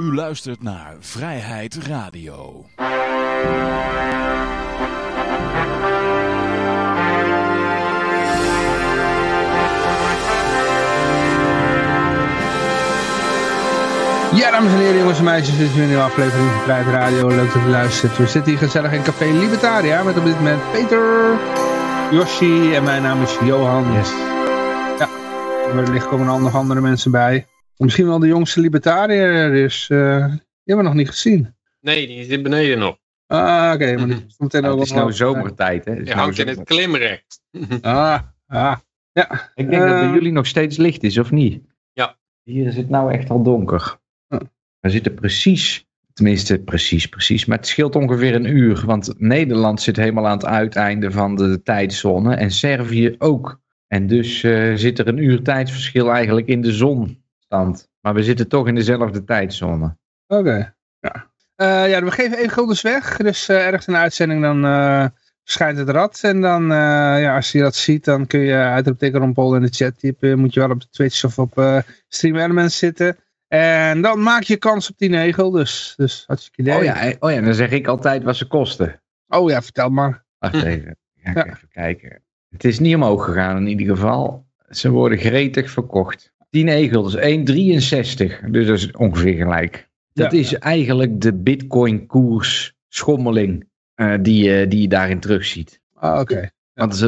U luistert naar Vrijheid Radio. Ja, dames en heren, jongens en meisjes, dit is weer een nieuwe aflevering van Vrijheid Radio. Leuk dat u luistert. We zitten hier gezellig in Café Libertaria met op dit moment Peter, Yoshi en mijn naam is Johan. Yes. Ja, wellicht komen er nog andere mensen bij. Misschien wel de jongste Libertariër is. eh die hebben we nog niet gezien. Nee, die zit beneden nog. Ah, oké. maar die is meteen Nou, ook het is wel- nou zomertijd, hè? Het nou hangt in het klimrek. Ah, ah. Ja, Ik denk dat bij Eh, jullie nog steeds licht is, of niet? Ja. Hier is het nou echt al donker. Hm. We zitten precies, tenminste precies, precies, maar het scheelt ongeveer een uur. Want Nederland zit helemaal aan het uiteinde van de tijdzone en Servië ook. En dus eh, zit er een uur tijdsverschil eigenlijk in de Maar we zitten toch in dezelfde tijdzone. oké. Ja. Eh, ja, we geven even guldens weg. Dus eh, ergens in de uitzending dan eh, verschijnt het rad. En dan, eh, ja, als je dat ziet, dan kun je uitroepteken rompol in de chat typen. Moet je wel op Twitch of op eh Stream Elements zitten. En dan maak je kans op die negel. Dus, dus hartstikke idee. Oh ja, oh ja, dan zeg ik altijd wat ze kosten. Oh ja, vertel maar. Wacht Hm. even. Ga ik Ja. even kijken. Het is niet omhoog gegaan in ieder geval. Ze worden gretig verkocht. 10 e-guldens, 1,63. Dus dat is ongeveer gelijk. Dat Ja. is eigenlijk de bitcoin koers schommeling eh, die, je- die je daarin terugziet. Ah, oké. Want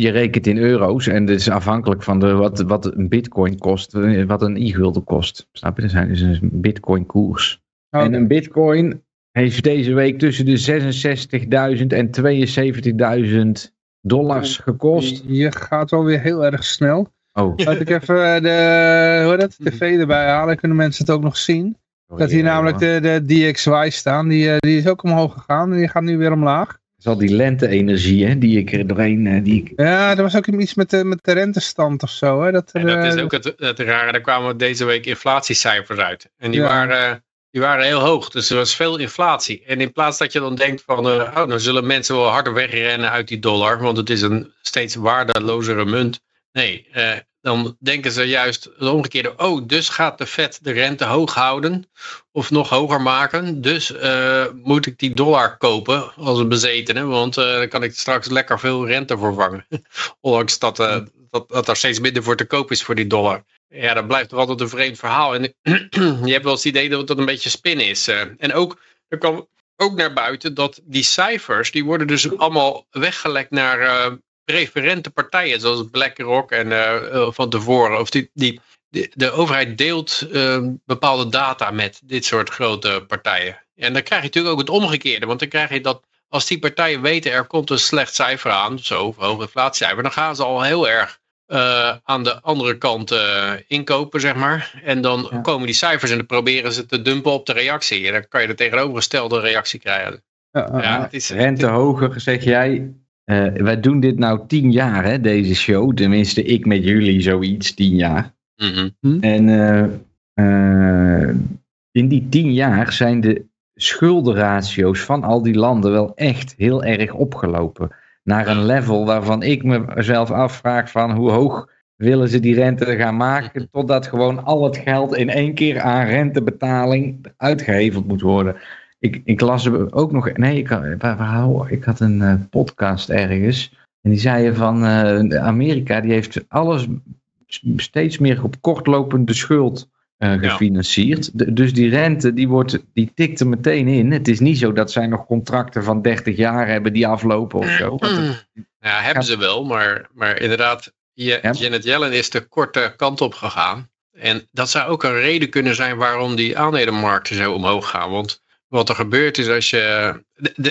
je rekent in euro's en het is afhankelijk van de, wat, wat een bitcoin kost, eh, wat een e-gulden kost. Snap je? Dat zijn dus een bitcoin koers. Oké. En een bitcoin heeft deze week tussen de 66.000 en 72.000 dollars gekost. Je gaat wel weer heel erg snel. Oh, Laat ik even de, hoe heet dat, tv erbij halen. Kunnen mensen het ook nog zien. Ik had hier namelijk de, de DXY staan. Die, eh, die is ook omhoog gegaan. En die gaat nu weer omlaag. Zal die lente-energie, hè, die ik er doorheen, eh, die ik... Ja, er was ook iets met de, met de rentestand of zo. Hè? Dat, er, En dat is eh, ook het, het rare. Daar kwamen deze week inflatiecijfers uit. En die, Ja. waren, die waren heel hoog. Dus er was veel inflatie. En in plaats dat je dan denkt van... eh, oh, dan zullen mensen wel harder wegrennen uit die dollar. Want het is een steeds waardelozere munt. Nee, eh, dan denken ze juist het omgekeerde. Oh, dus gaat de Fed de rente hoog houden. Of nog hoger maken. Dus eh, moet ik die dollar kopen als een bezetene. Want eh, dan kan ik straks lekker veel rente vervangen. Ondanks dat, eh, dat, dat er steeds minder voor te koop is voor die dollar. Ja, dat blijft toch altijd een vreemd verhaal. En je hebt wel eens het idee dat het een beetje spin is. en ook, er kwam ook naar buiten dat die cijfers, die worden dus allemaal weggelekt naar preferente partijen. Zoals BlackRock en eh, eh, van tevoren. Of die, die, de, de overheid deelt eh, bepaalde data met dit soort grote partijen. En dan krijg je natuurlijk ook het omgekeerde. Want dan krijg je dat als die partijen weten er komt een slecht cijfer aan, zo hoog inflatiecijfer, dan gaan ze al heel erg eh, aan de andere kant inkopen, zeg maar. En dan Ja. komen die cijfers en dan proberen ze te dumpen op de reactie. En dan kan je de tegenovergestelde reactie krijgen. Ja, het is, Rente hoger, zeg jij. Eh, wij doen dit nou tien jaar, hè, deze show. Tenminste, ik met jullie zoiets, tien jaar. Mhm. En eh, eh, in die tien jaar zijn de schuldenratio's van al die landen wel echt heel erg opgelopen. Naar een level waarvan ik mezelf afvraag van hoe hoog willen ze die rente gaan maken, totdat gewoon al het geld in één keer aan rentebetaling uitgeheveld moet worden. Ik, ik las ook nog, nee, ik, had- ik had een eh, podcast ergens en die zeiden van eh, Amerika die heeft alles steeds meer op kortlopende schuld eh, Ja. gefinancierd. De- dus die rente die, wordt, die tikt er meteen in. Het is niet zo dat zij nog contracten van 30 jaar hebben die aflopen of zo. Het- Ja, hebben ze wel, maar, maar inderdaad, je, Ja. Janet Yellen is de korte kant op gegaan. En dat zou ook een reden kunnen zijn waarom die aandelenmarkten zo omhoog gaan. Want wat er gebeurt is als je.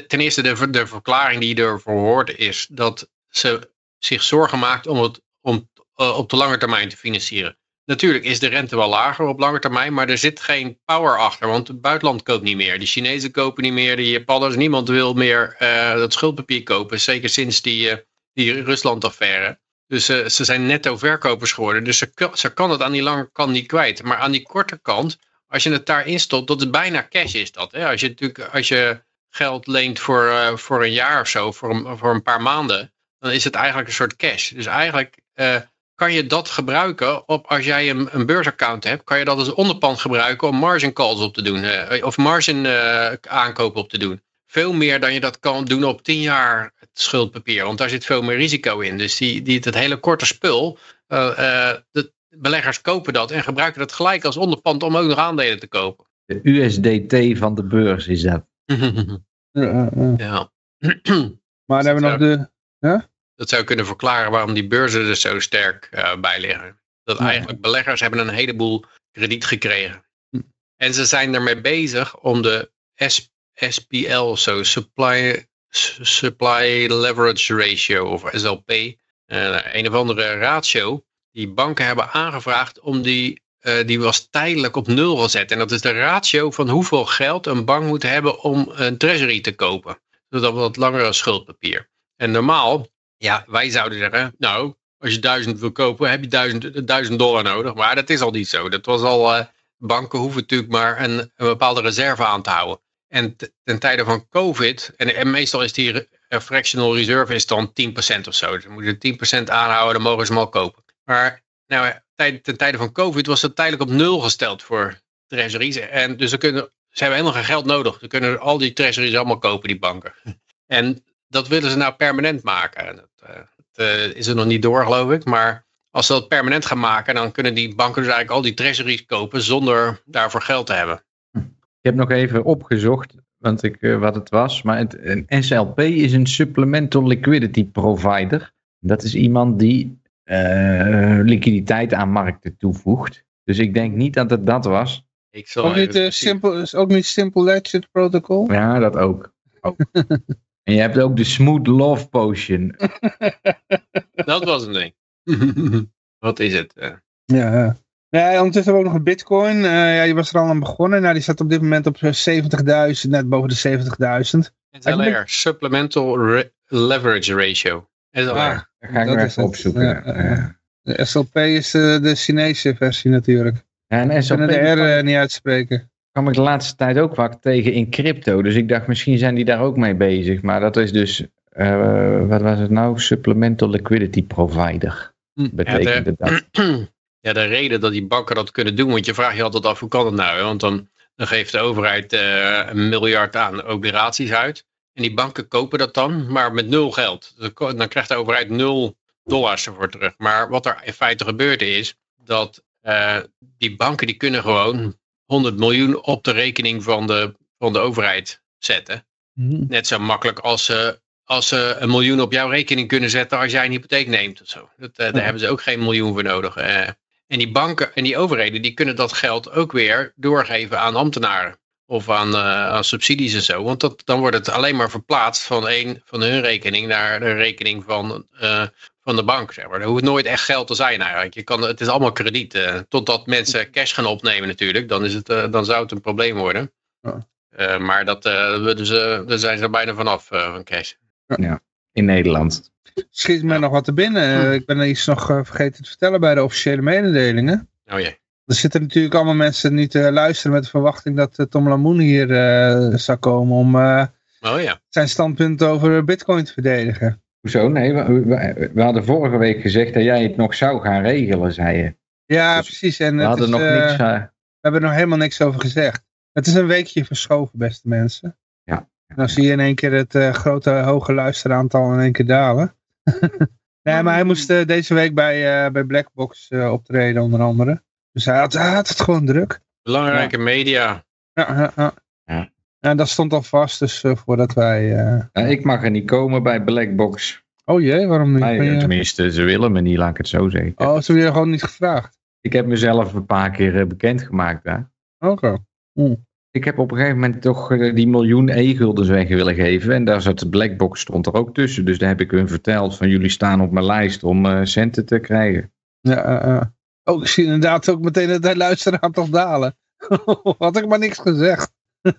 ten eerste, de, ver- de verklaring die je ervoor hoort is dat ze zich zorgen maakt om het om, eh, op de lange termijn te financieren. Natuurlijk is de rente wel lager op lange termijn, maar er zit geen power achter. Want het buitenland koopt niet meer. De Chinezen kopen niet meer, de Japanners, niemand wil meer eh, dat schuldpapier kopen. Zeker sinds die, eh, die Rusland-affaire. Dus ze zijn netto verkopers geworden. Dus ze, ze kan het aan die lange kant niet kwijt. Maar aan die korte kant, als je het daarin stopt, dat is bijna cash is dat. Hè? Als je natuurlijk als je geld leent voor, eh, voor een jaar of zo, voor een, voor een paar maanden, dan is het eigenlijk een soort cash. Dus eigenlijk eh, kan je dat gebruiken op, als jij een, een beursaccount hebt, kan je dat als onderpand gebruiken om margin calls op te doen. eh, of margin aankopen op te doen. Veel meer dan je dat kan doen op 10 jaar schuldpapier. Want daar zit veel meer risico in. Dus die, die, dat hele korte spul, de beleggers kopen dat en gebruiken dat gelijk als onderpand om ook nog aandelen te kopen. De USDT van de beurs is dat. Ja. Maar dan hebben we nog de... Dat zou kunnen verklaren waarom die beurzen er zo sterk eh, bij liggen. Dat Ja. eigenlijk beleggers hebben een heleboel krediet gekregen. Hm. En ze zijn ermee bezig om de S- SPL, of zo, Supply, Supply Leverage Ratio of SLP, eh, een of andere ratio, die banken hebben aangevraagd om die, eh, die was tijdelijk op nul gezet. En dat is de ratio van hoeveel geld een bank moet hebben om een treasury te kopen. Dus dat wat langere schuldpapier. En normaal, ja, wij zouden zeggen, nou, als je duizend wil kopen, heb je duizend, duizend dollar nodig. Maar dat is al niet zo. Dat was al, eh, banken hoeven natuurlijk maar een, een bepaalde reserve aan te houden. En ten tijde van COVID, en, meestal is die fractional reserve is dan 10% of zo. Dus dan moet je 10% aanhouden, dan mogen ze hem al kopen. Maar nou, ten tijde van COVID was dat tijdelijk op nul gesteld voor treasuries. En dus ze, kunnen, ze hebben helemaal geen geld nodig. Ze kunnen al die treasuries allemaal kopen, die banken. En dat willen ze nou permanent maken. En Dat, eh, dat eh, is er nog niet door, geloof ik. Maar als ze dat permanent gaan maken, dan kunnen die banken dus eigenlijk al die treasuries kopen zonder daarvoor geld te hebben. Ik heb nog even opgezocht want ik, eh, wat het was. Maar het, een SLP is een Supplemental Liquidity Provider. Dat is iemand die eh, liquiditeit aan markten toevoegt. Dus ik denk niet dat het dat was. Ik zal Ook niet, even eh, simple, is ook niet Simple Ledger Protocol? Ja, dat ook. ook. en je hebt ook de Smooth Love Potion. Dat was een ding. Wat is het? eh? Ja, ja. Ondertussen hebben we ook nog een bitcoin. Eh, ja, die was er al aan begonnen. Nou, die staat op dit moment op zo'n 70.000, net boven de 70.000. SLR, Supplemental Re- Leverage Ratio. Ah, Dat ga ik Dat nog is even opzoeken. Ja, ja, ja. De SLP is eh, de Chinese versie natuurlijk. Ja, en SLP kunnen de R eh, niet uitspreken. kwam ik de laatste tijd ook vaak tegen in crypto. Dus ik dacht, misschien zijn die daar ook mee bezig. Maar dat is dus, eh, wat was het nou? Supplemental Liquidity Provider. Hm. Betekende dat. ja, de reden dat die banken dat kunnen doen, want je vraagt je altijd af hoe kan het nou? Hè? Want dan, dan geeft de overheid eh, een miljard aan obligaties uit. En die banken kopen dat dan, maar met nul geld. Dan krijgt de overheid nul dollars ervoor terug. Maar wat er in feite gebeurde is, dat eh, die banken die kunnen gewoon 100 miljoen op de rekening van de, van de overheid zetten. Net zo makkelijk als ze, als ze een miljoen op jouw rekening kunnen zetten als jij een hypotheek neemt of zo. Dat, eh, daar hebben ze ook geen miljoen voor nodig. Eh, en die banken en die overheden die kunnen dat geld ook weer doorgeven aan ambtenaren. Of aan, eh, aan subsidies en zo. Want dat, dan wordt het alleen maar verplaatst van een van hun rekening naar de rekening van, eh, van de bank. Zeg maar. Er hoeft nooit echt geld te zijn eigenlijk. Je kan, het is allemaal krediet. eh, totdat mensen cash gaan opnemen natuurlijk. Dan, is het, eh, dan zou het een probleem worden. Ja. Eh, maar dat, eh, willen ze, daar zijn ze er bijna vanaf eh, van cash. In Nederland. Schiet me nog wat te binnen. Hm. ik ben iets nog vergeten te vertellen bij de officiële mededelingen. Oh jee. Er zitten natuurlijk allemaal mensen nu te luisteren met de verwachting dat eh, Tom Lamoen hier eh, zou komen om eh, Oh ja. zijn standpunt over bitcoin te verdedigen. Hoezo? Nee, we, we- we hadden vorige week gezegd dat jij het nog zou gaan regelen, zei je. Ja, Dus precies. En We het hadden is, nog eh, niks... eh, We hebben er nog helemaal niks over gezegd. Het is een weekje verschoven, beste mensen. Ja. Dan zie je in één keer het eh, grote, hoge luisteraantal in één keer dalen. nee, maar hij moest eh, deze week bij, eh, bij Blackbox eh, optreden, onder andere. Dus hij had, hij had het gewoon druk. Belangrijke media. Ja, ja, ja. Ja. En dat stond al vast, dus eh, voordat wij... eh, ik mag er niet komen bij Blackbox. Oh jee, waarom niet? Nee, Ben je- tenminste, ze willen me niet, laat ik het zo zeggen. Oh, ze hebben je gewoon niet gevraagd. Ik heb mezelf een paar keer eh, bekendgemaakt daar. Oké. Ik heb op een gegeven moment toch die miljoen e-guldens weg willen geven. En daar zat de Blackbox stond er ook tussen. Dus daar heb ik hun verteld van jullie staan op mijn lijst om eh, centen te krijgen. Ja, eh, eh. Oh, ik zie inderdaad ook meteen dat hij luisteraantal dalen. Had ik maar niks gezegd.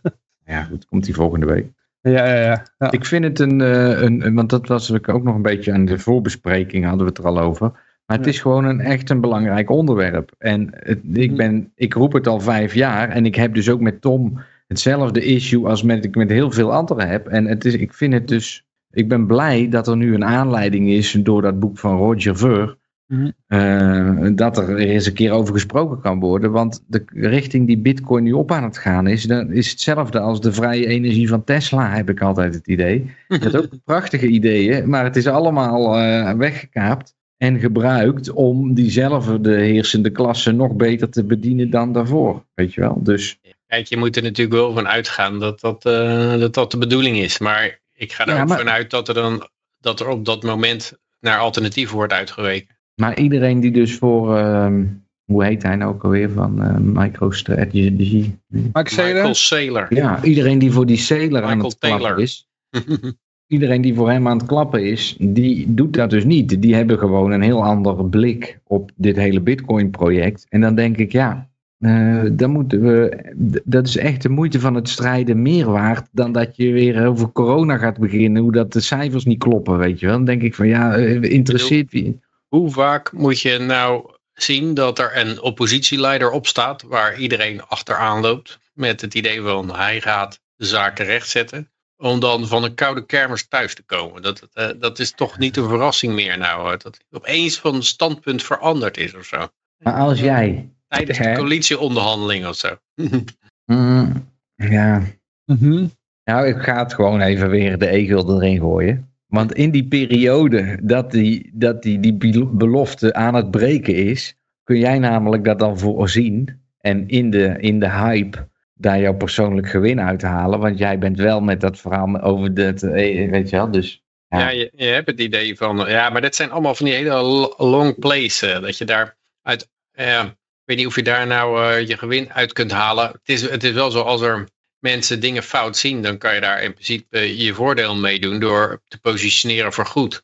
Ja, goed, komt die volgende week. Ja, ja, ja. ja. Ik vind het een, eh, een, een- want dat was ook nog een beetje aan de voorbespreking hadden we het er al over. Maar het Ja. is gewoon een echt een belangrijk onderwerp. En het, ik, Mhm. ben, ik roep het al vijf jaar en ik heb dus ook met Tom hetzelfde issue als met, ik met heel veel anderen heb. En het is, ik vind het dus, ik ben blij dat er nu een aanleiding is door dat boek van Roger Ver. Mhm. eh, dat er eens een keer over gesproken kan worden. Want de richting die bitcoin nu op aan het gaan is, dan is hetzelfde als de vrije energie van Tesla, heb ik altijd het idee. Hebt ook prachtige ideeën, maar het is allemaal eh, weggekaapt en gebruikt om diezelfde heersende klasse nog beter te bedienen dan daarvoor. Weet je wel? Dus Kijk, je moet er natuurlijk wel van uitgaan dat dat, eh, dat, dat de bedoeling is. Maar ik ga er Ja, ook maar- vanuit dat er, dan, dat er op dat moment naar alternatieven wordt uitgeweken. Maar iedereen die dus voor, ehm, hoe heet hij nou ook alweer van eh MicroStrategy? Mike Saylor? Michael Saylor. Ja, iedereen die voor die Sailor aan het klappen Taylor. is. Iedereen die voor hem aan het klappen is, die doet dat dus niet. Die hebben gewoon een heel andere blik op dit hele Bitcoin project. En dan denk ik, ja, eh, dan moeten we, dat is echt de moeite van het strijden meer waard dan dat je weer over corona gaat beginnen, hoe dat de cijfers niet kloppen, weet je wel. Dan denk ik van, ja, eh, interesseert wie... Hoe vaak moet je nou zien dat er een oppositieleider opstaat waar iedereen achteraan loopt met het idee van hij gaat de zaken rechtzetten om dan van een koude kermis thuis te komen. Dat, eh, dat is toch niet een verrassing meer nou, hoor. dat opeens van standpunt veranderd is of zo. Maar als jij... Tijdens de coalitieonderhandeling of zo. Mm, ja, Mhm. Nou, ik ga het gewoon even weer de e-gulden erin gooien. Want in die periode dat die, dat die, die belo- belofte aan het breken is, kun jij namelijk dat dan voorzien. En in de, in de hype daar jouw persoonlijk gewin uithalen. Want jij bent wel met dat verhaal over dat, eh, weet je wel, dus... Ja. Je, hebt het idee van, ja, maar dit zijn allemaal van die hele lo- long plays. eh, dat je daar uit, ja, ik weet niet of je daar nou eh, je gewin uit kunt halen. Het is, het is wel zo, als er mensen dingen fout zien, dan kan je daar in principe je voordeel mee doen door te positioneren voor goed.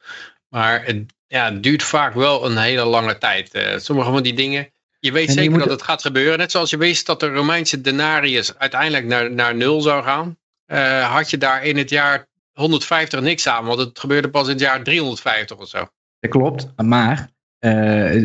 Maar het, ja, het duurt vaak wel een hele lange tijd. Eh, sommige van die dingen, je weet En je zeker moet- dat het gaat gebeuren. Net zoals je wist dat de Romeinse denarius uiteindelijk naar, naar nul zou gaan. eh, had je daar in het jaar 150 niks aan, want het gebeurde pas in het jaar 350 of zo. Dat klopt, maar eh,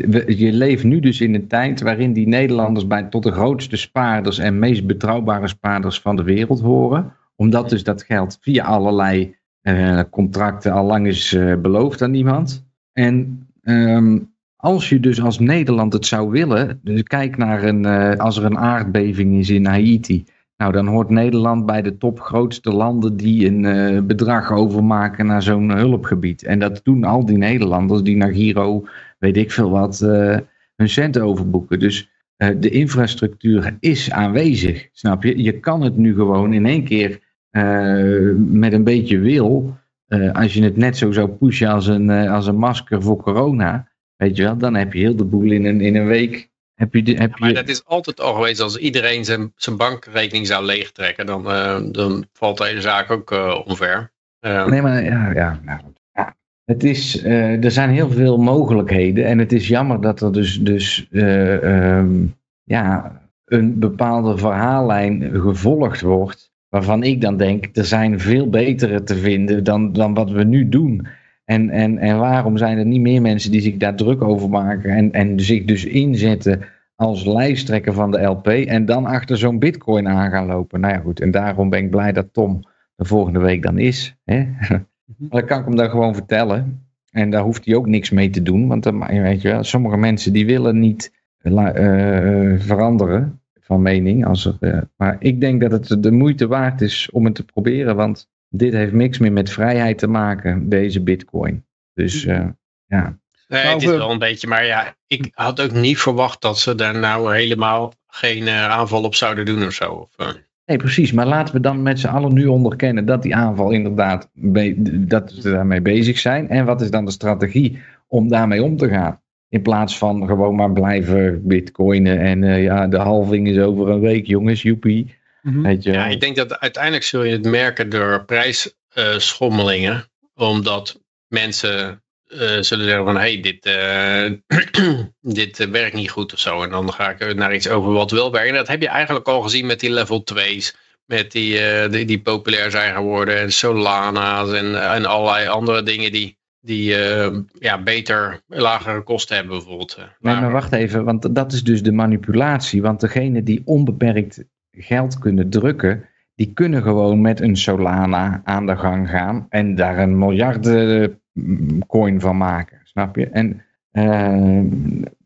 we- je leeft nu dus in een tijd waarin die Nederlanders bij tot de grootste spaarders en meest betrouwbare spaarders van de wereld horen. Omdat dus dat geld via allerlei eh, contracten al lang is eh, beloofd aan iemand. En ehm, als je dus als Nederland het zou willen, dus kijk naar een, als er een aardbeving is in Haiti. Nou, dan hoort Nederland bij de top grootste landen die een bedrag overmaken naar zo'n hulpgebied. En dat doen al die Nederlanders die naar Giro, weet ik veel wat, eh, hun centen overboeken. Dus eh, de infrastructuur is aanwezig, snap je? Je kan het nu gewoon in één keer eh, met een beetje wil, als je het net zo zou pushen als een, als een masker voor corona, weet je wel, dan heb je heel de boel in een, in een week. Heb je, de- heb je, Maar dat is altijd al geweest, als iedereen zijn, zijn bankrekening zou leegtrekken, dan, eh, dan valt de hele zaak ook eh, omver. Nee, maar ja, ja, nou, ja. Het is, eh, er zijn heel veel mogelijkheden en het is jammer dat er dus, dus eh, ehm, ja, een bepaalde verhaallijn gevolgd wordt. Waarvan ik dan denk, er zijn veel betere te vinden dan, dan wat we nu doen. En, en, en waarom zijn er niet meer mensen die zich daar druk over maken en, en zich dus inzetten als lijsttrekker van de LP en dan achter zo'n bitcoin aan gaan lopen? Nou ja goed, en daarom ben ik blij dat Tom de volgende week dan is. Hè? Maar dan kan ik hem dan gewoon vertellen. En daar hoeft hij ook niks mee te doen. Want dan, weet je wel, sommige mensen die willen niet la- eh, veranderen van mening. Als er, eh, maar ik denk dat het de moeite waard is om het te proberen. Want dit heeft niks meer met vrijheid te maken, deze bitcoin. Dus eh, ja. nee, Nou, het is we- wel een beetje, maar ja, ik had ook niet verwacht dat ze daar nou helemaal geen eh, aanval op zouden doen of zo. Of, eh, Nee, precies. Maar laten we dan met z'n allen nu onderkennen dat die aanval inderdaad, dat ze daarmee bezig zijn. En wat is dan de strategie om daarmee om te gaan? In plaats van gewoon maar blijven bitcoinen en eh, ja, de halving is over een week, jongens, joepie. Mhm. Weet je wel. ja, ik denk dat uiteindelijk zul je het merken door prijsschommelingen. omdat mensen eh, zullen zeggen van, hé, hey, dit, eh, dit eh, werkt niet goed of zo. En dan ga ik naar iets over wat wel werkt. En dat heb je eigenlijk al gezien met die level 2's. Met die, die, die populair zijn geworden. En Solana's en, en allerlei andere dingen die, die ja, beter, lagere kosten hebben bijvoorbeeld. Nee, maar wacht even, want dat is dus de manipulatie. Want degene die onbeperkt geld kunnen drukken, die kunnen gewoon met een Solana aan de gang gaan en daar een miljarden mm, coin van maken. Snap je? En eh,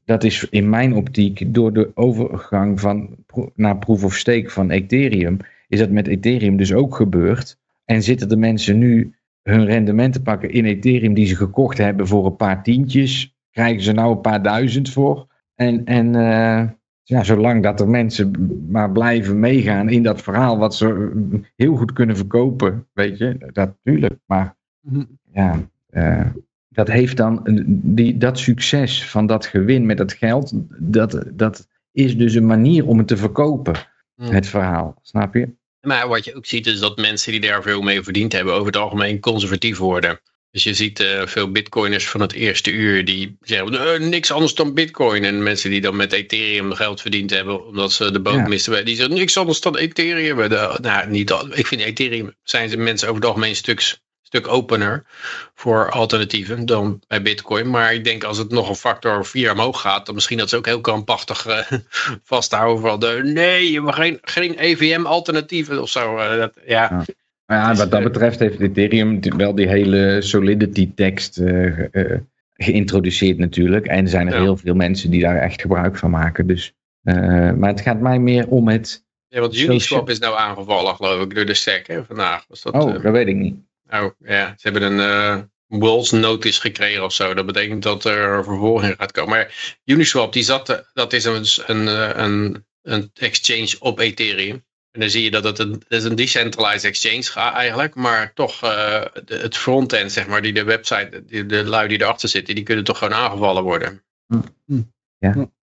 dat is in mijn optiek door de overgang van, naar proof of stake van Ethereum, is dat met Ethereum dus ook gebeurd. En zitten de mensen nu hun rendementen pakken in Ethereum die ze gekocht hebben voor een paar tientjes, krijgen ze nou een paar duizend voor. En, en eh, ja, zolang dat er mensen maar blijven meegaan in dat verhaal wat ze heel goed kunnen verkopen, weet je, dat natuurlijk. Maar Mhm. ja, eh, dat heeft dan die, dat succes van dat gewin met dat geld, dat, dat is dus een manier om het te verkopen, Hmm. het verhaal, snap je? Maar wat je ook ziet is dat mensen die daar veel mee verdiend hebben over het algemeen conservatief worden. Dus je ziet eh, veel bitcoiners van het eerste uur die zeggen "Nee, niks anders dan bitcoin. En mensen die dan met Ethereum geld verdiend hebben omdat ze de boot Ja. misten. Die zeggen niks anders dan Ethereum. Eh, nou, niet, al- ik vind Ethereum zijn ze mensen over het algemeen een stuk, opener voor alternatieven dan bij bitcoin. Maar ik denk als het nog een factor 4 omhoog gaat, dan misschien dat ze ook heel krampachtig eh, vasthouden van de, nee, je mag geen, geen EVM alternatieven of zo. Eh, dat, ja. Ja. Maar ja, Dus, wat dat eh, betreft heeft Ethereum wel die hele Solidity tekst ge- eh, geïntroduceerd natuurlijk. En er zijn er Ja. heel veel mensen die daar echt gebruik van maken. Dus, maar het gaat mij meer om het... Ja, want Uniswap is nou aangevallen, geloof ik, door de SEC hè, vandaag. Was dat, Oh, dat weet ik niet. Nou, ja, ze hebben een Wells notice gekregen of zo. Dat betekent dat er vervolging gaat komen. Maar Uniswap, die zat, eh, dat is een, een, een, een exchange op Ethereum. En dan zie je dat het een, het is een decentralized exchange gaat eigenlijk. Maar toch de- het frontend, zeg maar, die de website, die, de lui die erachter zitten, die kunnen toch gewoon aangevallen worden.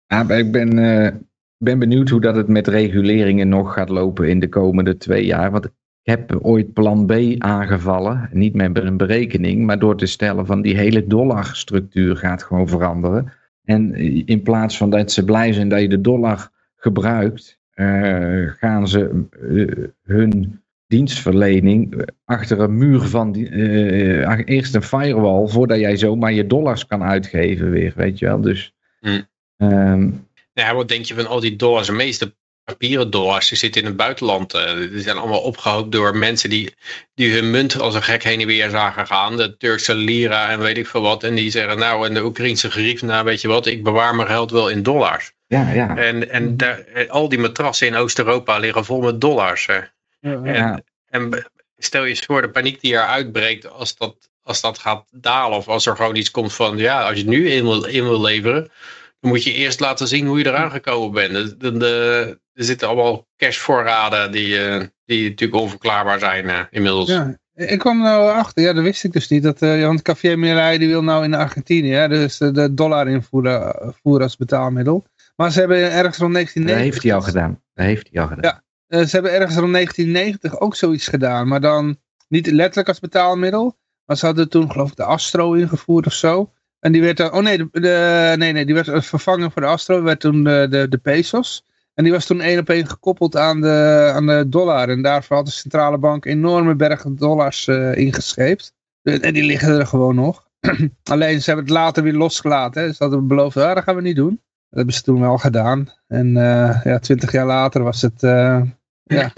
Ja, ik ben, eh, ben benieuwd hoe dat het met reguleringen nog gaat lopen in de komende twee jaar. Want heb ooit plan B aangevallen. Niet met een berekening, maar door te stellen van die hele dollarstructuur gaat gewoon veranderen. En in plaats van dat ze blij zijn dat je de dollar gebruikt, eh, gaan ze eh, hun dienstverlening achter een muur van die, eh, eerst een firewall voordat jij zomaar je dollars kan uitgeven weer, weet je wel. Dus Hmm. ehm, Ja, wat denk je van al die dollars? De meeste papieren dollars die zitten in het buitenland. eh, die zijn allemaal opgehoopt door mensen die, die hun munt als een gek heen en weer zagen gaan. De Turkse lira en weet ik veel wat. En die zeggen nou, en de Oekraïnse grief, nou weet je wat, ik bewaar mijn geld wel in dollars. ja, ja. En, en daar, eh, al die matrassen in Oost-Europa liggen vol met dollars. hè. Ja, ja. En, en stel je eens voor de paniek die er uitbreekt als dat, als dat gaat dalen. Of als er gewoon iets komt van, ja, als je het nu in wil, in wil leveren. Dan moet je eerst laten zien hoe je eraan gekomen bent. De- er zitten allemaal cashvoorraden die, eh, die natuurlijk onverklaarbaar zijn eh, inmiddels. Ja, ik kwam nou achter, ja, dat wist ik dus niet. Dat, eh want Café Mirai die wil nou in Argentinië, hè, dus de, de dollar invoeren voeren als betaalmiddel. Maar ze hebben ergens rond Dat 1990... heeft hij al gedaan. Dat heeft hij al gedaan. Ja. ze hebben ergens rond 1990 ook zoiets gedaan, maar dan niet letterlijk als betaalmiddel. Maar ze hadden toen geloof ik de Astro ingevoerd of zo. En die werd dan, oh nee, de, de- nee, nee, die werd vervangen voor de Astro, werd toen de, de, de pesos. En die was toen één op één gekoppeld aan de, aan de dollar. En daarvoor had de centrale bank enorme bergen dollars eh, ingescheept. En die liggen er gewoon nog. Alleen ze hebben het later weer losgelaten. Hè. Ze hadden beloofd, ah, dat gaan we niet doen. Dat hebben ze toen wel gedaan. En eh, ja, twintig jaar later was het... eh, ja,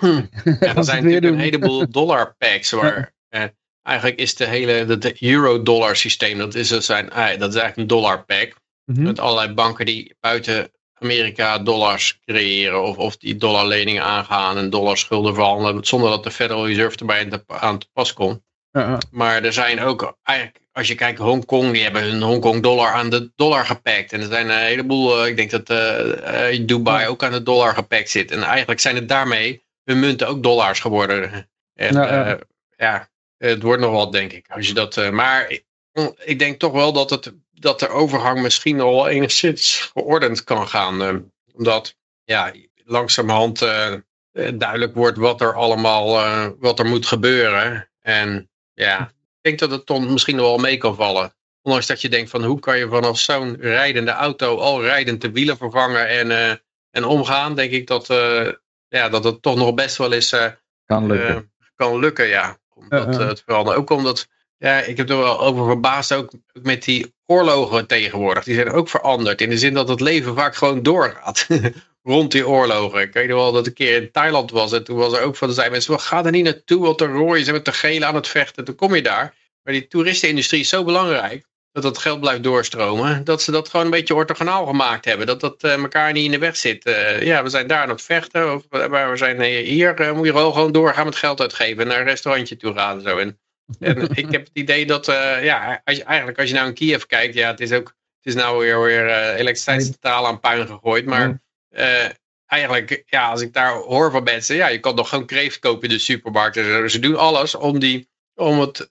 Ja, er zijn natuurlijk een heleboel dollar packs waar eh, eigenlijk is de hele het euro-dollar systeem, dat is, dat, zijn, dat is eigenlijk een dollar pack. Mhm. Met allerlei banken die buiten Amerika dollars creëren of, of die dollarleningen aangaan en dollarschulden verhandelen zonder dat de Federal Reserve erbij aan te, pas komt. Maar er zijn ook, eigenlijk, als je kijkt, Hongkong, die hebben hun Hongkong dollar aan de dollar gepakt. En er zijn een heleboel, eh, ik denk dat eh, eh, Dubai ook aan de dollar gepakt zit. En eigenlijk zijn het daarmee hun munten ook dollars geworden. En Ja, het wordt nog wat, denk ik. Als je dat, maar ik, ik denk toch wel dat, het, dat de overgang misschien al enigszins geordend kan gaan. eh, omdat ja, langzamerhand eh, eh, duidelijk wordt wat er allemaal eh, wat er moet gebeuren. En ja, ik denk dat het dan misschien nog wel mee kan vallen. Ondanks dat je denkt van hoe kan je vanaf zo'n rijdende auto al rijdend de wielen vervangen en, eh, en omgaan, denk ik dat, eh, ja, dat het toch nog best wel eens eh, Kan lukken. kan lukken, ja. Om dat te veranderen. Ook omdat, ja, ik heb er wel over verbaasd ook met die oorlogen tegenwoordig. Die zijn ook veranderd in de zin dat het leven vaak gewoon doorgaat. Rond die oorlogen. Ik weet nog wel dat ik een keer in Thailand was en toen was er ook van, zeiden mensen, "Wel, ga er niet naartoe, want de rooien zijn met de gele aan het vechten. Toen kom je daar. Maar die toeristenindustrie is zo belangrijk. dat dat geld blijft doorstromen, dat ze dat gewoon een beetje orthogonaal gemaakt hebben. Dat dat uh, elkaar niet in de weg zit. Uh, ja, we zijn daar aan het vechten, of we zijn hier, moet je gewoon doorgaan met geld uitgeven en naar een restaurantje toe gaan en zo. En, en ik heb het idee dat, ja, als je, eigenlijk als je nou in Kiev kijkt, ja, het is ook, het is nou weer, weer elektriciteitstotaal aan puin gegooid, maar eigenlijk, ja, als ik daar hoor van mensen, ja, je kan nog gewoon kreeft kopen in de supermarkt. Ze doen alles om, die, om het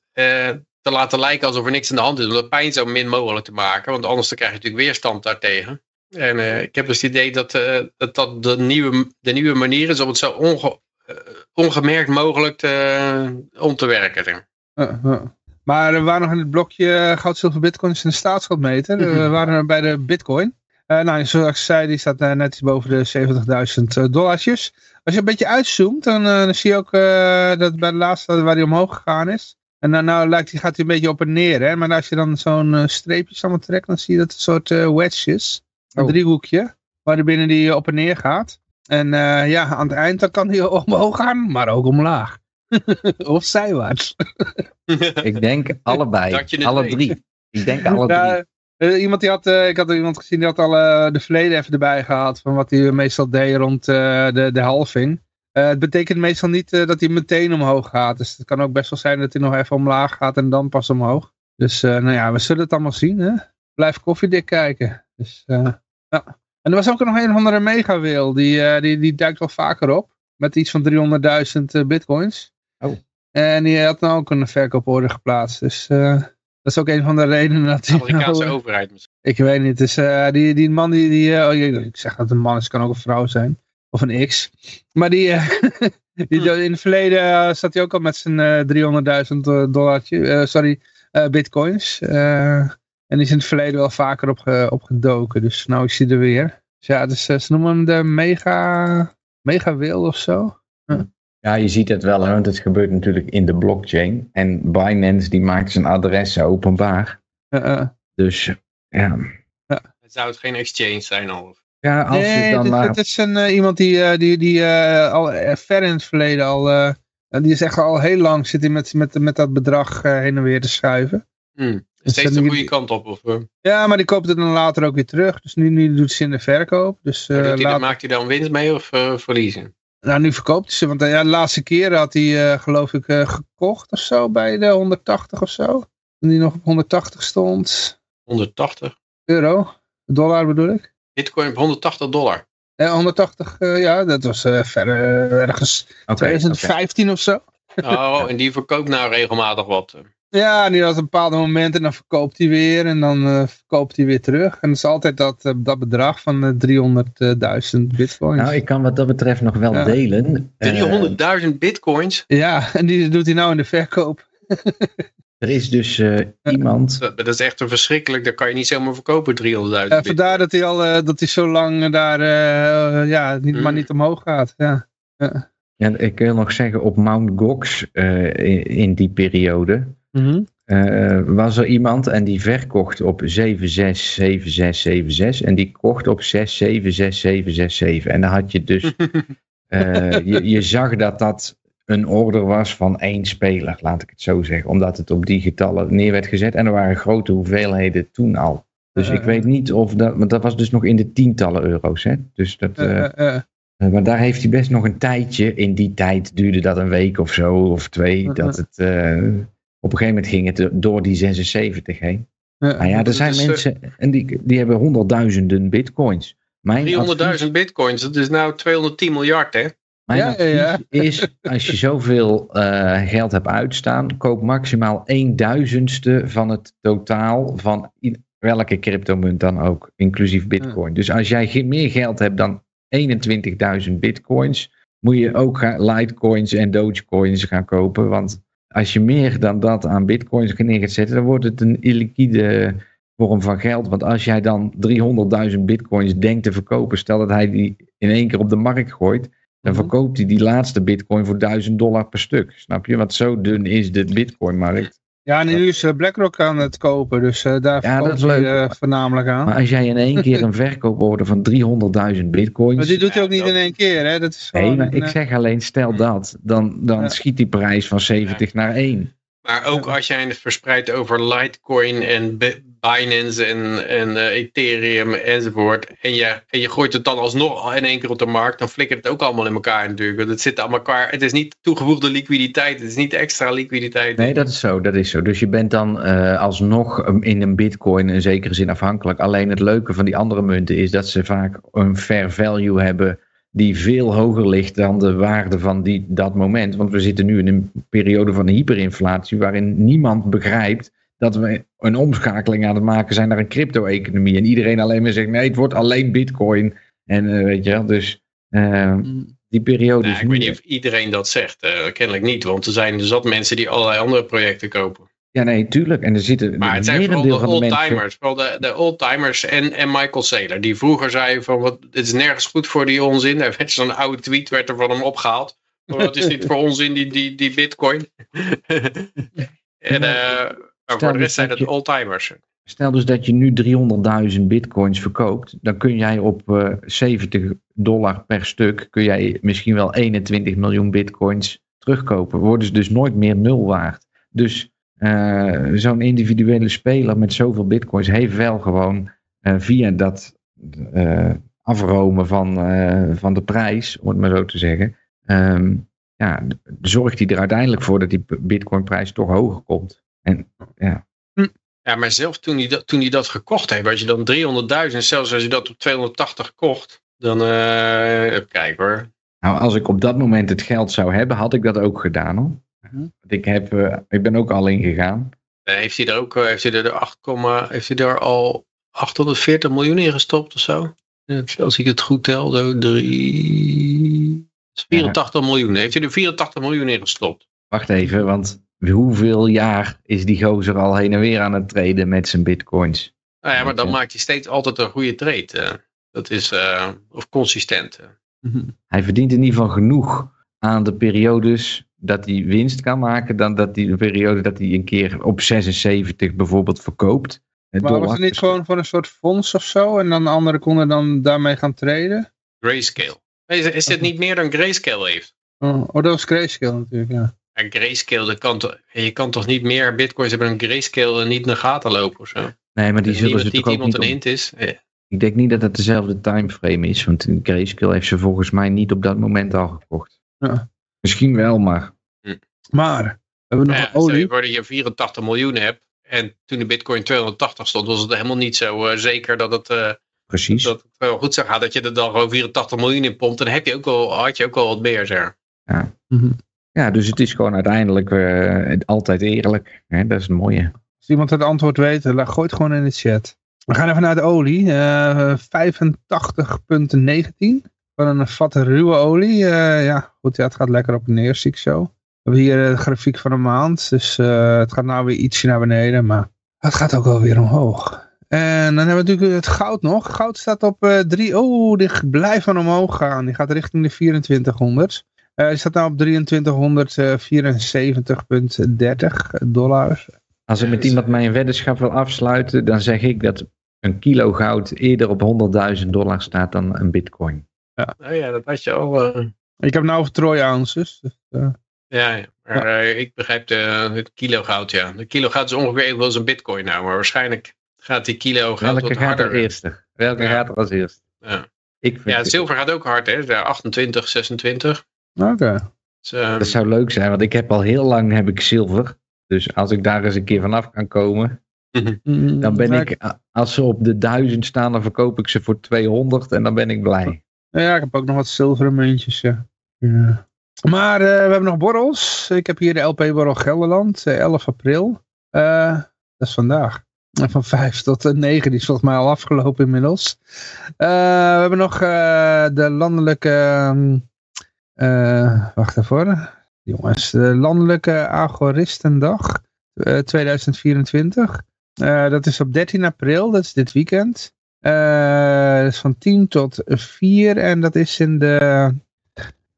te laten lijken alsof er niks aan de hand is. Om de pijn zo min mogelijk te maken. Want anders dan krijg je natuurlijk weerstand daartegen. En uh, ik heb dus het idee dat, uh, dat, dat de, nieuwe, de nieuwe manier is om het zo onge, uh, ongemerkt mogelijk te, om te werken. Maar we waren nog in het blokje goud, zilver, bitcoins en de staatsschuldmeter. We waren bij de bitcoin. nou, zoals ik zei, die staat net iets boven de 70.000 dollartjes. Als je een beetje uitzoomt, dan, dan zie je ook dat bij de laatste waar hij omhoog gegaan is. En dan nou lijkt hij, gaat hij een beetje op en neer. Hè? Maar als je dan zo'n streepje samen trekt, dan zie je dat het een soort wedges. Een oh. driehoekje. Waar binnen die op en neer gaat. En uh, ja, aan het eind dan kan hij omhoog gaan, maar ook omlaag. of zijwaarts. ik denk allebei. Alle weet. drie. Ik denk alle ja, drie. iemand die had, ik had iemand gezien die had al de verleden even erbij gehad. Van wat hij meestal deed rond de, de halving. Uh, het betekent meestal niet uh, dat hij meteen omhoog gaat. Dus het kan ook best wel zijn dat hij nog even omlaag gaat en dan pas omhoog. Dus uh, nou ja, we zullen het allemaal zien. Hè? Blijf koffiedik kijken. Dus, ja. En er was ook nog een of andere megawil. Die, die, die duikt wel vaker op. Met iets van 300.000 bitcoins. En die had nou ook een verkooporde geplaatst. Dus dat is ook een van de redenen dat hij... Amerikaanse nou, overheid misschien. Ik weet niet. Dus die, die man die... die oh, ik zeg dat het een man is, kan ook een vrouw zijn. Of een X. Maar die, uh, die hm. in het verleden uh, zat hij ook al met zijn uh, 300.000 dollartje, sorry, bitcoins. en die is in het verleden wel vaker op, opgedoken. Dus nou ik zie er weer. Dus ja, dus, ze noemen hem de mega, mega wil of zo. Ja, je ziet het wel, hè, want het gebeurt natuurlijk in de blockchain. En Binance die maakt zijn adressen openbaar. dus ja. Het zou het geen exchange zijn al? Ja, als nee, dan dit, dit, is een, uh, iemand die, uh, die, die uh, al ver in het verleden al, die is echt al heel lang zit hij met, met, met dat bedrag heen en weer te schuiven. Hmm. Steeds de goede kant op? Of, Ja, maar die koopt het dan later ook weer terug. Dus nu, nu doet ze in de verkoop. Dus, later... Maakt hij dan winst mee of verliezen? Nou, nu verkoopt hij ze. Want ja, de laatste keer had hij, geloof ik, gekocht of zo bij de 180 of zo. Toen die nog op 180 stond. 180? Euro. Dollar bedoel ik. Bitcoin op 180 dollar. Ja, 180, uh, ja, dat was uh, verder ergens okay, 2015 okay. of zo. Oh, en die verkoopt nou regelmatig wat. Ja, die had een bepaalde moment en dan verkoopt hij weer en dan verkoopt hij weer terug. En dat is altijd dat, dat bedrag van 300.000 bitcoins. Nou, ik kan wat dat betreft nog wel ja. delen. 300.000 bitcoins? Ja, en die doet hij nou in de verkoop. Er is dus uh, iemand... Dat, dat, is echt een verschrikkelijk, dat kan je niet zomaar verkopen, 300.000 ja, Vandaar dat hij al uh, dat hij zo lang daar uh, ja, niet, mm. maar niet omhoog gaat. Ja. ja. ik wil nog zeggen, op Mount Gox in, in, die periode mm -hmm. was er iemand en die verkocht op 767676 en die kocht op 676767. En dan had je dus... je, je zag dat dat een order was van één speler, laat ik het zo zeggen. Omdat het op die getallen neer werd gezet. En er waren grote hoeveelheden toen al. Dus ik weet niet of dat... Want dat was dus nog in de tientallen euro's. Hè? Dus dat... Maar daar heeft hij best nog een tijdje. In die tijd duurde dat een week of zo, of twee. Dat het... op een gegeven moment ging het door die 76 heen. maar ja, er zijn mensen... En die, die hebben honderdduizenden bitcoins. 300.000 bitcoins, dat is nou 210 miljard, hè? Mijn ja, advies ja, is, als je zoveel uh, geld hebt uitstaan, koop maximaal een duizendste van het totaal van welke cryptomunt dan ook, inclusief bitcoin. Dus als jij meer geld hebt dan 21.000 bitcoins, moet je ook gaan litecoins en dogecoins gaan kopen. Want als je meer dan dat aan bitcoins neer gaat zetten, dan wordt het een illiquide vorm van geld. Want als jij dan 300.000 bitcoins denkt te verkopen, stel dat hij die in één keer op de markt gooit, dan mhm. verkoopt hij die laatste bitcoin voor 1000 dollar per stuk. Snap je? Want zo dun is de bitcoinmarkt. Ja, en nu is eh, BlackRock aan het kopen, dus uh, daar ja, dat is leuk. Uh, voornamelijk aan. Maar als jij in één keer een verkooporder van 300.000 bitcoins... Maar die doet hij ook niet in één keer, hè? Dat is nee, maar ik zeg alleen, stel dat, dan, dan ja. schiet die prijs van 70 naar 1. Maar ook als jij het verspreidt over Litecoin en Binance en, en eh, Ethereum enzovoort. En je, en je gooit het dan alsnog in één keer op de markt. Dan flikkert het ook allemaal in elkaar natuurlijk. Want het zit aan elkaar. Het is niet toegevoegde liquiditeit. Het is niet extra liquiditeit. Nee, dat is zo. Dat is zo. Dus je bent dan eh, alsnog um, in een bitcoin in zekere zin afhankelijk. Alleen het leuke van die andere munten is dat ze vaak een fair value hebben die veel hoger ligt dan de waarde van die, dat moment. Want we zitten nu in een periode van hyperinflatie waarin niemand begrijpt dat we een omschakeling aan het maken zijn naar een crypto-economie. En iedereen alleen maar zegt, nee, het wordt alleen bitcoin. En uh, weet je, dus uh, die periode nou, is Ik weet niet of iedereen dat zegt. Uh, kennelijk niet, want er zijn zat mensen die allerlei andere projecten kopen. Ja, nee, tuurlijk. En er zitten maar het zijn vooral de oldtimers, vooral de, de oldtimers en, en Michael Saylor. Die vroeger zei van, wat, dit is nergens goed voor die onzin. Er werd zo'n oude tweet werd er van hem opgehaald. Wat is dit voor onzin, die, die, die bitcoin? en uh, maar voor de rest zijn het. Stel dus dat je nu 300.000 bitcoins verkoopt, dan kun jij op uh, 70 dollar per stuk, kun jij misschien wel 21 miljoen bitcoins terugkopen. Worden ze dus nooit meer nul waard. Dus uh, zo'n individuele speler met zoveel bitcoins heeft wel gewoon uh, via dat afromen van, van de prijs, om het maar zo te zeggen, um, ja, zorgt hij er uiteindelijk voor dat die bitcoinprijs toch hoger komt. En ja. Ja, maar zelfs toen hij dat, toen hij dat gekocht heeft, als je dan 300.000, zelfs als je dat op 280 kocht, dan uh, even kijken hoor. Nou, als ik op dat moment het geld zou hebben, had ik dat ook gedaan hoor. Uh-huh. Ik, heb, uh, ik ben ook al ingegaan. Uh, heeft hij er ook, heeft hij er 8, heeft hij er al 840 miljoen in gestopt of zo? Als ik het goed tel, zo 3... 84 ja. miljoen. Heeft hij er 84 miljoen in gestopt? Wacht even, want hoeveel jaar is die gozer al heen en weer aan het traden met zijn bitcoins? Nou ja, maar dan maakt hij steeds altijd een goede trade. Uh, dat is, uh, of consistent. Uh. Hij verdient in ieder geval genoeg aan de periodes dat hij winst kan maken, dan dat hij de periode dat hij een keer op 76 bijvoorbeeld verkoopt. Maar was het niet gewoon voor een soort fonds of zo en dan anderen konden dan daarmee gaan traden? Grayscale. Is, is dit niet meer dan Grayscale heeft? Oh, oh dat was Grayscale natuurlijk, ja. En grayscale, dat kan toch, je kan toch niet meer bitcoins hebben dan grayscale en niet naar gaten lopen of zo? Nee, maar die zullen niemand, ze toch ook iemand niet een op- hint is. Eh, Ik denk niet dat het dezelfde timeframe is, want Grayscale heeft ze volgens mij niet op dat moment al gekocht. Ja. Misschien wel, maar Maar, we hebben nog Ja, een stel je olie. voor dat je 84 miljoen hebt en toen de bitcoin 280 stond, was het helemaal niet zo eh, zeker dat het, eh, precies. dat het wel goed zou gaan. Dat je er dan gewoon 84 miljoen in pompt, dan heb je ook wel, had je ook wel wat meer. Zeg. Mhm. Ja, dus het is gewoon uiteindelijk eh, altijd eerlijk. Hè? Dat is het mooie. Als iemand het antwoord weet, la- gooi het gewoon in de chat. We gaan even naar de olie. Eh 85,19 van een vat ruwe olie. Eh, ja, goed, ja, het gaat lekker op en neer, zie ik zo. We hebben hier eh, de grafiek van een maand. Dus eh, het gaat nou weer ietsje naar beneden, maar het gaat ook wel weer omhoog. En dan hebben we natuurlijk het goud nog. Goud staat op eh 3. Oh, die blijft van omhoog gaan. Die gaat richting de 2400. Eh die staat nou op 2374,30 dollar. Als ik met iemand mijn weddenschap wil afsluiten, dan zeg ik dat een kilo goud eerder op 100.000 dollar staat dan een bitcoin. Nou ja, dat had je al. eh, Ik heb nou over troy ounces. Dus, eh, ja, ja. maar eh, ik begrijp de, het kilo goud, ja. De kilo goud is ongeveer evenveel als een bitcoin nou, maar waarschijnlijk gaat die kilo goud Welke wat gaat er harder. eerst? Welke Ja. gaat er als eerst? Ja. Ik vind Ja, het het- zilver gaat ook hard, hè. Ja, 28, 26. Oké. Dus, eh, dat zou leuk zijn, want ik heb al heel lang heb ik zilver. Dus als ik daar eens een keer vanaf kan komen, Mm, dan ben ik, als ze op de 1000 staan, dan verkoop ik ze voor 200 en dan ben ik blij. Ja, ik heb ook nog wat zilveren muntjes, ja. Ja. Maar eh, we hebben nog borrels. Ik heb hier de LP-borrel Gelderland, eh, 11 april. Eh, dat is vandaag. En Van 5 tot eh, 9, die is volgens mij al afgelopen inmiddels. Eh, we hebben nog eh, de landelijke... eh, wacht even. Jongens, de landelijke agoristendag eh, 2024. Eh, dat is op 13 april, dat is dit weekend. Eh, dat is van 10 tot 4 en dat is in de,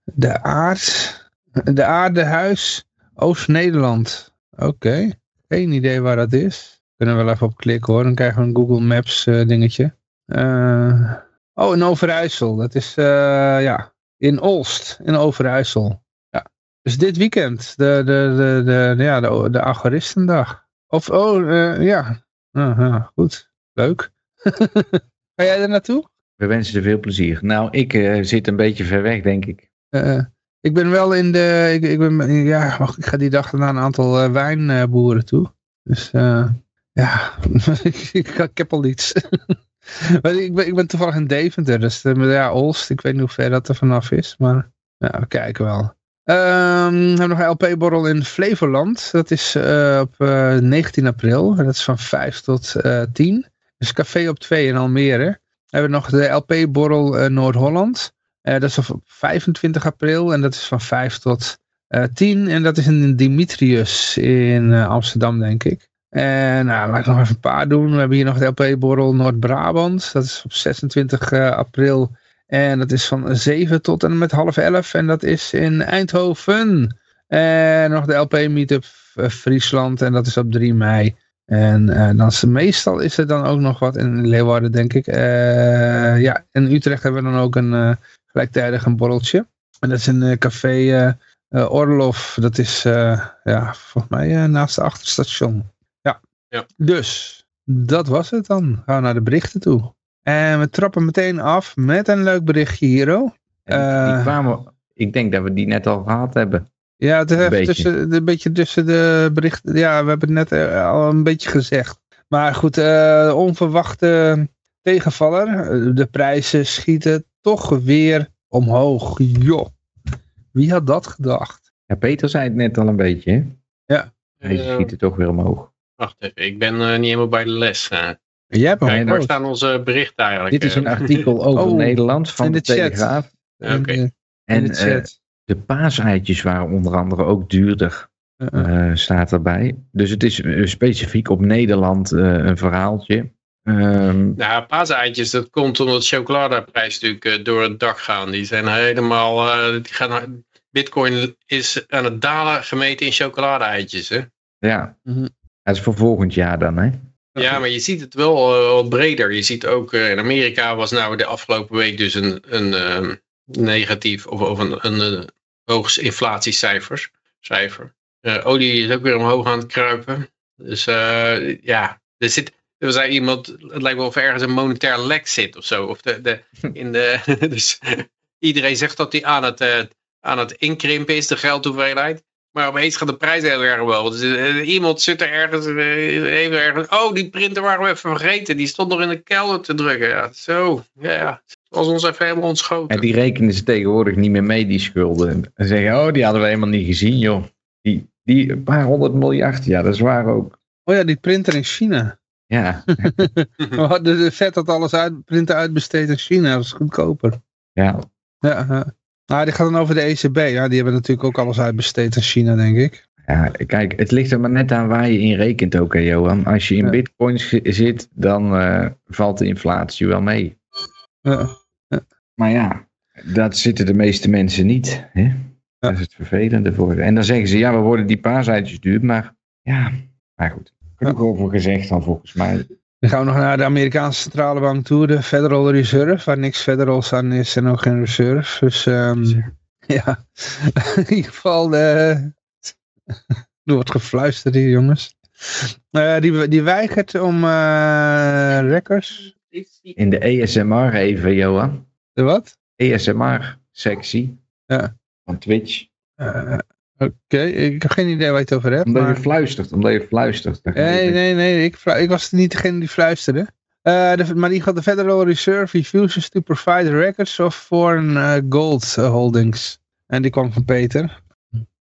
de aard, de aardehuis Oost-Nederland. Oké, geen idee waar dat is. Kunnen we wel even op klikken hoor, dan krijgen we een Google Maps eh, dingetje. Eh, oh, in Overijssel, dat is eh, ja, in Olst, in Overijssel. Ja. Dus dit weekend, de, de, de, de, ja, de, de agoristendag. Of, oh, eh, ja, Aha, goed. Leuk. Ga jij er naartoe? We wensen er veel plezier. Nou, ik eh, zit een beetje ver weg, denk ik. Eh, ik ben wel in de, ik, ik ben, ja, wacht, ik ga die dag naar een aantal wijnboeren toe. Dus ja, ik, ik, ik heb al iets. Ik, ben, ik ben toevallig in Deventer, dus eh, ja, Olst, ik weet niet hoe ver dat er vanaf is, maar we kijken wel. Ehm, we hebben nog een LP-borrel in Flevoland, dat is eh, op eh, 19 april, en dat is van 5 tot eh 10. Dus Café op 2 in Almere. We hebben nog de LP-borrel eh, Noord-Holland. Eh, dat is op 25 april en dat is van 5 tot eh 10. En dat is in Dimitrius in eh, Amsterdam, denk ik. En nou, laat ik nog even een paar doen. We hebben hier nog de LP-borrel Noord-Brabant. Dat is op 26 eh, april. En dat is van 7 tot en met half 11. En dat is in Eindhoven. En nog de LP-meetup eh, Friesland. En dat is op 3 mei. En eh, dan is, meestal is er dan ook nog wat in Leeuwarden, denk ik. Eh, ja, in Utrecht hebben we dan ook een eh, gelijktijdig een borreltje. En dat is een eh, café eh, eh, Orlof. Dat is eh, ja, volgens mij eh, naast de achterstation. Ja. Ja. Dus, dat was het dan. Gaan we naar de berichten toe. En we trappen meteen af met een leuk berichtje hier. oh. En die Eh. kwamen, ik denk dat we die net al gehad hebben. Ja, het is Een even beetje. tussen, een beetje tussen de berichten. Ja, we hebben het net eh, al een beetje gezegd. Maar goed, eh, onverwachte tegenvaller. De prijzen schieten toch weer omhoog. Joh, wie had dat gedacht? Ja, Peter zei het net al een beetje. Hè? Hij Eh, schiet er toch weer omhoog. Wacht even, ik ben eh, niet helemaal bij de les. eh. Jij hebt hem Kijk, waar staan onze berichten eigenlijk? Dit is een eh? artikel over Oh, Nederland van in de, de chat. Telegraaf. Ja, oké. In de- En in de eh, chat. de paaseitjes waren onder andere ook duurder, eh, staat erbij. Dus het is specifiek op Nederland eh, een verhaaltje. Ehm, Nou, paaseitjes, dat komt omdat chocoladeprijzen natuurlijk eh, door het dak gaan. Die zijn helemaal, eh, die gaan, bitcoin is aan het dalen gemeten in chocoladeitjes. Hè? ja, Mhm. Dat is voor volgend jaar dan, hè? Ja, maar je ziet het wel eh, wat breder. Je ziet ook eh, in Amerika was nou de afgelopen week dus een, een ehm, negatief of, of een, een, eh, hoog inflatiecijfer. Cijfer. Eh, olie is ook weer omhoog aan het kruipen. Dus eh, ja, er zit. Er zei iemand, het lijkt wel of er ergens een monetair lek zit of zo. Of de, de, in de, dus iedereen zegt dat hij aan het, aan het inkrimpen is, de geldhoeveelheid. Maar opeens gaat de prijs heel erg wel. Dus eh, iemand zit er ergens, eh, even ergens. Oh, die printer waren we even vergeten. Die stond nog in de kelder te drukken. Ja, zo. Ja, ja. Was ons even helemaal ontschoten. En die rekenen ze tegenwoordig niet meer mee, die schulden. En zeggen, oh, die hadden we helemaal niet gezien, joh. Die, die een paar honderd miljard, ja, dat is waar ook. Oh ja, die printer in China. Ja, We hadden de vet had alles uit, printen uitbesteed in China. Dat is goedkoper. ja. Ja, ja. Nou, die gaat dan over de ECB. Ja, die hebben natuurlijk ook alles uitbesteed in China, denk ik. Ja, kijk, het ligt er maar net aan waar je in rekent ook, hè, Johan. Als je in Ja. bitcoins zit, dan eh, valt de inflatie wel mee. Ja. Maar ja, dat zitten de meeste mensen niet. Hè? Dat is het vervelende voor. En dan zeggen ze, ja, we worden die paaseitjes duur, maar ja, maar goed. Genoeg over gezegd dan volgens mij. Dan gaan we nog naar de Amerikaanse centrale bank toe, de Federal Reserve, waar niks federals aan is en ook geen reserve. Dus ehm, ja, in ieder geval, eh, er wordt gefluisterd hier jongens. Eh, die, die weigert om eh records, In de ASMR even, Johan. de wat? ASMR-sectie Ja. van Twitch. Eh, Oké, ik heb geen idee waar je het over hebt. Omdat maar... je fluistert, omdat je fluistert. Nee, nee, nee. Ik, ik was niet degene die fluisterde. Eh, de, maar die gaat de Federal Reserve refuses to provide records of foreign eh, gold eh, holdings. En die kwam van Peter.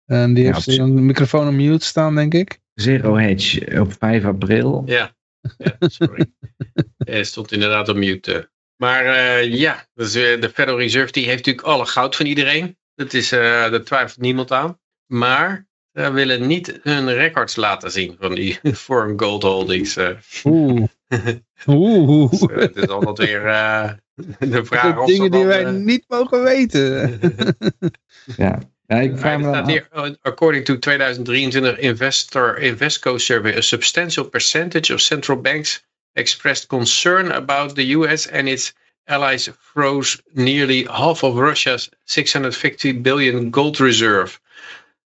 En die Ja, heeft op een microfoon op mute staan, denk ik. Zero Hedge op 5 april. Ja, ja sorry. Hij stond inderdaad op mute. Maar eh, ja, dus, de Federal Reserve die heeft natuurlijk alle goud van iedereen. Dat is, eh daar twijfelt niemand aan. Maar ze willen niet hun records laten zien van die foreign gold holdings. eh. Oeh. Oeh. Dus, eh, het is altijd weer eh, de vraag of dingen die wij niet mogen weten. Ja. ja, ik vraag me staat hier, according to 2023 investor Invesco survey, a substantial percentage of central banks expressed concern about the US and its allies froze nearly half of Russia's 650 billion gold reserve.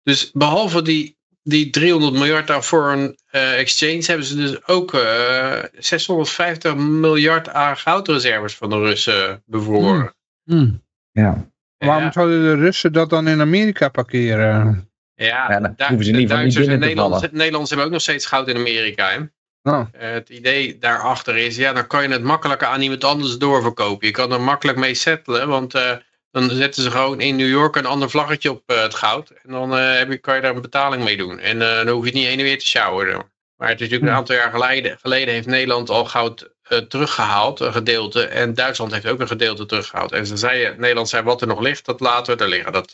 Dus behalve die die 300 miljard aan foreign uh, exchange hebben ze dus ook uh, 650 miljard aan goudreserves van de Russen bevoren. Hmm. Hmm. Ja. Waarom Ja. zouden de Russen dat dan in Amerika parkeren? Ja, Ja, dan daar- hoeven ze de niet van die Duitsers en Nederlanders, hebben ook nog steeds goud in Amerika. Hè? Oh. Eh, het idee daarachter is, ja, dan kan je het makkelijker aan iemand anders doorverkopen. Je kan er makkelijk mee settelen, want eh, dan zetten ze gewoon in New York een ander vlaggetje op eh, het goud. En dan eh, heb je, kan je daar een betaling mee doen. En eh, dan hoef je het niet heen en weer te sjouwen. Maar het is natuurlijk een aantal jaar geleden, geleden heeft Nederland al goud eh, teruggehaald, een gedeelte. En Duitsland heeft ook een gedeelte teruggehaald. En ze zeiden, Nederland zei, wat er nog ligt, dat laten we er liggen. Dat,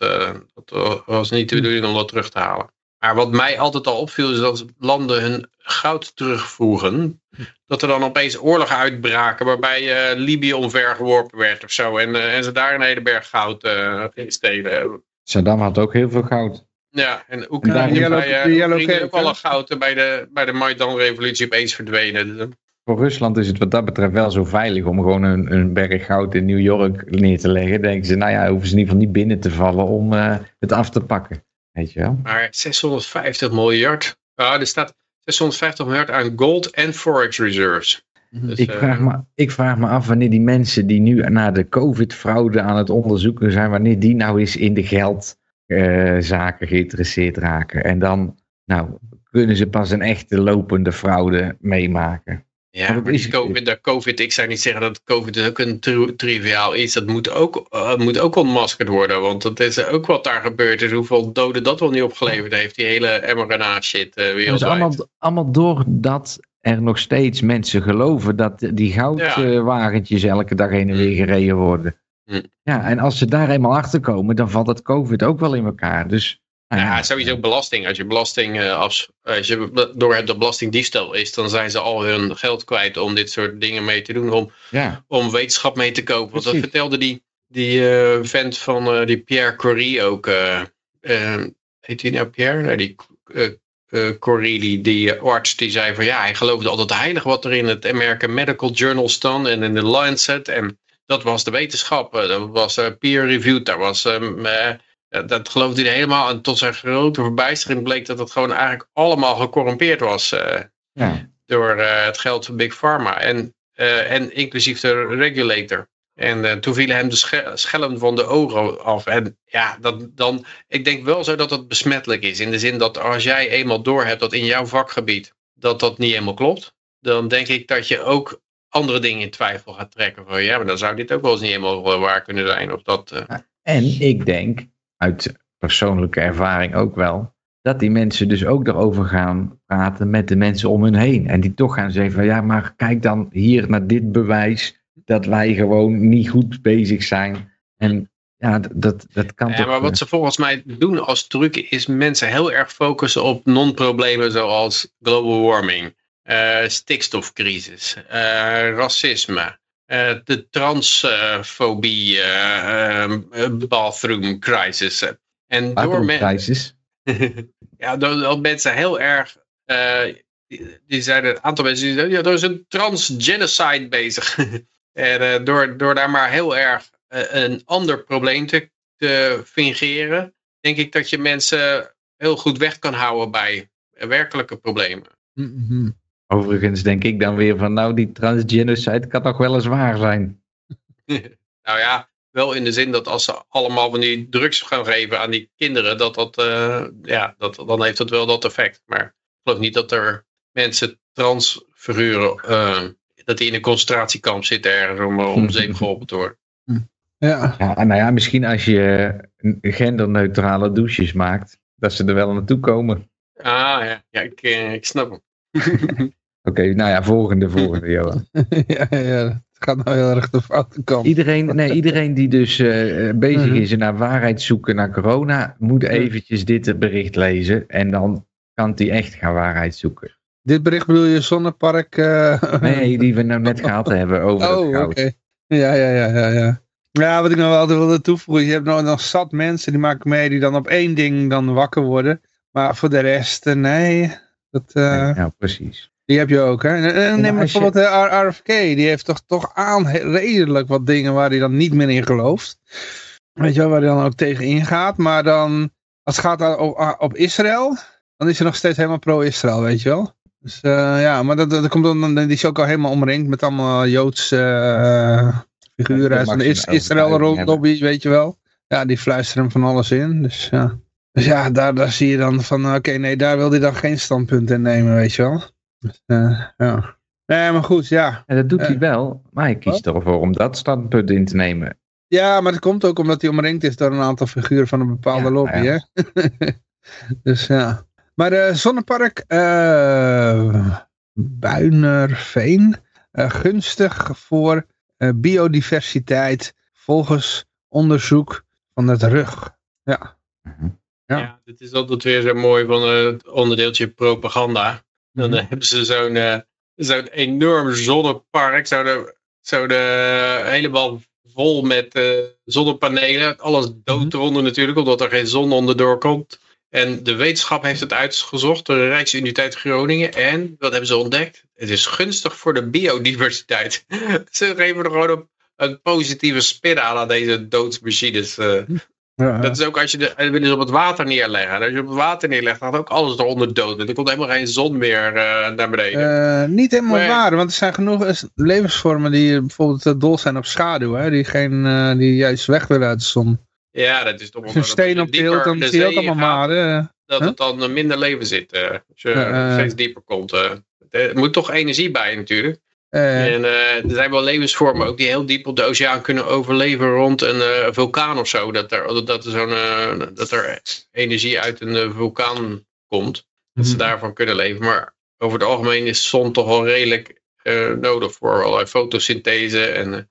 dat was niet de bedoeling om dat terug te halen. Maar wat mij altijd al opviel is dat landen hun goud terugvoegen. Dat er dan opeens oorlogen uitbraken waarbij eh, Libië omvergeworpen werd of zo. En, eh, en ze daar een hele berg goud eh gingen stelen. Saddam had ook heel veel goud. Ja, en Oekraïne bij, ook alle goud bij de, bij de Maidan-revolutie opeens verdwenen. Voor Rusland is het wat dat betreft wel zo veilig om gewoon een, een berg goud in New York neer te leggen. Denken ze, nou ja, hoeven ze in ieder geval niet binnen te vallen om eh, het af te pakken. Weet je wel? Maar 650 miljard. Ja, er staat 650 miljard aan gold en forex reserves. Dus, Ik eh, vraag, me, ik vraag me af wanneer die mensen die nu naar de COVID-fraude aan het onderzoeken zijn, wanneer die nou eens in de geldzaken geïnteresseerd raken. En dan nou, kunnen ze pas een echte lopende fraude meemaken. Ja, dat is- die COVID, de COVID, ik zou niet zeggen dat COVID ook een tri- triviaal is. Dat moet ook, eh, moet ook ontmaskerd worden. Want dat is ook wat daar gebeurd is. Hoeveel doden dat wel niet opgeleverd heeft. Die hele mRNA shit Dat is wereldwijd. allemaal, allemaal doordat er nog steeds mensen geloven dat die goudwagentjes elke dag heen en weer gereden worden. Hm. Ja, en als ze daar eenmaal achter komen, dan valt het COVID ook wel in elkaar. Dus, Ja, sowieso belasting. Als je belasting eh, afs- als je door het belastingdiefstal is, dan zijn ze al hun geld kwijt om dit soort dingen mee te doen. Om, Ja, om wetenschap mee te kopen. Want dat vertelde die, die eh, vent van eh, die Pierre Corrie ook. heet hij nou Pierre? Nee, die Corrie, die, die arts, die zei van ja, hij geloofde altijd heilig wat er in het American Medical Journal stond en in de Lancet. En dat was de wetenschap. Dat was peer-reviewed. Daar was, ehm, eh, dat- dat geloofde hij helemaal. En tot zijn grote verbijstering bleek dat het gewoon eigenlijk allemaal gecorrumpeerd was. eh, ja. door eh, het geld van Big Pharma. En, eh, en inclusief de regulator. En eh, toen vielen hem de sche- schellen van de ogen af. En ja, dat, dan, ik denk wel zo dat het besmettelijk is. In de zin dat als jij eenmaal doorhebt dat in jouw vakgebied dat dat niet helemaal klopt. Dan denk ik dat je ook andere dingen in twijfel gaat trekken. Van ja, maar dan zou dit ook wel eens niet helemaal eh, waar kunnen zijn. Of dat, eh, En ik denk, uit persoonlijke ervaring ook wel, dat die mensen dus ook erover gaan praten met de mensen om hun heen. En die toch gaan zeggen van ja, maar kijk dan hier naar dit bewijs dat wij gewoon niet goed bezig zijn. En ja, dat, dat kan Ja, toch... maar wat ze volgens mij doen als truc is mensen heel erg focussen op non-problemen zoals global warming, eh, stikstofcrisis, eh, racisme, eh, de transfobie, eh, eh, bathroom crisis. En door crisis. ja, door, door mensen heel erg, die, zeiden, een aantal mensen die zeiden, ja, er is een transgenocide bezig. en door, door daar maar heel erg een ander probleem te, te fingeren, denk ik dat je mensen heel goed weg kan houden bij werkelijke problemen. Mhm. Overigens denk ik dan weer van nou, die transgenocide kan toch wel eens waar zijn. Nou ja, wel in de zin dat als ze allemaal van die drugs gaan geven aan die kinderen, dat dat, eh, ja, dat, dan heeft dat wel dat effect. Maar ik geloof niet dat er mensen transfiguren, eh dat die in een concentratiekamp zitten ergens om, eh, om zeep geholpen te worden. Ja. Ja, nou ja, misschien als je genderneutrale douches maakt, dat ze er wel naartoe komen. Ah ja, ja ik, ik snap hem. Oké, nou ja, volgende, volgende, Johan. ja, ja, het gaat nou heel erg de foute kant. Iedereen, nee, iedereen die dus eh, bezig Mhm. is en naar waarheid zoeken naar corona, moet eventjes dit bericht lezen. En dan kan hij echt gaan waarheid zoeken. Dit bericht bedoel je zonnepark? eh, Nee, die we nou net gehad hebben over het Oh, oké. goud. Ja, ja, ja, ja, ja. Ja, wat ik nog wel altijd wilde toevoegen. Je hebt nog, nog zat mensen die maken mee die dan op één ding dan wakker worden. Maar voor de rest, eh, nee. Dat, eh, Ja, precies. Die heb je ook, hè. En, en neem als je- bijvoorbeeld de R- RFK. Die heeft toch, toch aan redelijk wat dingen waar hij dan niet meer in gelooft. Weet je wel, waar hij dan ook tegen ingaat. Maar dan, als het gaat op, op Israël, dan is hij nog steeds helemaal pro-Israël, weet je wel. Dus uh, ja, maar dat, dat komt dan, die is ook al helemaal omringd met allemaal Joodse uh, figuren is, Israël lobby, weet je wel. Ja, die fluisteren hem van alles in, dus ja. Dus ja, daar, daar zie je dan van, oké, nee, daar wil hij dan geen standpunt in nemen, weet je wel. Dus, uh, ja. Nee, maar goed, ja. En dat doet hij wel, maar hij kiest ervoor om dat standpunt in te nemen. Ja, maar dat komt ook omdat hij omringd is door een aantal figuren van een bepaalde lobby, ja. hè. dus ja. Maar uh, Zonnepark Buinerveen, gunstig voor biodiversiteit volgens onderzoek van het RUG. Ja. Mhm. Ja. ja, dit is altijd weer zo mooi van het onderdeeltje propaganda. Dan mm hebben ze zo'n zo'n enorm zonnepark, zouden zo de, helemaal vol met zonnepanelen. Alles dood mhm. eronder natuurlijk, omdat er geen zon onderdoor komt. En de wetenschap heeft het uitgezocht, de Rijksuniversiteit Groningen. En wat hebben ze ontdekt? Het is gunstig voor de biodiversiteit. ze geven er gewoon een, een positieve spin aan aan deze doodsmachines. Uh, ja, Dat is ook als je de, willen ze op het water neerleggen. als je op het water neerlegt, gaat ook alles eronder dood. Er komt helemaal geen zon meer uh, naar beneden. Uh, niet helemaal waar, want er zijn genoeg levensvormen die bijvoorbeeld dol zijn op schaduw. Hè? Die, geen, die juist weg willen uit de zon. Ja, dat is toch Als je een steen op tilt, dan zie je ook allemaal maden. Dat het dan minder leven zit. Als je steeds dieper komt. Er moet toch energie bij natuurlijk. En er zijn wel levensvormen ook die heel diep op de oceaan kunnen overleven rond een vulkaan of zo. Dat er, dat, er zo'n, dat er energie uit een vulkaan komt. Dat ze mhm. daarvan kunnen leven. Maar over het algemeen is zon toch wel redelijk nodig voor allerlei fotosynthese en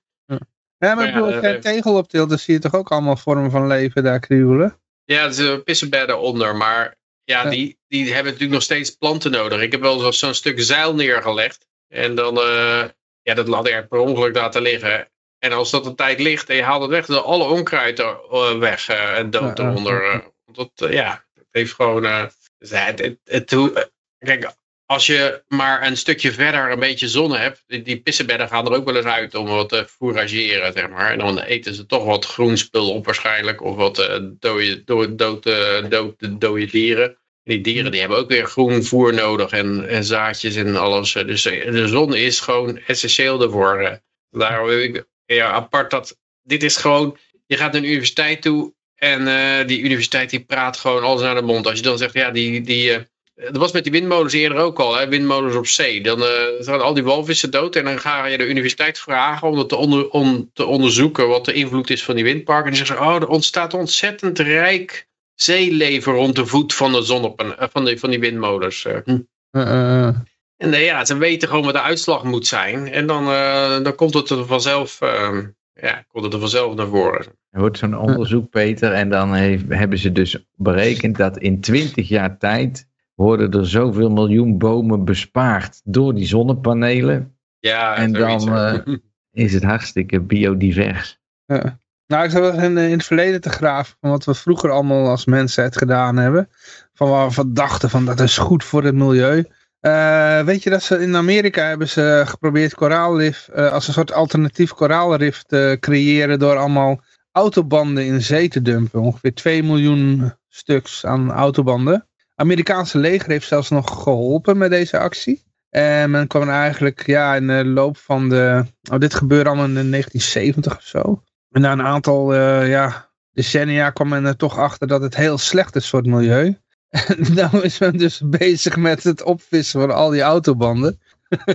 ja, maar ik bedoel, als tegel optilt, dan zie je toch ook allemaal vormen van leven daar kriebelen? Ja, er zijn pissenbedden onder, maar ja, Die, die hebben natuurlijk nog steeds planten nodig. Ik heb wel zo'n stuk zeil neergelegd en dan, uh, ja, dat laat er per ongeluk laten liggen. En als dat een tijd ligt en je haalt het weg, dan alle onkruid er, uh, weg uh, en dood eronder. dat, ja, het heeft gewoon... Dus het, het, het, kijk, als je maar een stukje verder een beetje zon hebt, die, die pissenbedden gaan er ook wel eens uit om wat te fourageren, zeg maar. En dan eten ze toch wat groen spul op waarschijnlijk, of wat uh, dode, dood, dood, dood, dode dieren. Die dieren die hebben ook weer groen voer nodig en, en zaadjes en alles. Dus eh, de zon is gewoon essentieel ervoor. Daarom wil ik ja, apart dat, dit is gewoon, je gaat naar een universiteit toe en uh, die universiteit die praat gewoon alles naar de mond. Als je dan zegt, ja, die... die dat was met die windmolens eerder ook al, hè? windmolens op zee. Dan uh, zijn al die walvissen dood en dan ga je de universiteit vragen om, te, onder, om te onderzoeken wat de invloed is van die windparken. En die zeggen ze, oh, er ontstaat ontzettend rijk zeeleven rond de voet van, de zonnepan eh, van, die, van die windmolens. Uh. Uh, en ja, ze weten gewoon wat de uitslag moet zijn. En dan, dan komt het er vanzelf, ehm, ja, komt het er vanzelf naar voren. Er wordt zo'n onderzoek, Peter, en dan heeft, hebben ze dus berekend dat in 20 jaar tijd worden er zoveel miljoen bomen bespaard door die zonnepanelen. Ja, en dan uh, is het hartstikke biodivers. Ja. Nou, ik zat in, in het verleden te graven van wat we vroeger allemaal als mensheid gedaan hebben. Van waar we dachten van dat is goed voor het milieu. Uh, weet je dat ze in Amerika hebben ze geprobeerd koraalrif uh, als een soort alternatief koraalrif te creëren door allemaal autobanden in zee te dumpen. Ongeveer 2 miljoen stuks aan autobanden. Amerikaanse leger heeft zelfs nog geholpen met deze actie. En men kwam eigenlijk ja, in de loop van de... Oh, dit gebeurde allemaal in 1970 of zo. En na een aantal uh, ja, decennia kwam men er toch achter dat het heel slecht is voor het milieu. En dan is men dus bezig met het opvissen van al die autobanden.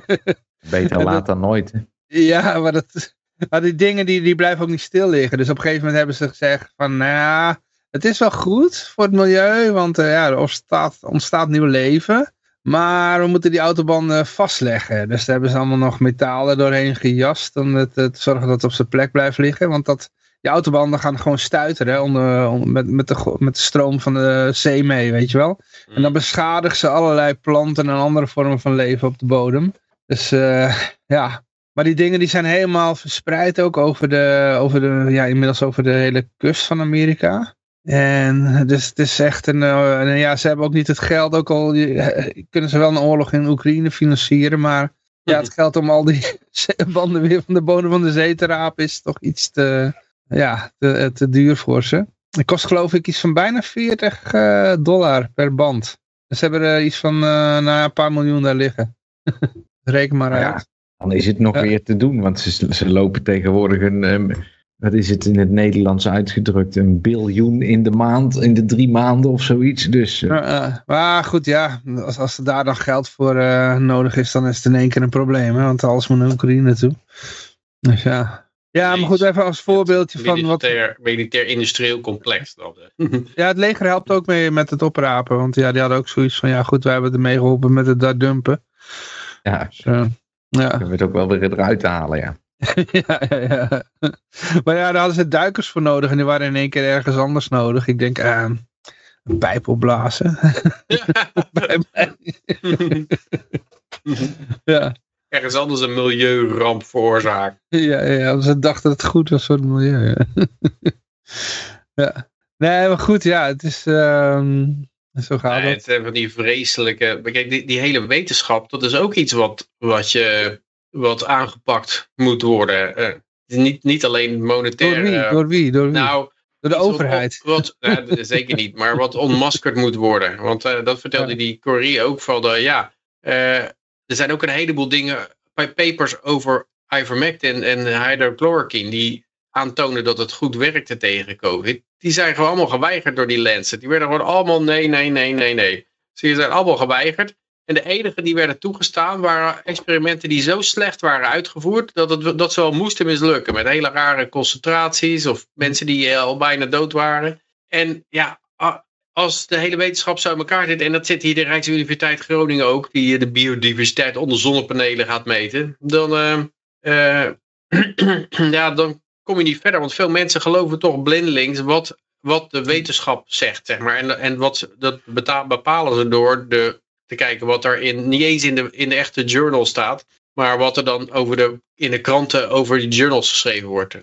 Beter laat dan nooit. Ja, maar, dat, maar die dingen die, die blijven ook niet stil liggen. Dus op een gegeven moment hebben ze gezegd van... Nou ja, het is wel goed voor het milieu, want uh, ja, er ontstaat, ontstaat nieuw leven. Maar we moeten die autobanden vastleggen. Dus daar hebben ze allemaal nog metalen doorheen gejast om het, te zorgen dat het op zijn plek blijft liggen. Want dat, die autobanden gaan gewoon stuiteren onder, onder, met, met, de, met de stroom van de zee mee, weet je wel. En dan mm. beschadigen ze allerlei planten en andere vormen van leven op de bodem. Dus uh, ja, maar die dingen die zijn helemaal verspreid ook over de, over de, ja, inmiddels over de hele kust van Amerika. En dus het is echt een, uh, ja, ze hebben ook niet het geld, ook al uh, kunnen ze wel een oorlog in Oekraïne financieren, maar ja, het geld om al die banden weer van de bodem van de zee te rapen is toch iets te, ja, te, te duur voor ze. Het kost geloof ik iets van bijna 40 uh, dollar per band. Ze hebben er iets van nou, een paar miljoen daar liggen. Reken maar uit. Ja, dan is het nog weer te doen, want ze, ze lopen tegenwoordig een, um, wat is het in het Nederlands uitgedrukt, een biljoen in de maand, in de drie maanden of zoiets. Dus, uh. maar goed, ja, als, als er daar dan geld voor uh, nodig is, dan is het in één keer een probleem, hè? want alles moet naar Oekraïne naartoe. Dus ja. Ja, maar goed, even als voorbeeldje van wat... Militair-industrieel complex. Dan. ja, het leger helpt ook mee met het oprapen, want ja, die hadden ook zoiets van, ja goed, wij hebben ermee geholpen met het daar dumpen. Ja, dus, uh, ja. kunnen we het ook wel weer eruit halen, ja. ja, ja, ja. Maar ja, daar hadden ze duikers voor nodig en die waren in één keer ergens anders nodig. Ik denk, uh, een pijp opblazen. ja. Ergens anders een milieuramp veroorzaakt. Ja, ja, ze dachten dat het goed was voor het milieu. Ja. Nee, maar goed, ja, het is... Uh, zo gaat het. Het van die vreselijke... Kijk, die, die hele wetenschap, dat is ook iets wat, wat je wat aangepakt moet worden. Uh, niet, niet alleen monetair. Door wie? Uh, door wie? Door wie? Nou, door de overheid. Wat, wat zeker niet, maar wat onmaskerd moet worden. Want uh, dat vertelde ja. die Corrie ook van, de, ja, er zijn ook een heleboel dingen, bij papers over ivermectin en hydrochloroquine, die aantonen dat het goed werkte tegen COVID. Die zijn gewoon allemaal geweigerd door die lenzen. Die werden gewoon allemaal nee, nee, nee, nee, nee. Ze die zijn allemaal geweigerd. En de enige die werden toegestaan waren experimenten die zo slecht waren uitgevoerd dat, het, dat ze wel moesten mislukken. Met hele rare concentraties of mensen die al bijna dood waren. En ja, als de hele wetenschap zo in elkaar zit, en dat zit hier de Rijksuniversiteit Groningen ook, die de biodiversiteit onder zonnepanelen gaat meten, dan, uh, ja, dan kom je niet verder. Want veel mensen geloven toch blindelings wat, wat de wetenschap zegt, zeg maar. En, en wat, dat bepalen ze door de te kijken wat er in, niet eens in de, in de echte journal staat, maar wat er dan over de, in de kranten over die journals geschreven wordt.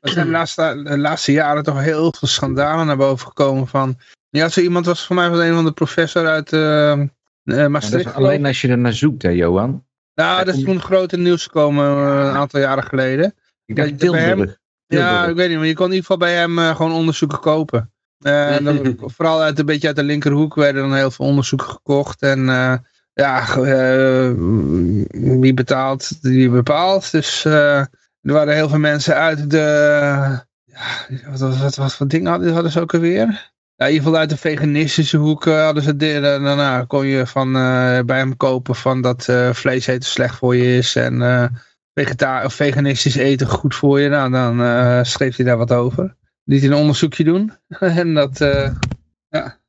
Er zijn de laatste, de laatste jaren toch heel veel schandalen naar boven gekomen van... Ja, zo iemand was voor mij van een van de professor uit uh, Maastricht. alleen als je er naar zoekt, hè, Johan? Nou, dat is toen groot in nieuws gekomen een aantal jaren geleden. Ik dacht Tilburg. Ja, ik weet niet, maar je kon in ieder geval bij hem gewoon onderzoeken kopen. Uh, dan, vooral uit een beetje uit de linkerhoek werden dan heel veel onderzoeken gekocht. En uh, ja, uh, wie betaalt, die bepaalt. Dus er waren heel veel mensen uit de... Ja, wat, wat, wat, wat voor dingen hadden, hadden ze ook alweer? Ja, in ieder geval uit de veganistische hoek hadden ze dit. Daarna kon je van, bij hem kopen van dat vlees eten slecht voor je is. En vegeta of veganistisch eten goed voor je. Nou, dan schreef hij daar wat over liet een onderzoekje doen. en dat, uh, ja.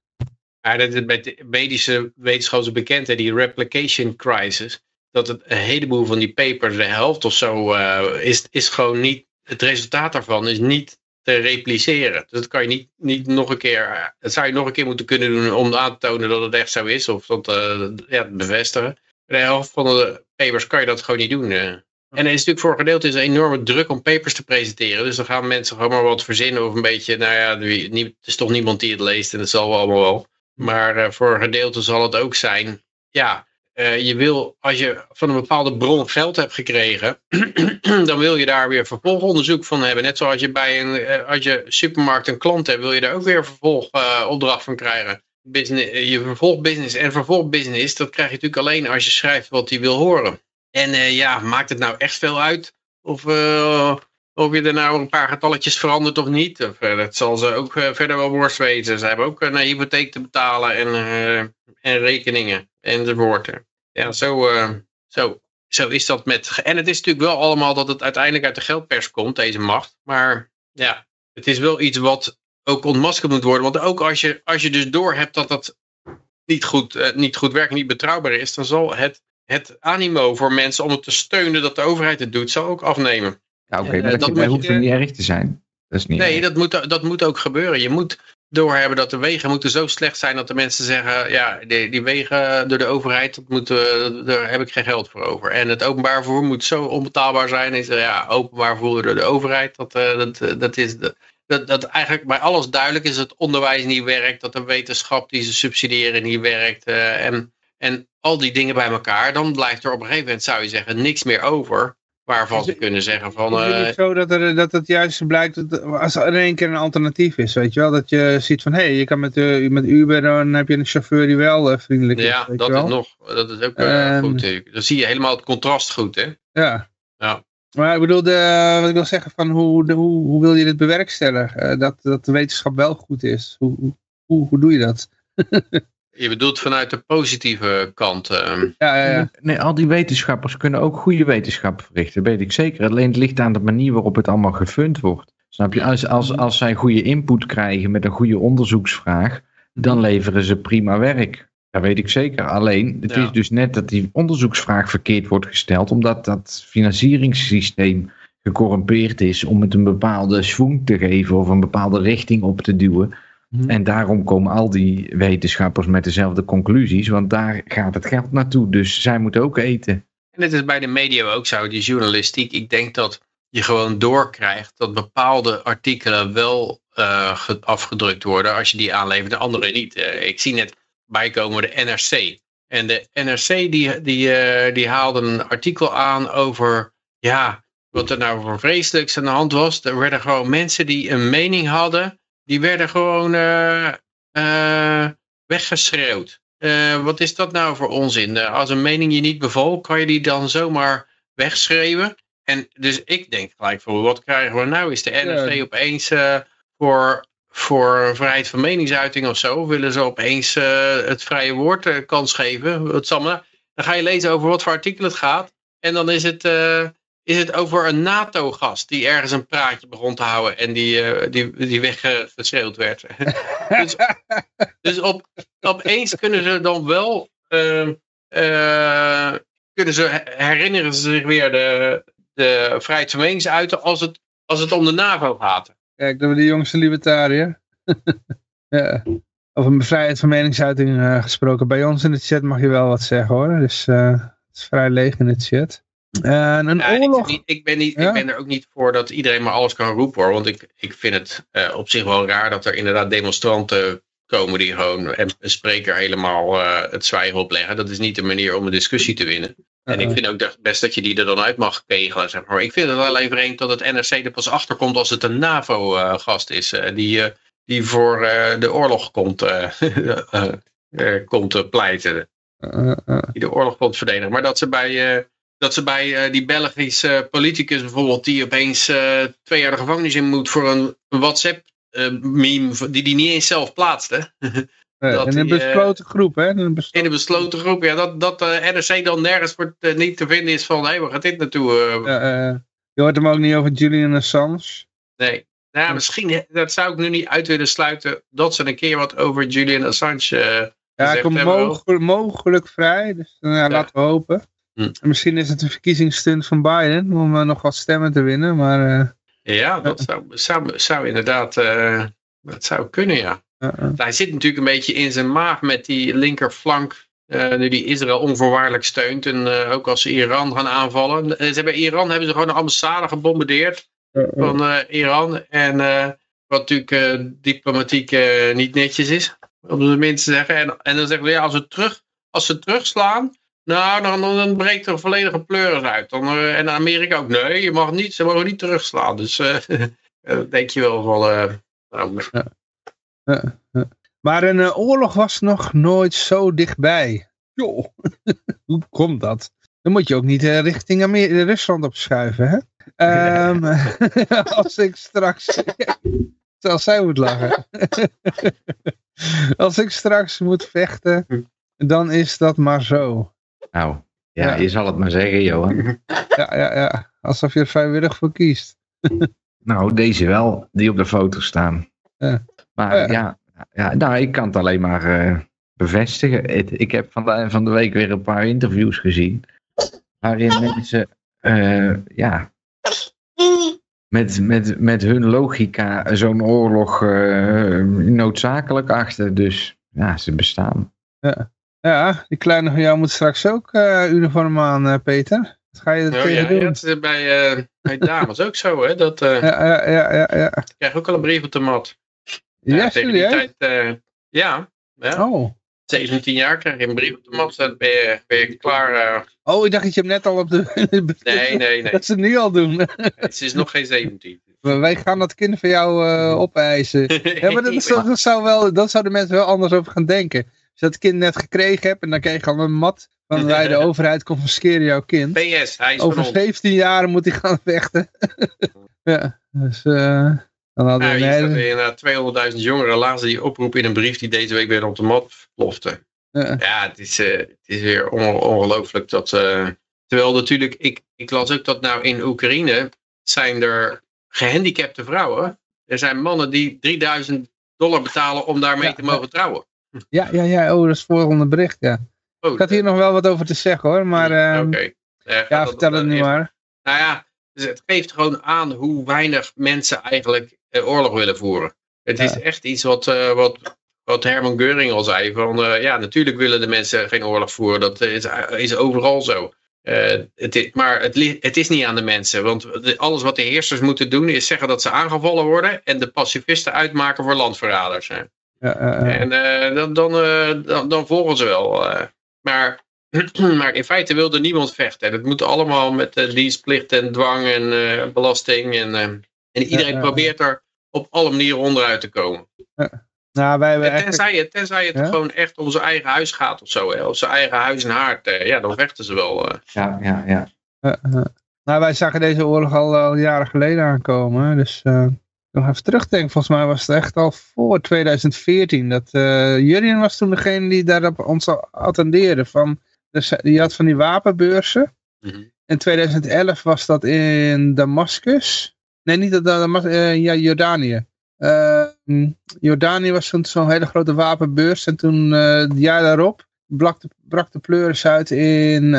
Ja, dat is bij de medische wetenschappers bekend, hè, die replication crisis. Dat het, een heleboel van die papers, de helft of zo, uh, is, is gewoon niet, het resultaat daarvan is niet te repliceren. Dus dat kan je niet, niet nog een keer, dat zou je nog een keer moeten kunnen doen om aan te tonen dat het echt zo is. Of dat uh, ja, bevestigen. De helft van de papers kan je dat gewoon niet doen. En er is natuurlijk voor een gedeelte is een enorme druk om papers te presenteren. Dus dan gaan mensen gewoon maar wat verzinnen of een beetje, nou ja, het is toch niemand die het leest en dat zal wel allemaal wel. Maar uh, voor een gedeelte zal het ook zijn, ja, uh, je wil, als je van een bepaalde bron geld hebt gekregen, dan wil je daar weer vervolgonderzoek van hebben. Net zoals je bij een, uh, als je supermarkt een klant hebt, wil je daar ook weer vervolgopdracht van krijgen. Business, je vervolgbusiness en vervolgbusiness, dat krijg je natuurlijk alleen als je schrijft wat hij wil horen. En uh, ja, maakt het nou echt veel uit of, uh, of je er nou een paar getalletjes verandert of niet? Of, uh, dat zal ze ook verder wel worst wezen. Ze hebben ook een hypotheek te betalen en, en rekeningen enzovoort. Ja, zo, zo, zo is dat met... En het is natuurlijk wel allemaal dat het uiteindelijk uit de geldpers komt, deze macht. Maar ja, het is wel iets wat ook ontmaskerd moet worden. Want ook als je, als je dus doorhebt dat dat niet goed, niet goed werkt, niet betrouwbaar is, dan zal het het animo voor mensen om het te steunen dat de overheid het doet, zal ook afnemen. Ja, oké, okay, maar dat, dat hoeft niet erg te zijn. Dat is niet nee, dat moet, dat moet ook gebeuren. Je moet doorhebben dat de wegen moeten zo slecht zijn dat de mensen zeggen, ja, die, die wegen door de overheid, dat moet, daar heb ik geen geld voor over. En het openbaar vervoer moet zo onbetaalbaar zijn. En ja, openbaar vervoer door de overheid, dat, uh, dat, dat is de, dat, dat eigenlijk bij alles duidelijk is dat het onderwijs niet werkt, dat de wetenschap die ze subsidiëren niet werkt. Uh, en en al die dingen bij elkaar, dan blijft er op een gegeven moment, zou je zeggen, niks meer over. waarvan Is ze kunnen zeggen van... Is het eh, niet zo dat, er, dat het juist blijkt dat als er in één keer een alternatief is, weet je wel? Dat je ziet van, hé, hey, je kan met, uh, met Uber, dan heb je een chauffeur die wel uh, vriendelijk is, ja, dat is nog, dat is ook uh, En- goed. Dan zie je helemaal het contrast goed, hè? Ja. Ja. Maar ik bedoel, de, wat ik wil zeggen, van hoe, de, hoe, hoe wil je dit bewerkstelligen? Dat, dat de wetenschap wel goed is. Hoe, hoe, hoe doe je dat? Je bedoelt vanuit de positieve kant. Uh, ja. Nee, al die wetenschappers kunnen ook goede wetenschap verrichten, weet ik zeker. Alleen het ligt aan de manier waarop het allemaal gefund wordt. Snap je? Als, als, als zij goede input krijgen met een goede onderzoeksvraag, dan leveren ze prima werk. Dat weet ik zeker. Alleen, het Ja. is dus net dat die onderzoeksvraag verkeerd wordt gesteld, omdat dat financieringssysteem gecorrumpeerd is om het een bepaalde swoon te geven of een bepaalde richting op te duwen. Mhm. En daarom komen al die wetenschappers met dezelfde conclusies, want daar gaat het geld naartoe. Dus zij moeten ook eten. En het is bij de media ook zo, die journalistiek. Ik denk dat je gewoon doorkrijgt dat bepaalde artikelen wel uh, ge- afgedrukt worden als je die aanlevert, de andere niet. Uh, ik zie net bijkomen de NRC. En de NRC die, die, uh, die haalde een artikel aan over ja, wat er nou voor vreselijks aan de hand was. Er werden gewoon mensen die een mening hadden, die werden gewoon uh, weggeschreeuwd. Uh, wat is dat nou voor onzin? Als een mening je niet bevalt, kan je die dan zomaar wegschreeuwen? En dus ik denk gelijk van, wat krijgen we nou? Is de NRC ja. opeens uh, voor, voor vrijheid van meningsuiting of zo? Willen ze opeens het vrije woord kans geven? Wat dan ga je lezen over wat voor artikel het gaat. En dan is het, is het over een NATO-gast die ergens een praatje begon te houden en die, die, die weggeschreeuwd werd. dus dus op, opeens kunnen ze dan wel, uh, uh, kunnen ze herinneren ze zich weer de, de vrijheid van meningsuiten als het, als het om de NAVO gaat. Kijk, dat we de jongste libertariër. ja. Over vrijheid van meningsuiting uh, gesproken. Bij ons in de chat mag je wel wat zeggen hoor. Dus het is vrij leeg in de chat. En een ja, oorlog... Ik, ben niet, ja? ik ben er ook niet voor dat iedereen maar alles kan roepen hoor. Want ik, ik vind het uh, op zich wel raar dat er inderdaad demonstranten komen die gewoon een spreker helemaal uh, het zwijgen opleggen. Dat is niet de manier om een discussie te winnen. En ik vind ook dat best dat je die er dan uit mag kegelen. Zeg maar. Ik vind het wel even vreemd dat het NRC er pas achter komt als het een NAVO-gast is. Uh, die, die voor de oorlog komt, komt pleiten. Die de oorlog komt verdedigen. Maar dat ze bij dat ze bij uh, die Belgische politicus bijvoorbeeld, die opeens uh, twee jaar de gevangenis in moet voor een, WhatsApp-meme uh, die die niet eens zelf plaatste. In een besloten groep, hè? In een besloten, in een besloten groep, ja. Dat, dat NRC dan nergens voor niet te vinden is van, hé, hey, waar gaat dit naartoe? Je hoort hem ook niet over Julian Assange. Nee. Nou, misschien, dat zou ik nu niet uit willen sluiten, dat ze een keer wat over Julian Assange Ja, hij komt mogelijk, mogelijk vrij, dus ja. laten we hopen. Hm. Misschien is het een verkiezingsstunt van Biden om uh, nog wat stemmen te winnen, maar... Uh, ja, dat zou, zou, zou inderdaad... Uh, dat zou kunnen, ja. Hij zit natuurlijk een beetje in zijn maag met die linkerflank... nu die Israël onvoorwaardelijk steunt. En ook als ze Iran gaan aanvallen. Ze hebben Iran hebben ze gewoon een ambassade gebombardeerd van Iran. En wat natuurlijk diplomatiek niet netjes is. Om het minst te zeggen. En, en dan zeggen we, ja, als, we terug, als ze terugslaan... Nou, dan, dan breekt er volledige pleuris uit. Dan, uh, en Amerika ook, nee, je mag niet, ze mogen niet terugslaan. Dus uh, dat denk je wel van... Uh, nou. Maar een oorlog was nog nooit zo dichtbij. Joh, hoe komt dat? Dan moet je ook niet richting Rusland opschuiven, hè? Um, als ik straks... Zelfs zij moet lachen. als ik straks moet vechten, dan is dat maar zo. Nou, ja, ja, je zal het maar zeggen, Johan. Ja, ja, ja. Alsof je er vrijwillig voor kiest. nou, deze wel, die op de foto staan. Ja. Maar ja, ja, ja nou, ik kan het alleen maar uh, bevestigen. Het, ik heb van de, van de week weer een paar interviews gezien. Waarin mensen, uh, ja, met, met, met hun logica zo'n oorlog uh, noodzakelijk achter. Dus ja, ze bestaan. Ja. Ja, die kleine van jou moet straks ook uh, uniform aan, uh, Peter. Wat ga je er oh, tegen ja, doen? Ja, dat is bij, uh, bij dames ook zo, hè? Dat, ja, ja, ja, ja, ja. Ik krijg ook al een brief op de mat. Ja, tegen die tijd, ja, ja. Oh. 17 jaar krijg je een brief op de mat, dan ben je, ben je klaar. eh. Oh, ik dacht dat je hem net al op de... nee, nee, nee. Dat ze het nu al doen. Het is nog geen 17. Wij gaan dat kind van jou eh, opeisen. Ja, maar dat, is, dat zou wel, dat zouden mensen wel anders over gaan denken. Als je dat kind net gekregen hebt en dan krijg je al een mat van wij de overheid confisceren jouw kind. PS, hij is Over van ons. 17 jaar moet hij gaan vechten. ja, dus eh dan hadden we hele- inderdaad 200.000 jongeren lazen die oproep in een brief die deze week weer op de mat plofte. Ja. Ja, het is, eh, het is weer on- ongelooflijk dat... eh, terwijl natuurlijk, ik, ik las ook dat nou in Oekraïne zijn er gehandicapte vrouwen. Er zijn mannen die 3000 dollar betalen om daarmee Ja. te mogen trouwen. Ja, ja, ja, oh, dat is het volgende bericht, ja. Oh, Ik had hier nog wel wat over te zeggen hoor, maar eh, Oké. Eh, gaat ja, dat- vertel het nu even- maar. Nou ja, dus het geeft gewoon aan hoe weinig mensen eigenlijk eh, oorlog willen voeren. Het is Ja. echt iets wat, eh, wat, wat Herman Geuring al zei. Van, eh, ja, natuurlijk willen de mensen geen oorlog voeren. Dat is, is overal zo. Het is, maar het, is niet aan de mensen. Want alles wat de heersers moeten doen is zeggen dat ze aangevallen worden. En de pacifisten uitmaken voor landverraders. Hè. En eh, dan, dan, eh, dan, dan volgen ze wel. eh. maar, maar in feite wilde niemand vechten. Het moet allemaal met dienstplicht en dwang en eh, belasting. En, eh, en iedereen probeert er op alle manieren onderuit te komen. Nou, wij hebben En eigenlijk... tenzij, het, tenzij Ja? gewoon echt om zijn eigen huis gaat of zo. Hè, of zijn eigen huis en haard. ja, dan vechten ze wel. eh. Ja, ja, ja. Nou, wij zagen deze oorlog al, al jaren geleden aankomen. Dus eh, nog even terugdenken. Volgens mij was het echt al voor 2014. Dat Jurien was toen degene die daarop ons attendeerde. Van, dus die had van die wapenbeurzen. Mhm. In 2011 was dat in Damascus. Nee, niet dat Damas eh, ja, Jordanië. Eh, Jordanië was toen zo'n hele grote wapenbeurs. En toen, eh, het jaar daarop, brak de, brak de pleuris uit in,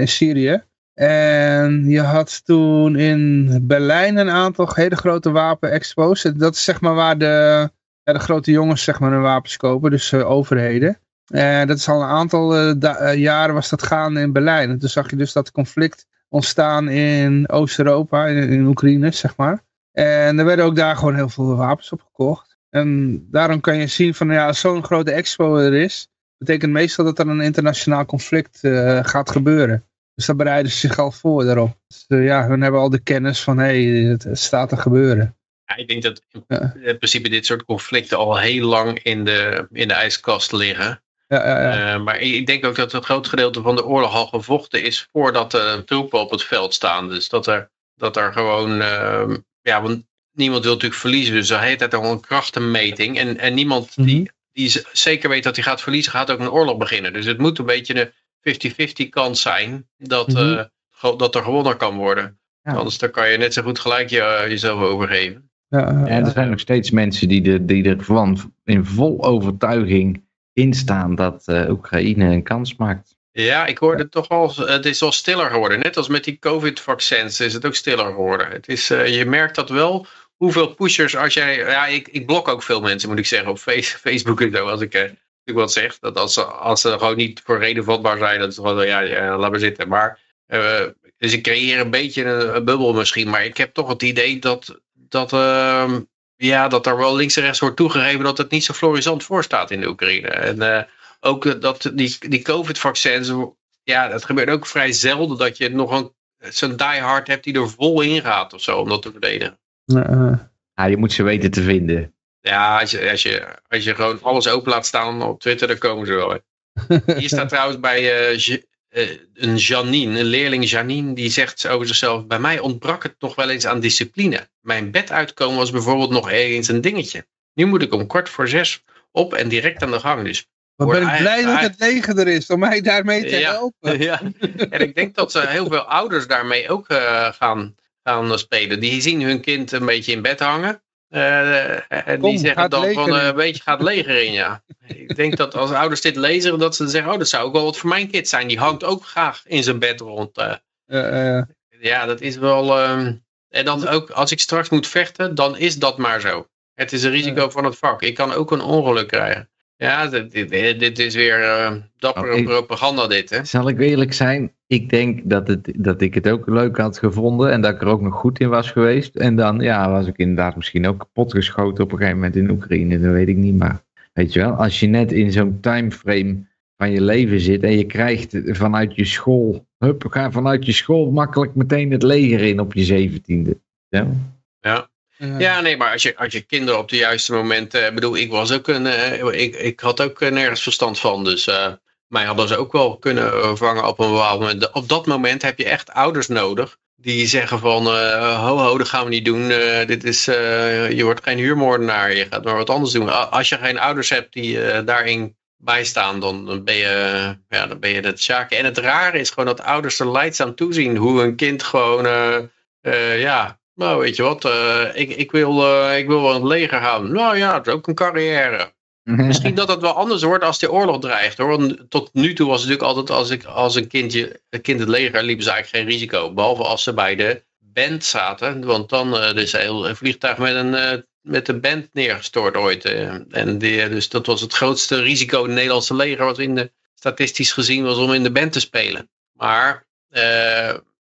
in Syrië. En je had toen in Berlijn een aantal hele grote wapenexpo's. En Dat is zeg maar waar de, ja, de grote jongens zeg maar hun wapens kopen, dus eh, overheden. En dat is al een aantal eh, eh, jaren was dat gaande in Berlijn. En toen zag je dus dat conflict ontstaan in Oost-Europa, in, in Oekraïne zeg maar. En er werden ook daar gewoon heel veel wapens op gekocht. En daarom kan je zien van ja, zo'n grote expo er is, betekent meestal dat er een internationaal conflict eh, gaat gebeuren. Dus daar bereiden ze zich al voor daarop. Dus, eh, ja, hun hebben al de kennis van hé, hey, het, het staat te gebeuren. Ja, ik denk dat in, principe dit soort conflicten al heel lang in de, in de ijskast liggen. Ja, ja, ja. Eh, maar ik denk ook dat een groot gedeelte van de oorlog al gevochten is voordat de troepen op het veld staan. Dus dat er, dat er gewoon, ehm, ja, want niemand wil natuurlijk verliezen. Dus er heet het al een krachtenmeting. En, en niemand Mhm. die, die z- zeker weet dat hij gaat verliezen, gaat ook een oorlog beginnen. Dus het moet een beetje een 50-50 kans zijn dat, Mhm. eh, dat er gewonnen kan worden. Ja. Anders dan kan je net zo goed gelijk je, jezelf overgeven. ja. En er zijn nog steeds mensen die, de, die ervan in vol overtuiging instaan dat eh, Oekraïne een kans maakt. Ja, ik hoorde toch al, het is al stiller geworden. Net als met die COVID-vaccins is het ook stiller geworden. Het is, eh, je merkt dat wel, hoeveel pushers als jij, ja, ik, ik blok ook veel mensen moet ik zeggen op Face- Facebook en zo, als ik, eh, ik wat zeg. Dat als ze, als ze gewoon niet voor reden vatbaar zijn, dat is gewoon, ja, ja laat maar zitten. Maar, eh, dus ik creëer een beetje een, een bubbel misschien, maar ik heb toch het idee dat, dat, ehm, ja, dat er wel links en rechts wordt toegegeven dat het niet zo florisant voor staat in de Oekraïne. En eh, ook eh, dat die, die COVID-vaccins, ja, dat gebeurt ook vrij zelden dat je nog een zo'n diehard hebt die er vol in gaat of zo om dat te verdedigen. Ja, ja. Ja, je moet ze weten te vinden. Ja, als je, als je, als je gewoon alles open laat staan op Twitter, dan komen ze wel. Hè. Hier staat trouwens bij eh, eh, een Janine, een leerling Janine, die zegt over zichzelf, bij mij ontbrak het nog wel eens aan discipline. Mijn bed uitkomen was bijvoorbeeld nog eens een dingetje. Nu moet ik om kwart voor zes op en direct aan de gang. Dus Wat ben ik blij dat het leger er is om mij daarmee te Ja. helpen. Ja, en ik denk dat ze heel veel ouders daarmee ook eh, gaan, gaan spelen. Die zien hun kind een beetje in bed hangen. Eh, en Kom, die zeggen dan van in. eh, een beetje gaat leger in, ja. Ik denk dat als ouders dit lezen, dat ze zeggen, oh dat zou ook wel wat voor mijn kind zijn. Die hangt ook graag in zijn bed rond. eh. Ja, dat is wel... ehm, en dan ook, als ik straks moet vechten, dan is dat maar zo. Het is een risico van het vak. Ik kan ook een ongeluk krijgen. Ja, dit, dit, dit is weer eh, dappere Oh, ik- propaganda dit, hè. Zal ik eerlijk zijn? Ik denk dat, het, dat ik het ook leuk had gevonden en dat ik er ook nog goed in was geweest. En dan ja, was ik inderdaad misschien ook kapot geschoten op een gegeven moment in Oekraïne, dat weet ik niet. Maar Weet je wel, als je net in zo'n timeframe van je leven zit en je krijgt vanuit je school, hup, ga vanuit je school makkelijk meteen het leger in op je zeventiende. Ja. Ja. Ja, nee, maar als je, als je kinderen op de juiste momenten... Ik bedoel, ik was ook een... eh, ik, ik had ook eh, nergens verstand van. Dus eh, mij hadden ze ook wel kunnen vangen op een bepaald moment. Op dat moment heb je echt ouders nodig... die zeggen van... eh, ho, ho, dat gaan we niet doen. eh, dit is, eh, je wordt geen huurmoordenaar. Je gaat maar wat anders doen. Als je geen ouders hebt die daarin bijstaan... Dan, ben je, ja, dan ben je het zaken. En het rare is gewoon dat ouders er leidzaam toezien... hoe een kind gewoon... ja, nou, weet je wat, ik, ik, wil, ik wil wel in het leger gaan. Nou ja, het is ook een carrière. Misschien dat het wel anders wordt als die oorlog dreigt. Hoor. Want tot nu toe was het natuurlijk altijd als, ik, als een, kindje, een kind het leger liepen ze eigenlijk geen risico. Behalve als ze bij de band zaten. Want dan er is een heel vliegtuig met, een, eh, met de band neergestort ooit. eh. en die, dus dat was het grootste risico in het Nederlandse leger. Wat in de, statistisch gezien was om in de band te spelen. Maar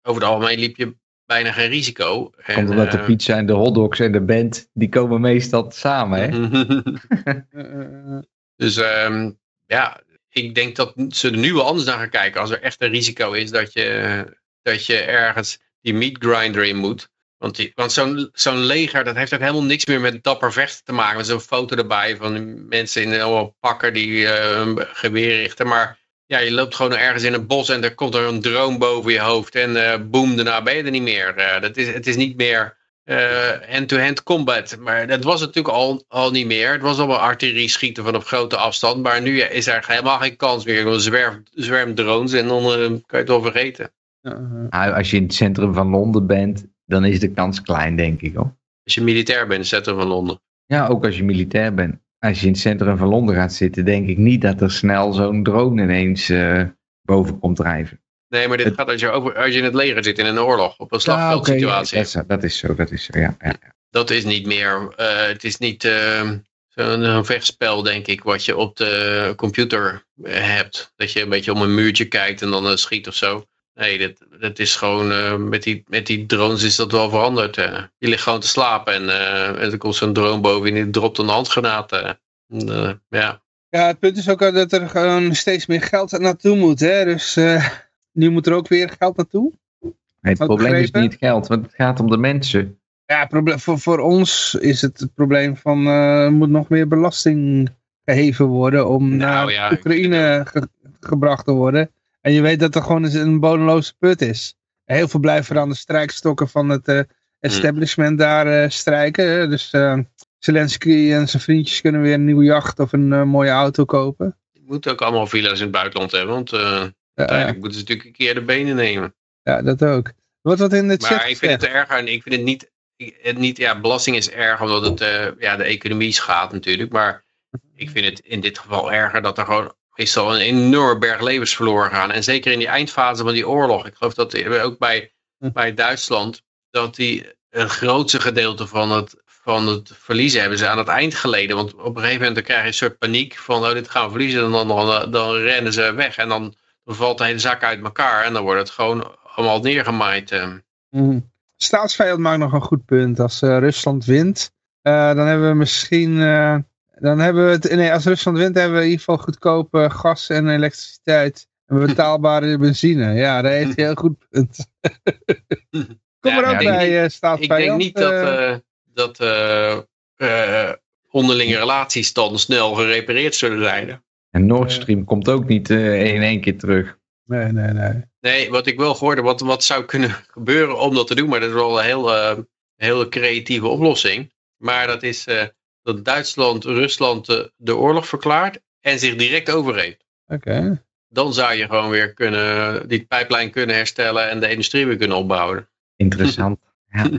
over het algemeen liep je bijna geen risico. En, Komt omdat de eh, pizza en de hotdogs en de band, die komen meestal samen, hè? Dus ehm, ja, ik denk dat ze er nu wel anders naar gaan kijken. Als er echt een risico is dat je, dat je ergens die meat grinder in moet. Want, die- want zo'n zo'n leger, dat heeft ook helemaal niks meer met dapper vechten te maken. Met zo'n foto erbij van mensen in allemaal pakken die een geweer richten. Maar ja, je loopt gewoon ergens in een bos en er komt er een drone boven je hoofd. En eh boem, daarna ben je er niet meer. Eh, dat is, het is niet meer eh, hand-to-hand combat. Maar dat was het natuurlijk al, al niet meer. Het was allemaal artillerie schieten van op grote afstand. Maar nu is er helemaal geen kans meer. Een zwerm, zwerm drones en dan eh, kan je het wel vergeten. Nou, als je in het centrum van Londen bent, dan is de kans klein, denk ik hoor. Als je militair bent, zetten van Londen. Ja, ook als je militair bent. Als je in het centrum van Londen gaat zitten, denk ik niet dat er snel zo'n drone ineens eh, boven komt drijven. Nee, maar dit Het- gaat als je, over, als je in het leger zit in een oorlog. Op een Ja, slagveldsituatie. dat, is, dat is zo, dat is zo, ja. ja. dat is niet meer, eh, het is niet eh, zo'n vechtspel denk ik, wat je op de computer eh, hebt. Dat je een beetje om een muurtje kijkt en dan schiet of zo. Nee, dat, dat is gewoon, eh, met, die, met die drones is dat wel veranderd. eh. Je ligt gewoon te slapen en, eh, en er komt zo'n drone boven en die dropt een handgranaat. ja. Ja, het punt is ook dat er gewoon steeds meer geld naartoe moet. Hè? Dus eh, nu moet er ook weer geld naartoe. Het probleem is niet het geld, want het gaat om de mensen. Ja, voor, voor ons is het het probleem van eh, er moet nog meer belasting geheven worden om Nou naar ja, Oekraïne ge- gebracht te worden. En je weet dat er gewoon eens een bodemloze put is. Heel veel blijven aan de strijkstokken van het eh, establishment daar eh, strijken. Dus eh, Zelensky en zijn vriendjes kunnen weer een nieuwe jacht of een mooie auto kopen. Je moet ook allemaal villa's in het buitenland hebben, want Ja, uiteindelijk moeten ze natuurlijk een keer de benen nemen. ja, dat ook. Wat wat in de chat Maar ik vind het gezegd. erg en ik vind het niet, het niet ja, belasting is erg omdat het ja, de economie schaadt natuurlijk. Maar ik vind het in dit geval erger dat er gewoon meestal een enorme berg levens verloren gaan. En zeker in die eindfase van die oorlog. Ik geloof dat eh, ook bij, Hm. bij Duitsland, dat die een grootste gedeelte van het, van het verliezen hebben ze aan het eind geleden. Want op een gegeven moment krijg je een soort paniek van oh, dit gaan we verliezen. En dan, dan, dan rennen ze weg en dan, dan valt de hele zaak uit elkaar. En dan wordt het gewoon allemaal neergemaaid. Mhm. Staatsvijand maakt nog een goed punt. Als eh, Rusland wint, dan hebben we misschien... dan hebben we het, nee, als Rusland wint hebben we in ieder geval goedkope gas en elektriciteit. En betaalbare benzine. Ja, daar heeft heel goed punt. Kom Ja, er ook ik bij, niet- eh Ik staatsvijand. denk niet dat, eh, eh, dat eh, eh, onderlinge relaties dan snel gerepareerd zullen zijn. En Nord Stream komt ook niet eh, in één keer terug. Nee, nee, nee. Nee, wat ik wel gehoord heb, wat, wat zou kunnen gebeuren om dat te doen, maar dat is wel een heel, eh, hele creatieve oplossing. Maar dat is eh, dat Duitsland Rusland de, de oorlog verklaart en zich direct overgeeft. Oké. Dan zou je gewoon weer kunnen, die pijplijn kunnen herstellen en de industrie weer kunnen opbouwen. Interessant. Ja.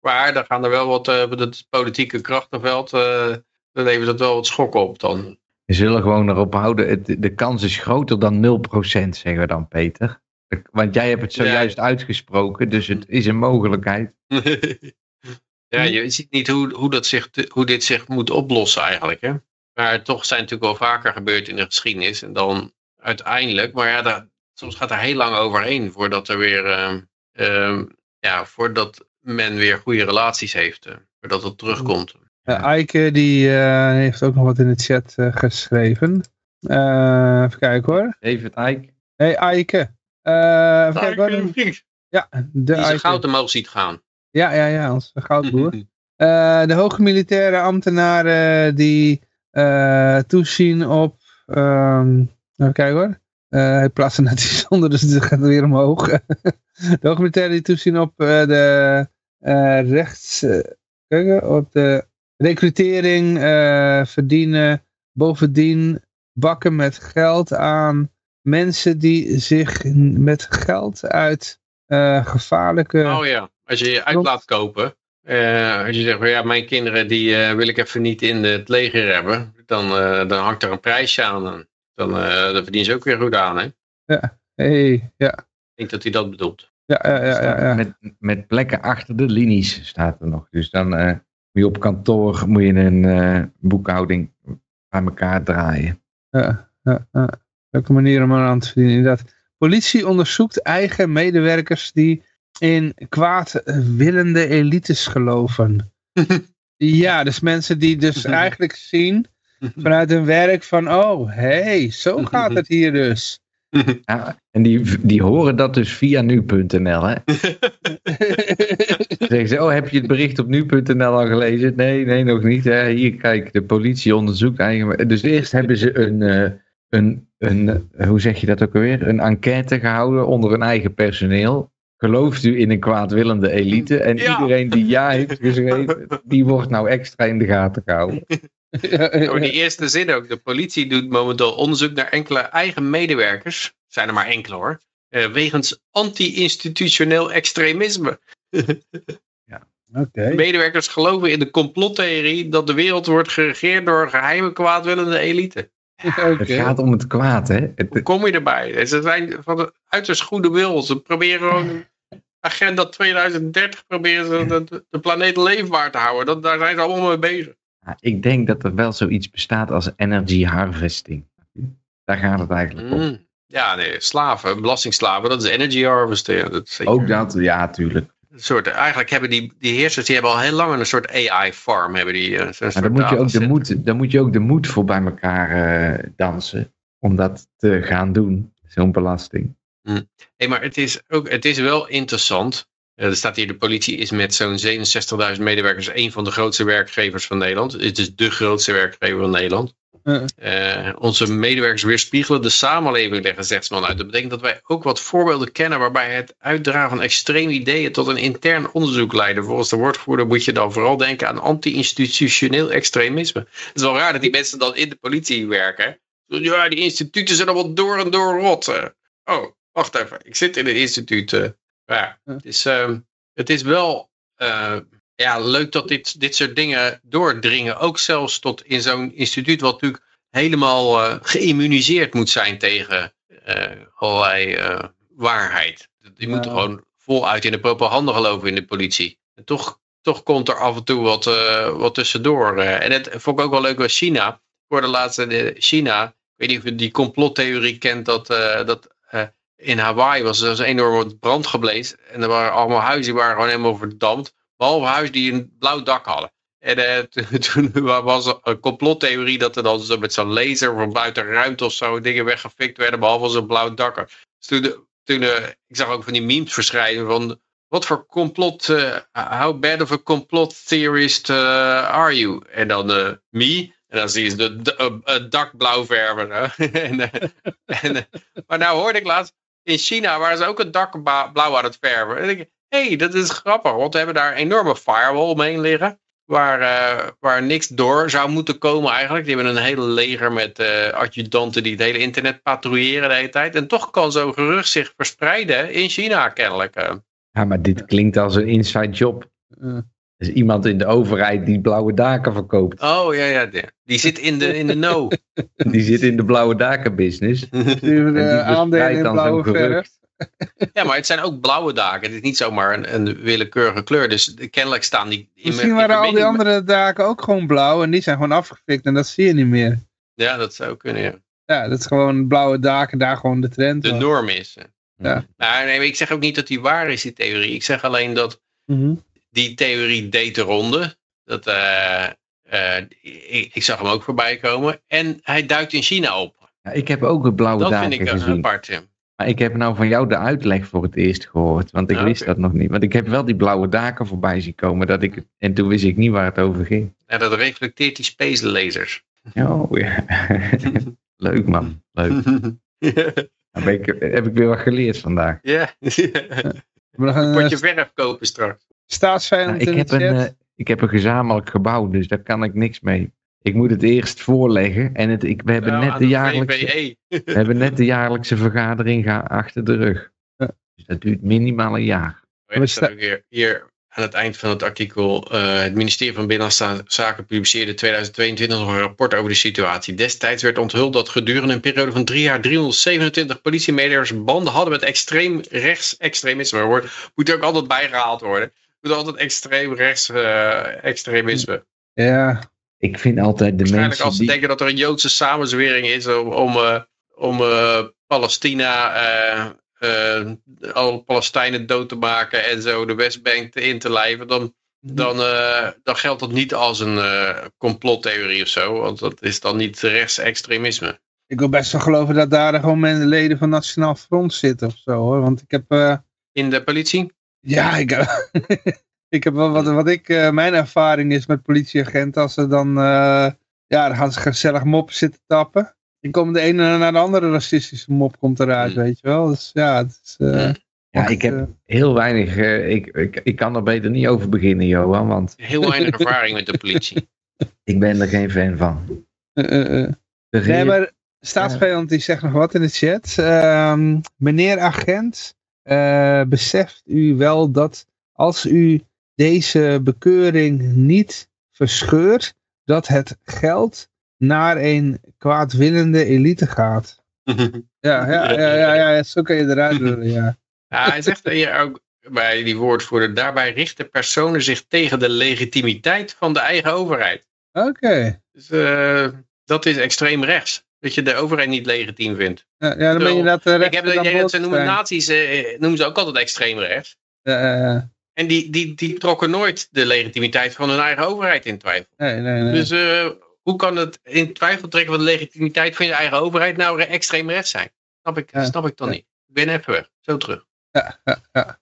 maar dan gaan er wel wat, eh het politieke krachtenveld, eh dan levert dat wel wat schok op dan. We zullen gewoon erop houden, het, de kans is groter dan 0%, zeggen we dan, Peter. Want jij hebt het zojuist uitgesproken, dus het is een mogelijkheid. ja, je ziet niet hoe, hoe, dat zich, hoe dit zich moet oplossen eigenlijk. Hè? Maar toch zijn het natuurlijk wel vaker gebeurd in de geschiedenis. En dan uiteindelijk, maar ja, daar, soms gaat er heel lang overheen voordat er weer, ehm, ehm, ja, voordat men weer goede relaties heeft. eh, voordat het terugkomt. Uh, Eike die uh, heeft ook nog wat in de chat uh, geschreven. even kijken hoor. David Eike. Hey Eike. even kijken hoor. Ja, de Die zijn goud omhoog ziet gaan. Ja, ja, ja, onze goudboer. de hoge militaire ambtenaren die toezien op... Um, even kijken hoor. hij plaatst het net iets onder, dus het gaat weer omhoog. de hoge militairen die toezien op de rechts... Kijken, op de recrutering, uh, verdienen, bovendien bakken met geld aan mensen die zich met geld uit uh, gevaarlijke... Oh ja, als je je uit laat kopen, uh, als je zegt, ja, mijn kinderen die wil ik even niet in het leger hebben, dan, dan hangt er een prijsje aan. Dan, dan verdienen ze ook weer goed aan, hè? Ja, hey, ja. Ik denk dat hij dat bedoelt. Ja, ja, ja. ja, ja. Met, met plekken achter de linies staat er nog. Dus dan moet je op kantoor moet je een uh, boekhouding bij elkaar draaien. Ja, ja, ja. Welke manier om aan te verdienen, inderdaad. Politie onderzoekt eigen medewerkers die in kwaadwillende elites geloven. ja, dus mensen die dus eigenlijk zien vanuit hun werk van, oh, hey, zo gaat het hier dus. Ja, en die, die horen dat dus via nu.nl, hè? zeggen ze, oh, heb je het bericht op nu.nl al gelezen? Nee, nee, nog niet. Hè? Hier, kijk, de politie onderzoekt eigenlijk... Dus eerst hebben ze een, uh, een, een, hoe zeg je dat ook alweer? Een enquête gehouden onder hun eigen personeel. Gelooft u in een kwaadwillende elite? En ja. iedereen die ja heeft geschreven, die wordt nou extra in de gaten gehouden. In die eerste zin ook. De politie doet momenteel onderzoek naar enkele eigen medewerkers. Zijn er maar enkele hoor. Uh, wegens anti-institutioneel extremisme. ja, okay. Medewerkers geloven in de complottheorie dat de wereld wordt geregeerd door geheime kwaadwillende elite. Okay. Het gaat om het kwaad, hè? Het... Hoe kom je erbij? Ze zijn van de uiterst goede wil. Ze proberen gewoon agenda 2030 proberen ze de, de planeet leefbaar te houden. Dat, daar zijn ze allemaal mee bezig. Ik denk dat er wel zoiets bestaat als energy harvesting. Daar gaat het eigenlijk om. Mm, ja, nee, slaven, belastingsslaven, dat is energy harvesting. Dat zeker. Ook dat, ja, tuurlijk. Soort, eigenlijk hebben die, die heersers, die hebben al heel lang een soort AI-farm. Hebben die, uh, maar dan, moet je ook de moed, dan moet je ook de moed voor bij elkaar uh, dansen. Om dat te gaan doen, zo'n belasting. Mm. Hey, maar het is, ook, het is wel interessant. Uh, er staat hier, de politie is met zo'n 67.000 medewerkers een van de grootste werkgevers van Nederland. Het is de grootste werkgever van Nederland. Uh, onze medewerkers weerspiegelen de samenleving, leggen Zetsman uit. Dat betekent dat wij ook wat voorbeelden kennen waarbij het uitdragen van extreme ideeën tot een intern onderzoek leiden. Volgens de woordvoerder moet je dan vooral denken aan anti-institutioneel extremisme. Het is wel raar dat die mensen dan in de politie werken. Ja, die instituten zijn allemaal door en door rot. Oh, wacht even. Ik zit in een instituut. Ja, het is, uh, het is wel uh, ja, leuk dat dit, dit soort dingen doordringen. Ook zelfs tot in zo'n instituut wat natuurlijk helemaal uh, geïmmuniseerd moet zijn tegen allerlei waarheid. Die moeten gewoon voluit in de propaganda geloven in de politie. En toch, toch komt er af en toe wat, wat tussendoor. en het vond ik ook wel leuk bij China. Voor de laatste China, ik weet niet of je die complottheorie kent dat, dat in Hawaii was er een enorme brand geblezen. En er waren allemaal huizen die waren gewoon helemaal verdampt. Behalve huizen die een blauw dak hadden. En uh, toen was er een complottheorie dat er dan zo met zo'n laser van buiten ruimte of zo dingen weggefikt werden. Behalve zo'n blauw dak. Dus toen, uh, ik zag ook van die memes verschijnen van wat voor complot, uh, how bad of a complot theorist are you? En dan me. En dan zie je de, de, de dak blauw verven. en, en, maar nou hoorde ik laatst, in China waren ze ook het dak blauw aan het verven. En ik hey, dat is grappig, want we hebben daar een enorme firewall omheen liggen. Waar, uh, waar niks door zou moeten komen eigenlijk. Die hebben een hele leger met uh, adjudanten die het hele internet patrouilleren de hele tijd. En toch kan zo'n gerucht zich verspreiden in China kennelijk. Uh. Ja, maar dit klinkt als een inside job. Er is iemand in de overheid die blauwe daken verkoopt. Oh ja, ja. Die, die zit in de, in de know. die zit in de blauwe daken business. Die, die aandelen in blauwe verf. Ja, maar het zijn ook blauwe daken. Het is niet zomaar een, een willekeurige kleur. Dus kennelijk staan die... In Misschien waren al die andere daken ook gewoon blauw. En die zijn gewoon afgefikt. En dat zie je niet meer. Ja, dat zou kunnen, ja. Ja, dat is gewoon blauwe daken. Daar gewoon de trend. De norm is. Ja. Nou, nee, ik zeg ook niet dat die waar is, die theorie. Ik zeg alleen dat... Mm -hmm die theorie deed de ronde. Dat, uh, Eh, ik, ik zag hem ook voorbij komen. En hij duikt in China op. Ja, ik heb ook het blauwe Dat daken vind ik gezien. apart. ja. Maar ik heb nou van jou de uitleg voor het eerst gehoord. Want ik Ah, wist dat nog niet. Want ik heb wel die blauwe daken voorbij zien komen. Dat ik, en toen wist ik niet waar het over ging. Ja, dat reflecteert die space lasers. Oh ja. Leuk man. Leuk. Dan ben ik, heb ik weer wat geleerd vandaag. Ja. Nog een Moet eh, je verf kopen straks. staatsvijand Nou, ik, in heb de een, eh, ik heb een gezamenlijk gebouw. Dus daar kan ik niks mee. Ik moet het eerst voorleggen. En het, ik, we, hebben Nou, net de jaarlijkse, VVE. we hebben net de jaarlijkse vergadering ga- achter de rug. Ja. Dus dat duurt minimaal een jaar. Oh, er staat ook hier, hier aan het eind van het artikel. eh, het ministerie van Binnenlandse Zaken publiceerde in 2022 nog een rapport over de situatie. Destijds werd onthuld dat gedurende een periode van drie jaar 327 politiemedewerkers banden hadden met extreem rechts extremisme. Wordt- Moet er ook altijd bijgehaald worden. Moet altijd extreem rechts eh, extremisme. Ja, Ik vind altijd de Waarschijnlijk mensen als ze die... denken dat er een Joodse samenzwering is om, om, eh, om eh, Palestina, eh, eh, alle Palestijnen dood te maken en zo de Westbank te- in te lijven, dan, dan, eh, dan geldt dat niet als een eh, complottheorie of zo, want dat is dan niet rechtsextremisme. ik wil best wel geloven dat daar gewoon men- leden van Nationaal Front zitten of zo hoor. Want ik heb, eh, In de politie? ja, ik, ik heb wel wat, wat ik, eh, mijn ervaring is met politieagenten. Als ze dan, eh, ja, dan gaan ze gezellig mop zitten tappen. Dan komt de ene naar de andere racistische mop komt eruit, Hmm. weet je wel. Dus ja, het is, eh. Ja, echt, ik heb heel weinig... eh, ik, ik, ik kan er beter niet over beginnen, Johan. Want Heel weinig ervaring met de politie. ik ben er geen fan van. eh, eh, eh. Nee, maar staatsvijand die zegt nog wat in de chat. Ehm, meneer agent, eh, beseft u wel dat als u deze bekeuring niet verscheurt, dat het geld naar een kwaadwillende elite gaat. Ja, ja, ja, ja, ja, zo kan je eruit doen, ja. Ja, hij zegt hier ook bij die woordvoerder, daarbij richten personen zich tegen de legitimiteit van de eigen overheid. Oké. Dus eh, dat is extreem rechts. Dat je de overheid niet legitiem vindt. Ja, ja, dan ben je dat uh, Ik heb dat, dat ze noemen nazi's, eh, noemen ze ook altijd extreem rechts. En die, die, die trokken nooit de legitimiteit van hun eigen overheid in twijfel. Nee, nee, nee. Dus uh, hoe kan het in twijfel trekken van de legitimiteit van je eigen overheid nou extreem rechts zijn? Snap ik, ja. snap ik dan ja. niet. Ik ben even weg. Zo terug. Ja, ja, ja.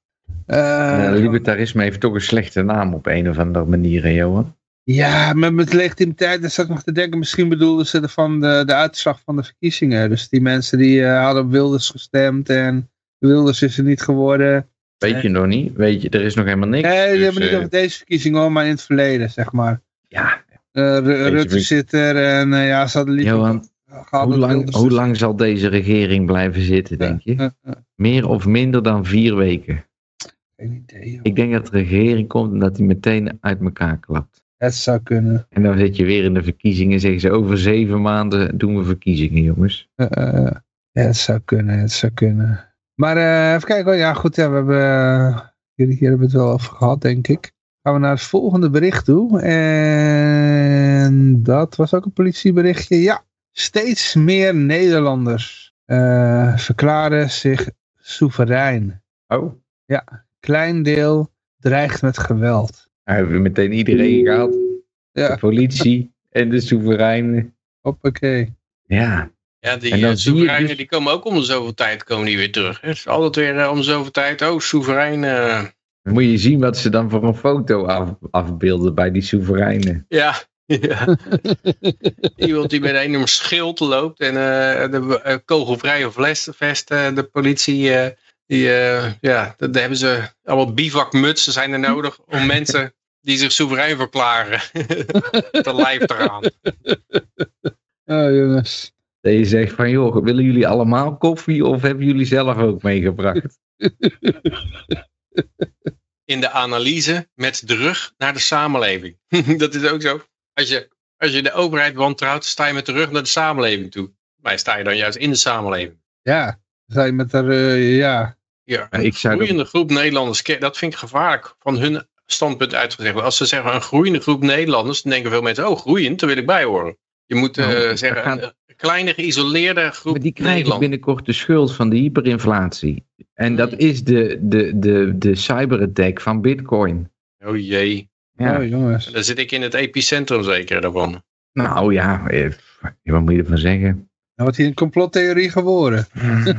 Uh, libertarisme heeft toch een slechte naam op een of andere manier, hè, Johan? Ja, met, met legitimiteit, daar zat ik nog te denken, misschien bedoelden ze van de, de uitslag van de verkiezingen. Dus die mensen die uh, hadden op Wilders gestemd en Wilders is er niet geworden. Weet je nog niet? Weet je, er is nog helemaal niks. Nee, dus, hebben niet over deze verkiezingen hoor, maar in het verleden, zeg maar. Ja. Uh, Rutte zit er en ja, ze hadden liever... Johan, hoe lang, hoe lang zal deze regering blijven zitten, denk je? Meer of minder dan vier weken? Geen idee. Joh. Ik denk dat de regering komt en dat die meteen uit elkaar klapt. Het zou kunnen. En dan zit je weer in de verkiezingen. Zeggen ze over zeven maanden doen we verkiezingen, jongens. Uh, ja, het zou kunnen, het zou kunnen. Maar uh, even kijken. Ja, goed. Ja, we hebben, uh, hier, hier hebben we het wel over gehad, denk ik. Gaan we naar het volgende bericht toe. En dat was ook een politieberichtje. Ja, steeds meer Nederlanders uh, verklaren zich soeverein. Oh. Ja, klein deel dreigt met geweld. Hij hebben meteen iedereen gehad. Ja. De politie en de soevereinen. Hoppakee. Ja. Ja, die uh, soevereinen dus... die komen ook om de zoveel tijd komen die weer terug. Het is altijd weer uh, om zoveel tijd. Oh, soeverein. Dan moet je zien wat ze dan voor een foto af, afbeelden bij die soevereinen. Ja. ja. Iemand die met een enorm schild loopt en uh, de kogelvrije vest, de politie die, uh, ja, dat hebben ze allemaal bivakmutsen zijn er nodig om mensen die zich soeverein verklaren te lijf te gaan. Oh jongens. Dat je zegt van joh, willen jullie allemaal koffie of hebben jullie zelf ook meegebracht? In de analyse met de rug naar de samenleving. dat is ook zo. Als je, als je de overheid wantrouwt, sta je met de rug naar de samenleving toe. Maar sta je dan juist in de samenleving. Ja, sta je met uh, ja. Ja, een ik zou groeiende dat... groep Nederlanders, dat vind ik gevaarlijk van hun standpunt uitgezegd. Als ze zeggen een groeiende groep Nederlanders, dan denken veel mensen, oh groeiend, daar wil ik bij horen. Je moet uh, nou, zeggen, gaan... kleine geïsoleerde groep Maar die krijgen binnenkort de schuld van de hyperinflatie. En dat is de, de, de, de cyberattack van bitcoin. Oh jee. Ja. Oh jongens. Dan zit ik in het epicentrum zeker daarvan. Nou ja, eh, wat moet je ervan zeggen? Nou wordt hier een complottheorie geworden.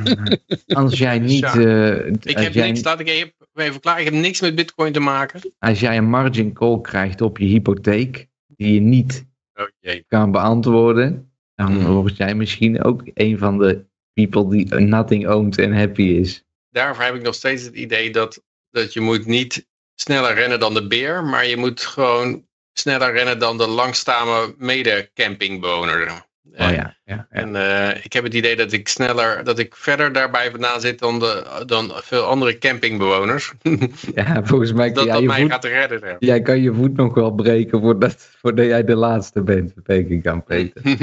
Als jij niet, Ja. eh, Ik als, heb jij, niks, laat ik even, even klaar, ik heb niks met bitcoin te maken. als jij een margin call krijgt op je hypotheek, die je niet Oh jee. kan beantwoorden, dan Hmm. word jij misschien ook een van de people die nothing owned and happy is. Daarvoor heb ik nog steeds het idee dat, dat je moet niet sneller rennen dan de beer, maar je moet gewoon sneller rennen dan de langstame mede-campingbewoner. Oh ja, ja, ja. En eh, ik heb het idee dat ik sneller, dat ik verder daarbij vandaan zit dan, de, dan veel andere campingbewoners. ja volgens mij kan dat dat je, mij voet, gaat redden. jij kan je voet nog wel breken voordat, voordat jij de laatste bent, denk ik aan Peter.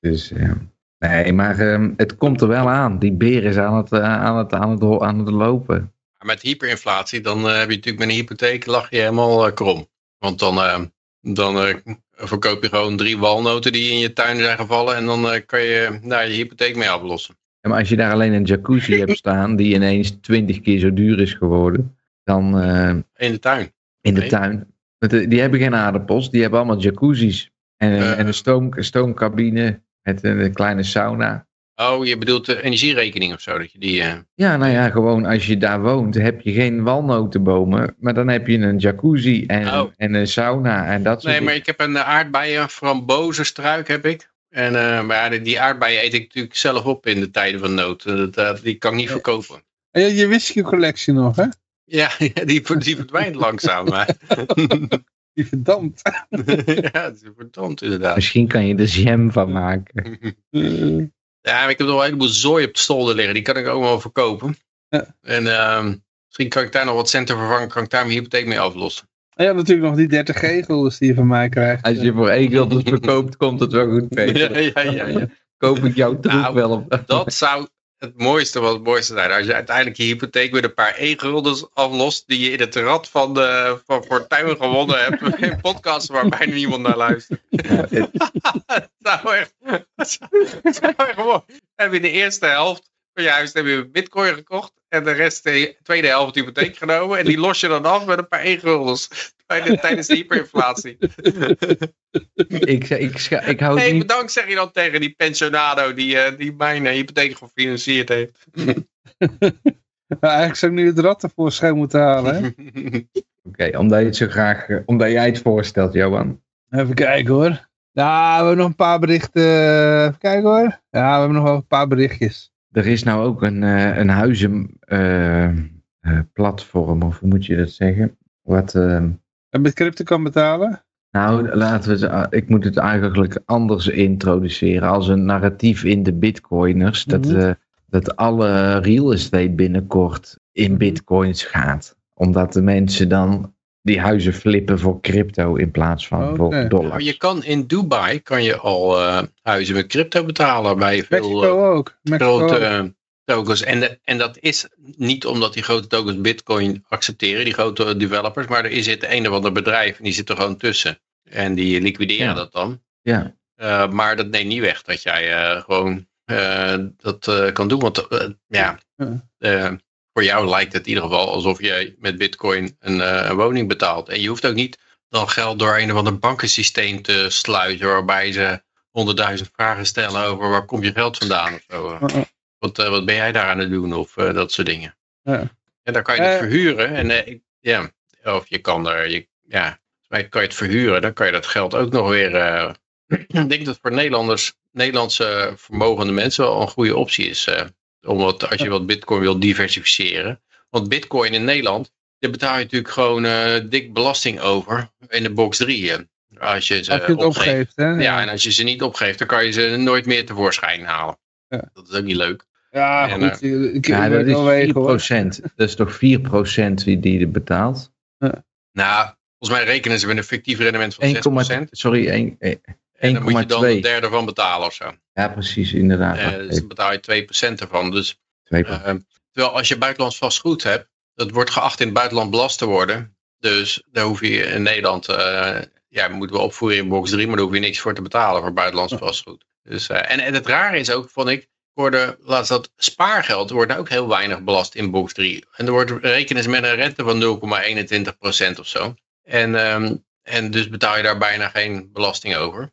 Dus ja. Nee, maar ehm, het komt er wel aan. Die beer is aan het, eh, aan het, aan het, aan het lopen. Maar met hyperinflatie, dan eh, heb je natuurlijk met een hypotheek lag je helemaal eh, krom. Want dan, eh, dan eh, verkoop je gewoon drie walnoten die in je tuin zijn gevallen en dan eh, kan je daar je hypotheek mee aflossen. Ja, maar als je daar alleen een jacuzzi hebt staan die ineens twintig keer zo duur is geworden, dan eh, In de tuin. in de Nee. tuin. Eh, Die hebben geen aardappels, die hebben allemaal jacuzzi's. En, en een stoom, stoomcabine met een kleine sauna. Oh, je bedoelt de energierekening of zo, dat je die... eh, Ja, nou ja, gewoon als je daar woont, heb je geen walnotenbomen, maar dan heb je een jacuzzi en, Oh. en een sauna en dat soort Nee, maar ik heb een aardbeien frambozenstruik heb ik. En, eh, maar ja, die- die aardbeien eet ik natuurlijk zelf op in de tijden van nood. Eh, Dat, die kan ik niet verkopen. En je, je whisky collectie nog, hè? Ja, die, die verdwijnt langzaam. Maar. Die verdampt. ja, dat is verdomd inderdaad. Misschien kan je er jam van maken. Ja, maar ik heb nog een heleboel zooi op de stolder liggen. Die kan ik ook wel verkopen. Ja. En ehm, misschien kan ik daar nog wat centen vervangen. Kan ik daar mijn hypotheek mee aflossen. en ja, natuurlijk nog die 30 gegels die je van mij krijgt. Als je voor één gulden verkoopt, komt het wel goed, Peter. Ja, ja, ja, ja. Koop ik jouw troep Nou, wel op. Dat zou het mooiste wat het mooiste zijn. Als je uiteindelijk je hypotheek met een paar e-guldens aflost. Die je in het rad van, de, van Fortuin gewonnen hebt. In podcasts waar bijna niemand naar luistert. Ja, het- Het zou echt, zou, mooi. Heb je de eerste helft van je huis heb je bitcoin gekocht. En de rest, de tweede helft hypotheek genomen. En die los je dan af met een paar e-guldens. Bij de- Tijdens de hyperinflatie. ik, ik, scha- ik hou Hey, niet bedankt zeg je dan tegen die pensionado die, eh, die mijn eh, hypotheek gefinancierd heeft. Maar eigenlijk zou ik nu het rad tevoorschijn moeten halen? Oké, omdat je het zo graag, eh, omdat jij het voorstelt, Johan. Even kijken hoor. Ja, we hebben nog een paar berichten. Even kijken hoor. Ja, we hebben nog wel een paar berichtjes. Er is nou ook een, eh, een huizenplatform, of hoe moet je dat zeggen? Wat, En met crypto kan betalen? nou, laten we het, ik moet het eigenlijk anders introduceren als een narratief in de bitcoiners. Dat, Mhm. eh, dat alle real estate binnenkort in Mhm. bitcoins gaat. Omdat de mensen dan die huizen flippen voor crypto in plaats van Oké. voor Nou, dollars. je kan in Dubai kan je al eh, huizen met crypto betalen bij veel eh, Mexico ook. Mexico grote ook. Tokens. En, de- en dat is niet omdat die grote tokens bitcoin accepteren, die grote developers, maar er zit een of ander bedrijf en die zit er gewoon tussen. En die liquideren Ja. dat dan. Ja, Eh, maar dat neemt niet weg dat jij eh, gewoon eh, dat kan doen. Want ja, voor jou lijkt het in ieder geval alsof jij met bitcoin een, een woning betaalt. En je hoeft ook niet dan geld door een of ander bankensysteem te sluiten. Waarbij ze honderdduizend vragen stellen over waar komt je geld vandaan of zo. Uh, uh. Wat, eh, wat ben jij daar aan het doen of eh, dat soort dingen. Ja. En dan kan je het Eh. verhuren. En, ja, of je kan er, je, ja, mij kan je het verhuren. Dan kan je dat geld ook nog weer. ik denk dat voor Nederlanders, Nederlandse vermogende mensen wel een goede optie is. eh, om wat, als je wat bitcoin wil diversificeren. Want bitcoin in Nederland, daar betaal je natuurlijk gewoon dik belasting over in de box 3. eh, als je ze Als je het opgeeft. opgeeft, hè? Ja, en als je ze niet opgeeft, dan kan je ze nooit meer tevoorschijn halen. Ja. Dat is ook niet leuk. Ja, En, goed. Ik, ik ja weet dat is wel wegen, hoor. 4%. Dat is toch 4% wie die er betaalt? Nou, volgens mij rekenen ze met een fictief rendement van 6%. 1,2. Sorry, 1, eh, En dan moet je dan 1,2. een derde van betalen of zo. Ja, precies, inderdaad. Eh, dus dan betaal je 2% ervan. Dus, 2%. eh, terwijl als je buitenlands vastgoed hebt, dat wordt geacht in het buitenland belast te worden. Dus daar hoef je in Nederland, eh ja, moeten we opvoeren in box 3, maar daar hoef je niks voor te betalen voor buitenlands vastgoed. Dus, eh, en, en het rare is ook, vond ik, ik worden, laatst dat spaargeld, wordt ook heel weinig belast in box 3. En er wordt rekenen met een rente van 0,21% of zo. En, ehm, en dus betaal je daar bijna geen belasting over.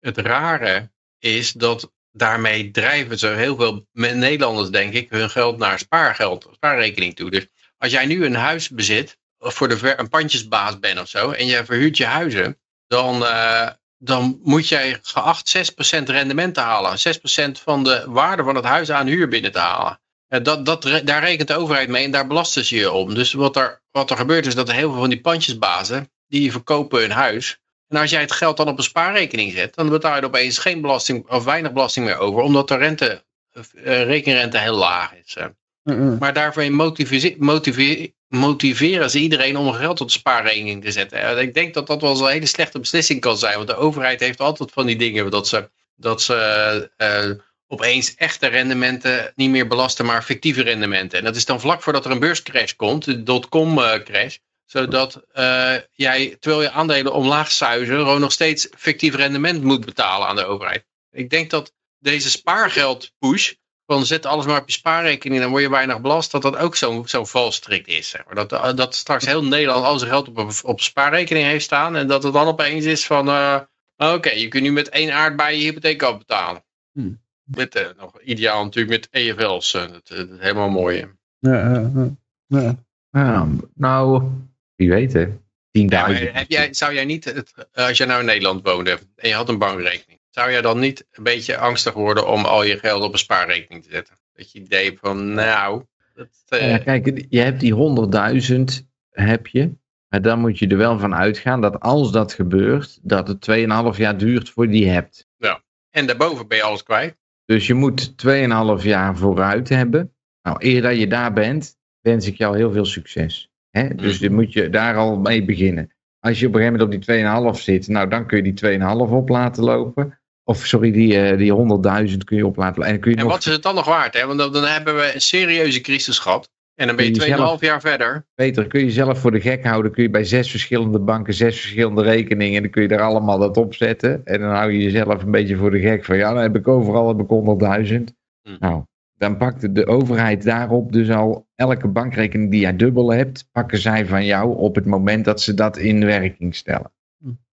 Het rare is dat daarmee drijven ze heel veel Nederlanders, denk ik, hun geld naar spaargeld, spaarrekening toe. Dus als jij nu een huis bezit, of voor de ver, een pandjesbaas bent of zo, en je verhuurt je huizen, dan, uh, dan moet jij geacht 6% rendement te halen. 6% van de waarde van het huis aan huur binnen te halen. Uh, dat, dat, daar rekent de overheid mee en daar belasten ze je om. Dus wat er, wat er gebeurt is dat er heel veel van die pandjesbazen, die verkopen hun huis. En als jij het geld dan op een spaarrekening zet, dan betaal je er opeens geen belasting of weinig belasting meer over, omdat de rente, uh, rekenrente heel laag is. Mm. Maar daarvoor motiveer, motiveer, motiveren ze iedereen om geld op de spaarrekening te zetten. Ik denk dat dat wel eens een hele slechte beslissing kan zijn. Want de overheid heeft altijd van die dingen dat ze, dat ze uh, opeens echte rendementen niet meer belasten, maar fictieve rendementen. En dat is dan vlak voordat er een beurscrash komt, de dotcom crash. Zodat uh, jij, terwijl je aandelen omlaag zuizen, gewoon nog steeds fictief rendement moet betalen aan de overheid. Ik denk dat deze spaargeld-push van zet alles maar op je spaarrekening, dan word je weinig belast, dat dat ook zo'n zo'n valstrik is. Zeg maar. dat, dat straks heel Nederland al zijn geld op, op spaarrekening heeft staan en dat het dan opeens is van, uh, oké, okay, je kunt nu met één aardbei je hypotheek afbetalen. Hmm. Met, uh, nog ideaal natuurlijk met EFL's, uh, dat, dat, is helemaal mooi. Ja, ja. ja, nou, wie weet hè. 10.000. Ja, heb jij, zou jij niet, het, als jij nou in Nederland woonde en je had een bankrekening, zou jij dan niet een beetje angstig worden om al je geld op een spaarrekening te zetten? Dat je idee van, nou... Dat, uh... ja, kijk, je hebt die 100.000 heb je. Maar dan moet je er wel van uitgaan dat als dat gebeurt, dat het 2,5 jaar duurt voor je die hebt. Ja, en daarboven ben je alles kwijt. Dus je moet 2,5 jaar vooruit hebben. Nou, eer dat je daar bent, wens ik jou heel veel succes. Hè? Dus dan moet je daar al mee beginnen. Als je op een gegeven moment op die 2,5 zit, nou dan kun je die 2,5 op laten lopen. Of sorry, die, uh, die 100.000 kun je op laten lopen. En, kun je en nog... wat is het dan nog waard? Hè? Want dan, dan hebben we een serieuze crisis gehad. En dan ben je 2,5 jaar verder. Peter, kun je zelf voor de gek houden. Kun je bij zes verschillende banken, zes verschillende rekeningen. En dan kun je daar allemaal dat op zetten. En dan hou je jezelf een beetje voor de gek. Van ja, dan heb ik overal heb ik 100.000. Hm. Nou, dan pakt de overheid daarop dus al elke bankrekening die jij dubbel hebt. Pakken zij van jou op het moment dat ze dat in werking stellen.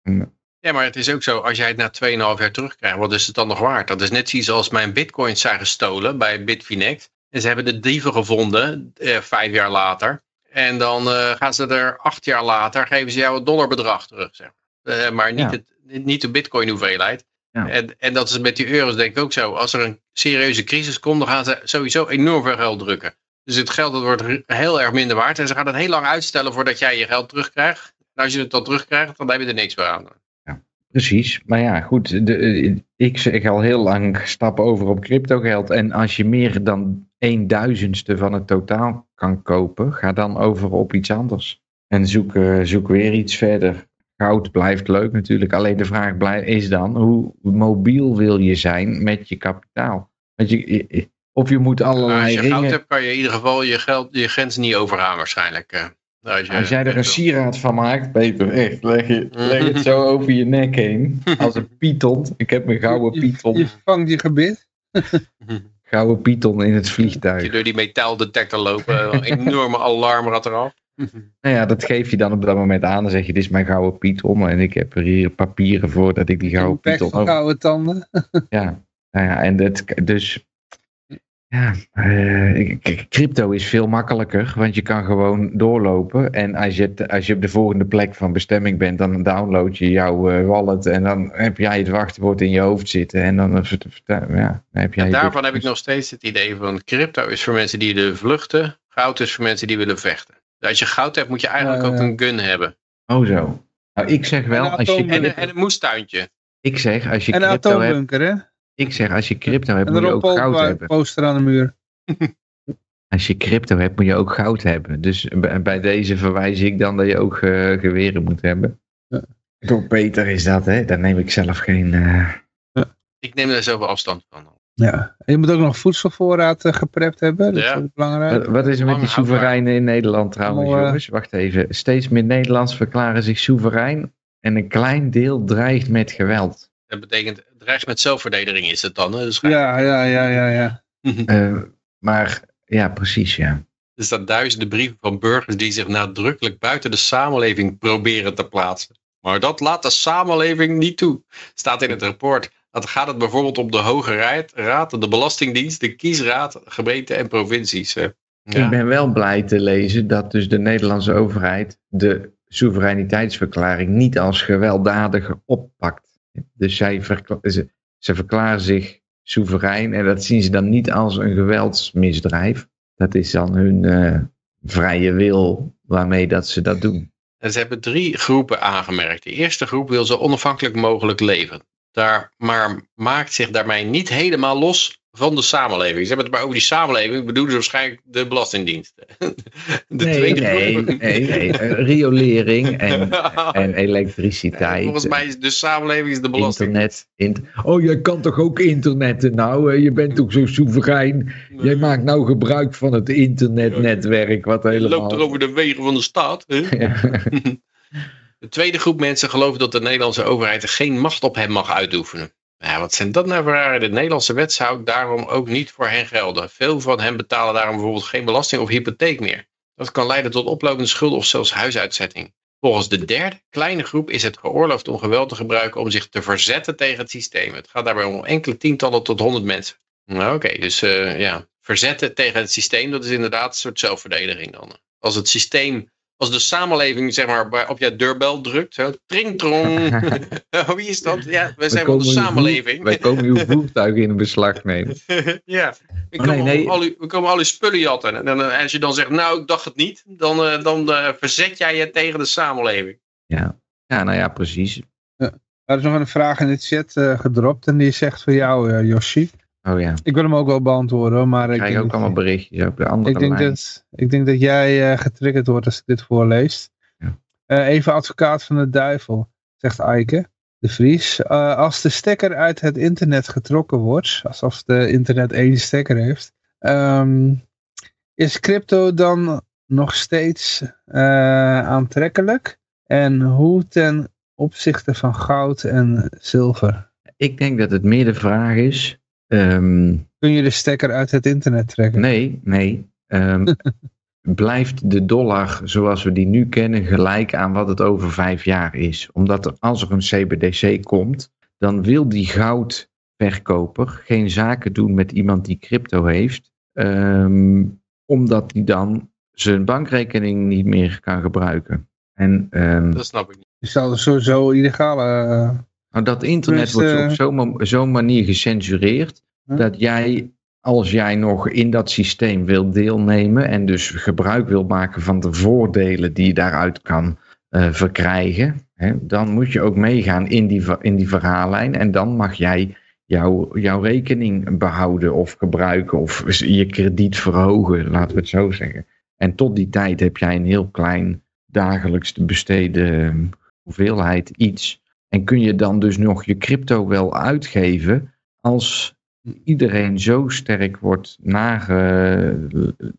Hm. Ja, maar het is ook zo, als jij het na 2,5 jaar terugkrijgt, wat is het dan nog waard? Dat is net zoiets als mijn bitcoins zijn gestolen bij Bitfinex. En ze hebben de dieven gevonden, eh, vijf jaar later. En dan uh, gaan ze er acht jaar later, geven ze jou het dollarbedrag terug. Zeg maar. Uh, maar niet, ja. het, niet de bitcoin hoeveelheid. Ja. En, en dat is met die euro's denk ik ook zo. Als er een serieuze crisis komt, dan gaan ze sowieso enorm veel geld drukken. Dus het geld dat wordt heel erg minder waard. En ze gaan het heel lang uitstellen voordat jij je geld terugkrijgt. En als je het dan terugkrijgt, dan heb je er niks meer aan. Precies, maar ja, goed. De, ik zeg al heel lang stap over op crypto geld. En als je meer dan een duizendste van het totaal kan kopen, ga dan over op iets anders. En zoek, uh, zoek weer iets verder. Goud blijft leuk natuurlijk. Alleen de vraag blijft, is dan, hoe mobiel wil je zijn met je kapitaal? Want je, of je moet allerlei Als je ringen... goud hebt, kan je in ieder geval je, geld, je grens niet overgaan waarschijnlijk. Uh. Als, je, als, jij er een sieraad van maakt, Peter, echt, leg, je, leg het zo over je nek heen. Als een python. Ik heb een gouden python. Je, je vangt je gebit. gouden python in het vliegtuig. Je door die metaaldetector lopen, een enorme alarmrad eraf. Nou ja, dat geef je dan op dat moment aan. Dan zeg je, dit is mijn gouden python. En ik heb er hier papieren voor dat ik die gouden python... Over... gouden tanden. ja, nou ja, en dat, dus ja, uh, crypto is veel makkelijker, want je kan gewoon doorlopen. En als je, als je op de volgende plek van bestemming bent, dan download je jouw uh, wallet en dan heb jij het wachtwoord in je hoofd zitten. En dan, ja, dan heb jij. En daarvan heb ik nog steeds het idee van crypto is voor mensen die willen vluchten, goud is voor mensen die willen vechten. Dus als je goud hebt, moet je eigenlijk uh, ook een gun hebben. Oh zo. Nou, ik zeg wel, als je. En, en een moestuintje. Ik zeg, als je en crypto een atoombunker, hè? Ik zeg, als je crypto hebt, moet je ook goud hebben. poster aan de muur. Als je crypto hebt, moet je ook goud hebben. Dus bij deze verwijs ik dan dat je ook uh, geweren moet hebben. Ja. Door Peter is dat, hè? Daar neem ik zelf geen... Uh... Ja. Ik neem daar zoveel afstand van. Ja, en je moet ook nog voedselvoorraad uh, geprept hebben. Dat ja. is ook belangrijk. Wat, wat is er met die soevereinen in Nederland trouwens, Allemaal, jongens? Wacht even. Steeds meer Nederlands verklaren zich soeverein en een klein deel dreigt met geweld. Dat betekent dreigt met zelfverdediging is het dan. Hè? Dus, Ja, ja, ja, ja, ja. Eh, maar ja, precies ja. er staan duizenden brieven van burgers die zich nadrukkelijk buiten de samenleving proberen te plaatsen. Maar dat laat de samenleving niet toe. Staat in het rapport. Dan gaat het bijvoorbeeld om de Hoge Raad, Raad de Belastingdienst, de Kiesraad, gemeenten en provincies. hè. Ja. Ik ben wel blij te lezen dat dus de Nederlandse overheid de soevereiniteitsverklaring niet als gewelddadige oppakt. Dus zij ze verklaren zich soeverein en dat zien ze dan niet als een geweldsmisdrijf. Dat is dan hun eh, vrije wil waarmee dat ze dat doen. En ze hebben drie groepen aangemerkt. De eerste groep wil zo onafhankelijk mogelijk leven. Daar, maar maakt zich daarmee niet helemaal los van de samenleving. Ze hebben het maar over die samenleving, bedoelen ze waarschijnlijk de Belastingdienst. De nee, tweede nee, nee, nee. eh, Riolering en, en elektriciteit. Volgens mij is de samenleving is de belasting. Internet. int- oh, jij kan toch ook internetten nou? eh, Je bent toch zo soeverein? Jij maakt nou gebruik van het internetnetwerk, wat Je helemaal... loopt er over de wegen van de staat. Hè? De tweede groep mensen geloven dat de Nederlandse overheid er geen macht op hen mag uitoefenen. Ja, wat zijn dat nou voor? De Nederlandse wet zou daarom ook niet voor hen gelden. Veel van hen betalen daarom bijvoorbeeld geen belasting of hypotheek meer. Dat kan leiden tot oplopende schulden of zelfs huisuitzetting. Volgens de derde kleine groep is het geoorloofd om geweld te gebruiken om zich te verzetten tegen het systeem. Het gaat daarbij om enkele tientallen tot honderd mensen. Nou, Oké, dus eh, ja, verzetten tegen het systeem, dat is inderdaad een soort zelfverdediging dan. Als het systeem, als de samenleving zeg maar op jouw deurbel drukt, zo, tring trong. Wie is dat? Ja, wij zijn wel de samenleving. Wij komen uw voertuig in beslag nemen. ja, we Oh, komen, nee, nee. Al, uw, we komen al uw spullen jatten. En, dan, eh, als je dan zegt, nou, ik dacht het niet, dan, eh, dan eh, verzet jij je tegen de samenleving. Ja. ja, nou ja, precies. Er is nog een vraag in de chat eh, gedropt en die zegt voor jou, eh Yoshi. Oh ja, Ik wil hem ook wel beantwoorden, maar ik ik krijg ook allemaal berichtjes op de andere ik, denk lijn. dat, ik denk dat jij eh, getriggerd wordt als ik dit voorlees. Ja. Eh, even advocaat van de duivel, zegt Eike de Vries. Eh, als de stekker uit het internet getrokken wordt, alsof de internet één stekker heeft, ehm, is crypto dan nog steeds aantrekkelijk? En hoe ten opzichte van goud en zilver? Ik denk dat het meer de vraag is... ehm, Kun je de stekker uit het internet trekken? Nee, nee. Ehm, blijft de dollar zoals we die nu kennen gelijk aan wat het over vijf jaar is? Omdat er, als er een CBDC komt, dan wil die goudverkoper geen zaken doen met iemand die crypto heeft, ehm, omdat die dan zijn bankrekening niet meer kan gebruiken. En ehm, Dat snap ik niet. Is dat sowieso illegale... eh, nou, dat internet Dus, wordt eh, op zo'n mo- zo'n manier gecensureerd Huh? dat jij, als jij nog in dat systeem wilt deelnemen en dus gebruik wilt maken van de voordelen die je daaruit kan eh, verkrijgen, hè, dan moet je ook meegaan in die, in die verhaallijn en dan mag jij jouw, jouw rekening behouden of gebruiken of je krediet verhogen, laten we het zo zeggen. En tot die tijd heb jij een heel klein dagelijks te besteden hoeveelheid iets. En kun je dan dus nog je crypto wel uitgeven als iedereen zo sterk wordt nagetrokken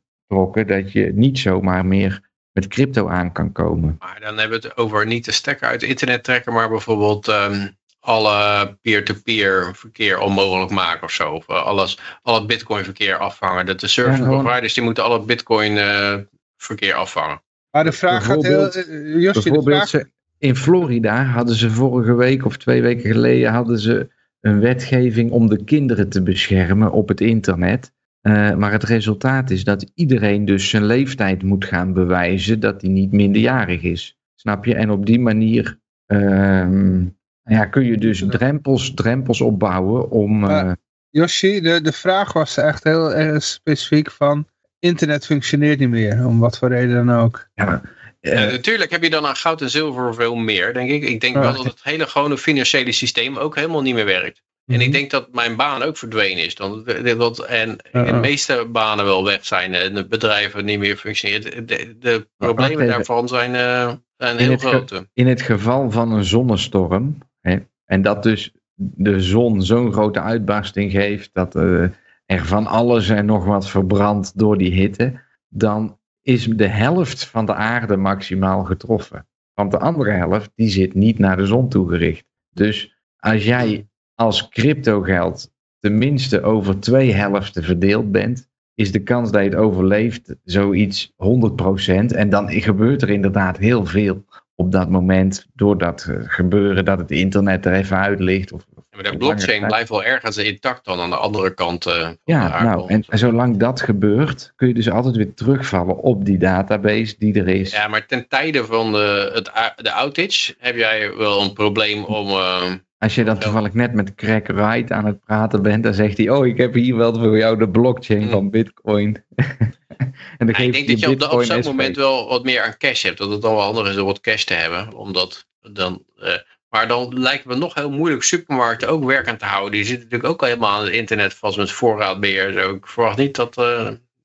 dat je niet zomaar meer met crypto aan kan komen. Maar dan hebben we het over niet de stekker uit het internet trekken, maar bijvoorbeeld ehm, alle peer-to-peer verkeer onmogelijk maken of zo. Of eh, alles, al het bitcoin verkeer afvangen. Dat de service providers die moeten al het bitcoin eh, verkeer afvangen. Maar de vraag gaat heel... Eh, Josje, de vraag... in Florida hadden ze vorige week of twee weken geleden hadden ze een wetgeving om de kinderen te beschermen op het internet. Eh, maar het resultaat is dat iedereen dus zijn leeftijd moet gaan bewijzen dat hij niet minderjarig is. Snap je? En op die manier ehm, ja, kun je dus drempels, drempels opbouwen om... Ja. Yoshi, de, de vraag was echt heel erg specifiek van... Internet functioneert niet meer, om wat voor reden dan ook. ja, Ja, natuurlijk heb je dan aan goud en zilver veel meer, denk ik. Ik denk wel dat het hele gewone financiële systeem ook helemaal niet meer werkt. En Mhm. ik denk dat mijn baan ook verdwenen is. Dan, dat, en de meeste banen wel weg zijn en de bedrijven niet meer functioneren. De, de problemen daarvan zijn, eh, zijn heel groot. in het geval van een zonnestorm, hè, en dat dus de zon zo'n grote uitbarsting geeft dat eh, er van alles en nog wat verbrandt door die hitte, dan is de helft van de aarde maximaal getroffen. Want de andere helft die zit niet naar de zon toegericht. Dus als jij als crypto geld tenminste over twee helften verdeeld bent, is de kans dat je het overleeft zoiets 100%. En dan gebeurt er inderdaad heel veel op dat moment, door dat eh, gebeuren, dat het internet er even uit ligt. Of, Maar de blockchain blijft wel ergens intact dan aan de andere kant. eh, Ja, nou, en, en zolang dat gebeurt, kun je dus altijd weer terugvallen op die database die er is. Ja, maar ten tijde van de, het, de outage heb jij wel een probleem om... eh, Als je dan toevallig net met Craig Wright aan het praten bent, dan zegt hij: Oh, ik heb hier wel voor jou de blockchain Hmm. van Bitcoin. en dan Ja, ik denk dat je op, de- op Bitcoin zo'n moment wel wat meer aan cash hebt. Dat het dan wel handig is om wat cash te hebben. Omdat dan, eh, maar dan lijkt het me nog heel moeilijk supermarkten ook werk aan te houden. Die zitten natuurlijk ook al helemaal aan het internet vast met voorraadbeheer. Zo. Ik verwacht niet dat... eh,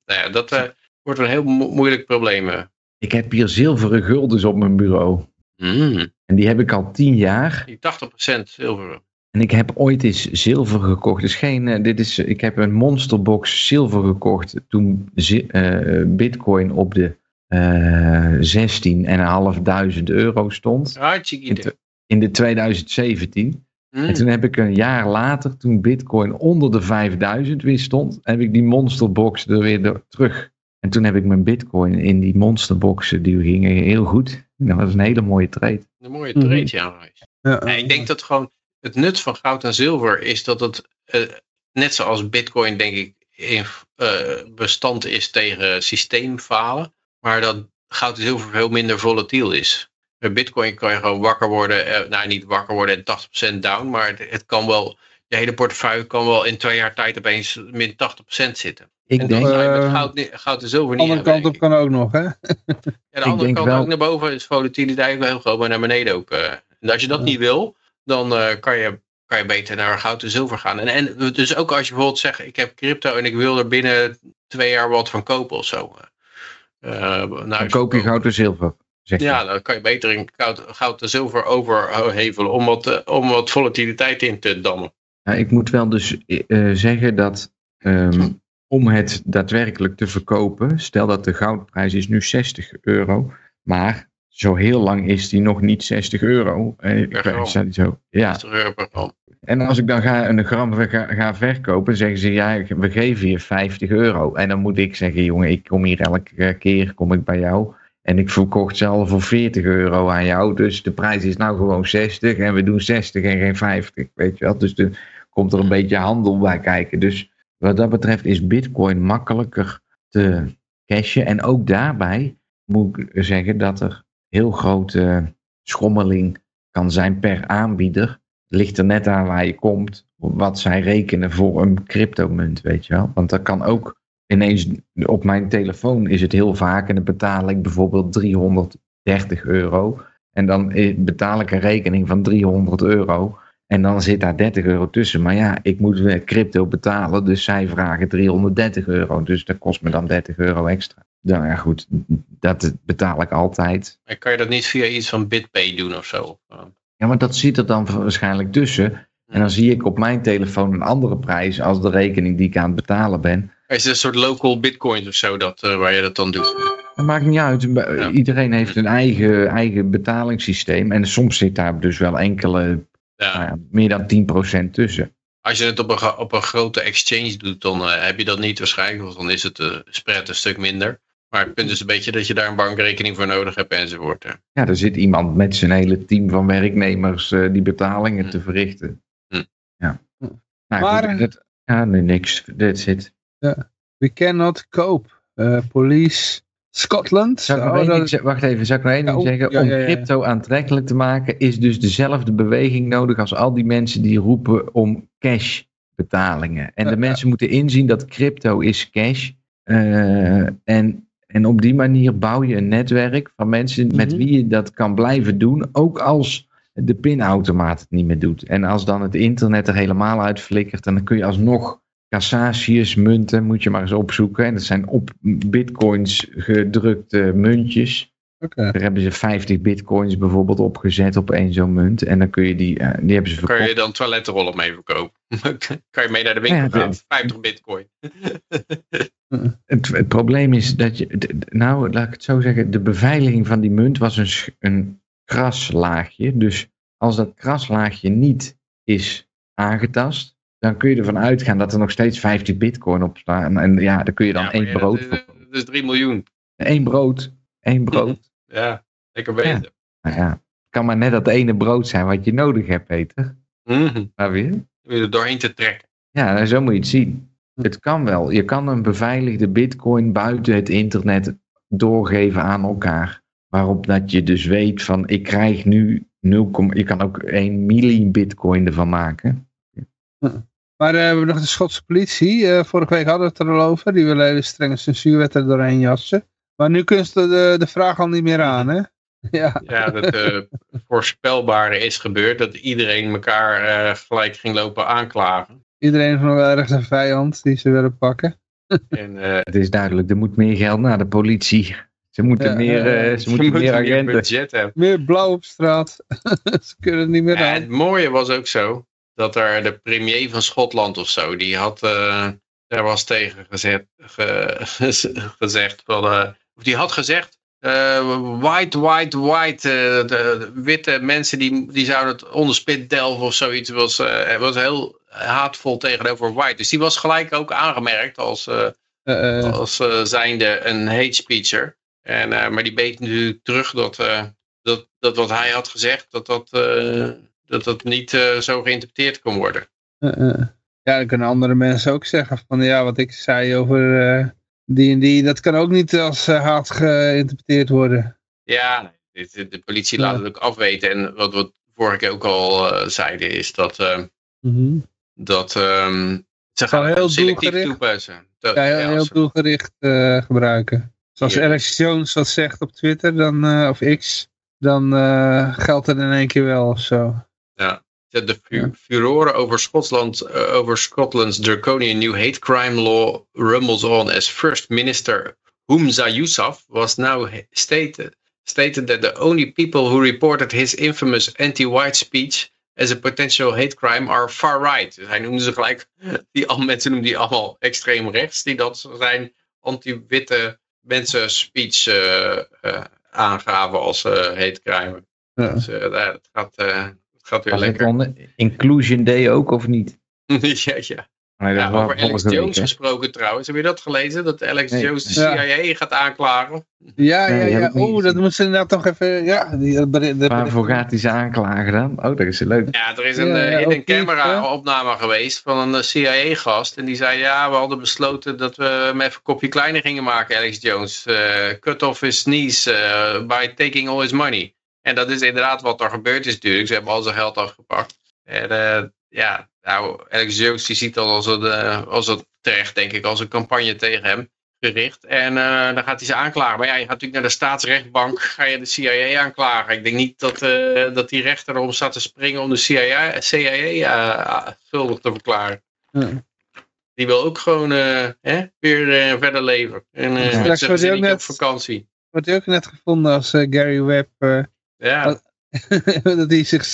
nou ja, dat eh, wordt een heel mo- moeilijk probleem. eh. Ik heb hier zilveren guldens op mijn bureau. Mm, En die heb ik al tien jaar. die 80% zilver. En ik heb ooit eens zilver gekocht. Dus geen, dit is, ik heb een monsterbox zilver gekocht toen Bitcoin op de eh 16.500 euro stond. Hartstikke idee. In de 2017. Mm. En toen heb ik een jaar later, toen Bitcoin onder de 5000 weer stond, heb ik die monsterbox er weer door- terug. En toen heb ik mijn Bitcoin in die monsterboxen, die gingen heel goed. Dat was een hele mooie trade. Een mooie Mhm. trade, ja. Ja, Ja, ik denk dat gewoon het nut van goud en zilver is dat het, eh, net zoals bitcoin denk ik, in, eh, bestand is tegen systeemfalen. Maar dat goud en zilver veel minder volatiel is. Bij bitcoin kan je gewoon wakker worden, eh, nou niet wakker worden en 80% down. Maar het, het kan wel, je hele portefeuille kan wel in twee jaar tijd opeens min 80% zitten. Ik en denk, dat met Eh, goud, goud en zilver de niet andere hebben, kant op kan ook nog, hè? Ja, de andere kant wel- ook naar boven is volatiliteit wel heel groot, maar naar beneden ook. eh. En als je dat Ja. niet wil, dan kan, je, kan je beter naar goud en zilver gaan. En, en dus ook als je bijvoorbeeld zegt, ik heb crypto en ik wil er binnen twee jaar wat van kopen of zo. eh, naar dan koop je goud en zilver. Ja, dan kan je beter in goud, goud en zilver overhevelen om wat, eh, om wat volatiliteit in te dammen. Ja, ik moet wel dus eh, zeggen dat ehm, om het daadwerkelijk te verkopen, stel dat de goudprijs is nu 60 euro, maar zo heel lang is die nog niet 60 euro. Eh, ik zo. Ja, 60 euro per gram. en als ik dan ga een gram ga, ga verkopen, zeggen ze ja, we geven je 50 euro. En dan moet ik zeggen, jongen, ik kom hier elke keer kom ik bij jou. En ik verkocht zelf voor 40 euro aan jou. Dus de prijs is nou gewoon 60 en we doen 60 en geen 50. Weet je wel? Dus er komt er een beetje handel bij kijken. Dus wat dat betreft is Bitcoin makkelijker te cashen. En ook daarbij moet ik zeggen dat er heel grote schommeling kan zijn per aanbieder. Ligt er net aan waar je komt, wat zij rekenen voor een cryptomunt, weet je wel. Want dat kan ook ineens, op mijn telefoon is het heel vaak en dan betaal ik bijvoorbeeld 330 euro. En dan eh, betaal ik een rekening van 300 euro. En dan zit daar 30 euro tussen. Maar ja, ik moet weer crypto betalen. Dus zij vragen 330 euro. Dus dat kost me dan 30 euro extra. Nou ja, goed. Dat betaal ik altijd. En kan je dat niet via iets van BitPay doen of zo? Ja, maar dat zit er dan waarschijnlijk tussen. En dan zie ik op mijn telefoon een andere prijs als de rekening die ik aan het betalen ben. Is het een soort local bitcoins of zo dat, eh, waar je dat dan doet? Dat maakt niet uit. Ja. Iedereen heeft een eigen, eigen betalingssysteem. En soms zit daar dus wel enkele, Ja. nou ja, meer dan 10% tussen. Als je het op een, op een grote exchange doet, dan eh, heb je dat niet waarschijnlijk, want dan is het eh, spread een stuk minder. Maar het punt is een beetje dat je daar een bankrekening voor nodig hebt enzovoort. hè. Ja, er zit iemand met zijn hele team van werknemers eh, die betalingen Hm. te verrichten. Hm. Ja. Nou, Maar- goed, dat, ja, nee, niks. That's it. We cannot cope. Eh, police Scotland. Zou ik nog Oh, dat- ding? Wacht even, zou ik nog één ding oh, zeggen? ja, Om ja, crypto aantrekkelijk te maken is dus dezelfde beweging nodig als al die mensen die roepen om cash betalingen. En Ja, de ja. mensen moeten inzien dat crypto is cash. Eh, en, en op die manier bouw je een netwerk van mensen met Mhm. wie je dat kan blijven doen, ook als de pinautomaat het niet meer doet. En als dan het internet er helemaal uit flikkert, dan kun je alsnog Cassatius munten, moet je maar eens opzoeken. En dat zijn op bitcoins gedrukte muntjes. Oké. Daar hebben ze 50 bitcoins bijvoorbeeld opgezet op één zo'n munt. En dan kun je die, eh, die hebben ze Kan verkocht. je dan toilettenrollen mee verkopen? kan je mee naar de winkel Ja, gaan? dit- 50 bitcoin. Het, het probleem is dat je, nou laat ik het zo zeggen, de beveiliging van die munt was een, een kraslaagje. Dus als dat kraslaagje niet is aangetast, dan kun je ervan uitgaan dat er nog steeds 15 bitcoin op staan. En ja, daar kun je dan Ja, één ja, brood dat, voor. is- dat is 3 miljoen. Eén brood. Eén brood. Ja, lekker weten. Nou ja, het kan maar net dat ene brood zijn wat je nodig hebt, Peter. Mhm. Maar weer? Om je er doorheen te trekken. Ja, nou, zo moet je het zien. Het kan wel. Je kan een beveiligde bitcoin buiten het internet doorgeven aan elkaar. Waarop dat je dus weet van ik krijg nu 0, je kan ook 1 milli bitcoin ervan maken. Maar eh, we hebben nog de Schotse politie. eh, vorige week hadden we het er al over. Die willen hele strenge censuurwet er doorheen jassen. Maar nu kun je de, de vraag al niet meer aan, hè? Ja, Ja, dat eh voorspelbare is gebeurd. Dat iedereen elkaar eh, gelijk ging lopen aanklagen. iedereen heeft nog wel ergens een vijand die ze willen pakken. En eh, Het is duidelijk, er moet meer geld naar de politie. Ze moeten Ja, meer, eh, ze moeten meer meer agenten. budget hebben. Meer blauw op straat. ze kunnen het niet meer aan. het mooie was ook zo dat er de premier van Schotland of zo, die had eh, daar was tegen gezet, ge- gezegd van, eh, of die had gezegd, eh, white, white, white, de, witte mensen die, die zouden het onder spit delven of zoiets, was, was heel haatvol tegenover white. Dus die was gelijk ook aangemerkt als, als zijnde een hate speecher. En, maar die beet nu terug dat, dat, dat wat hij had gezegd, dat dat, dat, dat niet eh, zo geïnterpreteerd kon worden. eh, eh. Ja, dan kunnen andere mensen ook zeggen van ja, wat ik zei over eh, die en die, dat kan ook niet als haat geïnterpreteerd worden. Ja, nee, de politie Ja. laat het ook afweten. En wat we vorige keer ook al eh, zeiden, is dat, Mhm. dat ehm, ze gaan heel selectief doelgericht. toepassen. Dat- Ja, heel, ja, heel als- doelgericht eh, gebruiken. Zoals Ja. Alex Jones wat zegt op Twitter, dan, eh, of X, dan eh, geldt het in één keer wel of zo. De, de fu- Ja. furoren over Schotland, eh, over Scotland's draconian new hate crime law rumbles on as First Minister Humza Yousaf was now stated, stated that the only people who reported his infamous anti-white speech as a potential hate crime are far right. Dus hij noemde ze gelijk, die al mensen noemde die allemaal extreem rechts, die dat zijn anti-witte mensen speech eh, eh, aangaven als hate crime. Ja. Dus ja, het gaat, gaat weer Was lekker. Inclusion Day ook of niet? ja, ja. Nee, Ja, was over Alex Jones gesproken trouwens. Heb je dat gelezen? Dat Alex Nee. Jones de Ja. CIA gaat aanklagen? Ja, ja, ja. Oeh, dat moeten ze inderdaad toch even... Ja, die, dat Waarvoor gaat hij ze aanklagen dan? Oh, dat is leuk. Ja, er is een Ja, eh, ja, hidden ook camera niet, hè? opname geweest van een eh, CIA-gast. En die zei, ja, we hadden besloten dat we hem even een kopje kleiner gingen maken, Alex Jones. Eh, cut off his knees eh, by taking all his money. En dat is inderdaad wat er gebeurd is natuurlijk. Ze hebben al zijn geld afgepakt. En eh, ja, nou, Alex Jones die ziet dat als een, eh, als een terecht, denk ik, als een campagne tegen hem gericht. En eh, dan gaat hij ze aanklagen. Maar ja, je gaat natuurlijk naar de staatsrechtbank, ga je de CIA aanklagen. Ik denk niet dat, dat die rechter erom staat te springen om de CIA, CIA schuldig te verklaren. Die wil ook gewoon hè, weer verder leven. En eh Ja. met zijn ook gezin op net- vakantie. Wordt ook net gevonden als Gary Webb... Ja, dat hij zich,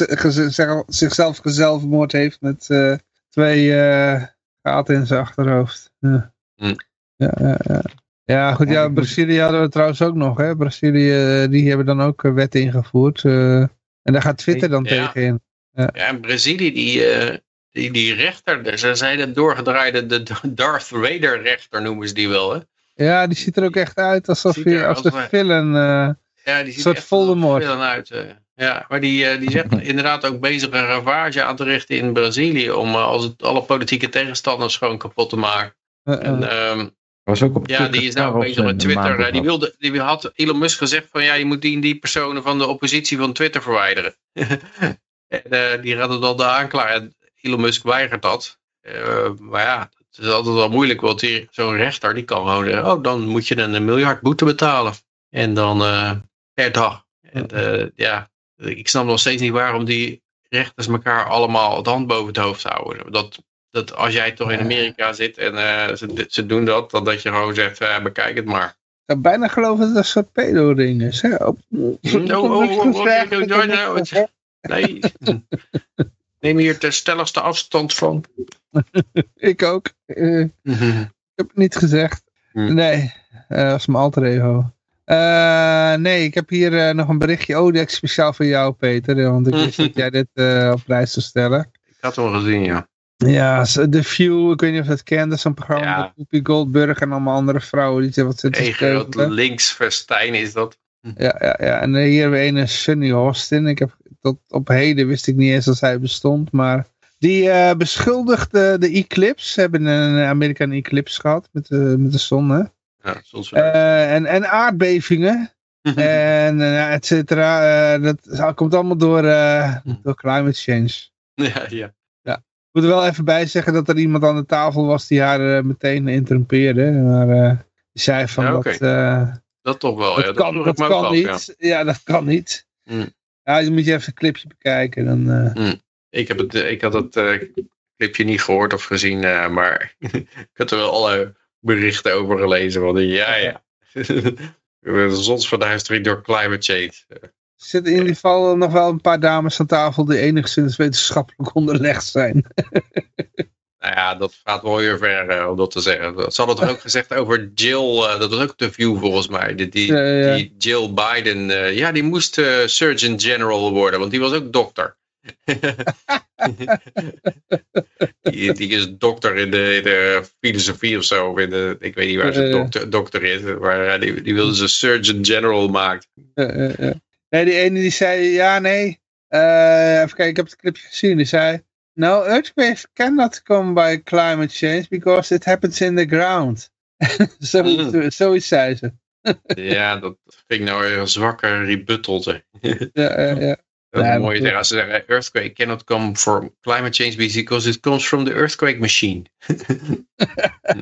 zichzelf gezelfmoord heeft met eh, twee eh, gaten in zijn achterhoofd. Ja, Hm. ja, ja, ja. ja goed. Ja, Brazilië hadden we trouwens ook nog. Hè? Brazilië, eh, die hebben dan ook wetten ingevoerd. en daar gaat Twitter dan Ja. tegen in. ja en Brazilië, die, die, die rechter, dus ze zijn het doorgedraaide, de Darth Vader rechter noemen ze die wel. Hè? Ja, die ziet er ook echt uit alsof als als de villain... Ja, die ziet soort Voldemort. er uit. eh. ja, maar die, eh, die zegt inderdaad ook bezig een ravage aan te richten in Brazilië. Om eh, als het, alle politieke tegenstanders gewoon kapot te maken. En, ehm, Was ook op ja, Twitter die is nou bezig met Twitter. Die, wilde, die had Elon Musk gezegd van ja, je moet die en die personen van de oppositie van Twitter verwijderen. en, eh, die gaat het al daar aanklagen. Elon Musk weigert dat. Eh, maar ja, het is altijd wel moeilijk, want zo'n rechter die kan gewoon zeggen, oh, dan moet je een miljard boete betalen. En dan eh, per dag. En eh, ja, ik snap nog steeds niet waarom die rechters elkaar allemaal het hand boven het hoofd houden. Dat, dat als jij toch in Amerika zit en eh, ze, ze doen dat, dan dat je gewoon zegt, eh, bekijk het maar. Ik bijna geloven dat een soort pedo-ring is. Hè? Op- Oh, oh, oh, oh, oh, oh, oh, oh. Nee. Neem hier de stelligste afstand van. Ik ook. Eh, Ik heb het niet gezegd. Hm. Nee, eh, dat was mijn alter ego. Eh, nee, ik heb hier eh, nog een berichtje. Oh, die ik speciaal voor jou, Peter. eh, Want ik wist dat jij dit op prijs zou stellen. Ik had hem gezien, ja. Ja, The View, ik weet niet of je dat kent, dat is een programma Ja. met Whoopi Goldberg en allemaal andere vrouwen die wat zitten Een groot linksfestijn is dat. Ja, ja, ja, en hier hebben we een Sunny Austin. Ik heb, tot op heden wist ik niet eens dat zij bestond, maar die beschuldigde de Eclipse. Ze hebben een American Eclipse gehad met de, met de zon, hè. Ja, soms Eh, en, en aardbevingen. en eh, et cetera. eh, dat komt allemaal door, door climate change. ja, ja. Ik moet er wel even bij zeggen dat er iemand aan de tafel was die haar meteen interrumpeerde. Maar die zei van Ja, dat, Dat toch wel. dat ja, kan, dat kan af, ja. niet. Ja. dat kan niet. Hmm. Ja, dan moet je even een clipje bekijken. Dan, eh, Ik, heb het, ik had het eh, clipje niet gehoord of gezien, maar ik had er wel alle berichten over gelezen. Van, ja, ja. De zonsverduistering door climate change. er zitten in ieder geval nog wel een paar dames aan tafel die enigszins wetenschappelijk onderlegd zijn. Nou ja, dat gaat wel weer ver eh, om dat te zeggen. Ze hadden het ook gezegd over Jill, eh, dat was ook de view volgens mij. Die, die, Ja, ja. die Jill Biden, eh, ja, die moest eh, Surgeon General worden, want die was ook dokter. die, die is dokter in de, in de filosofie of zo. Of in de, ik weet niet waar ze Ja, ja. dokter, dokter is, maar eh, die, die wilde ze Surgeon General maken. Nee, die ene die zei, ja, nee. eh, even kijken, ik heb het clipje gezien. Die zei, no, earthquakes cannot come by climate change because it happens in the ground. zoiets, Mm. zoiets zei ze. ja, dat ik nou weer een zwakke rebuttal. zeg. Ja, eh, ja. Dat is Ja, een mooie maar- zeggen. Als ze zeggen, earthquake cannot come from climate change because it comes from the earthquake machine.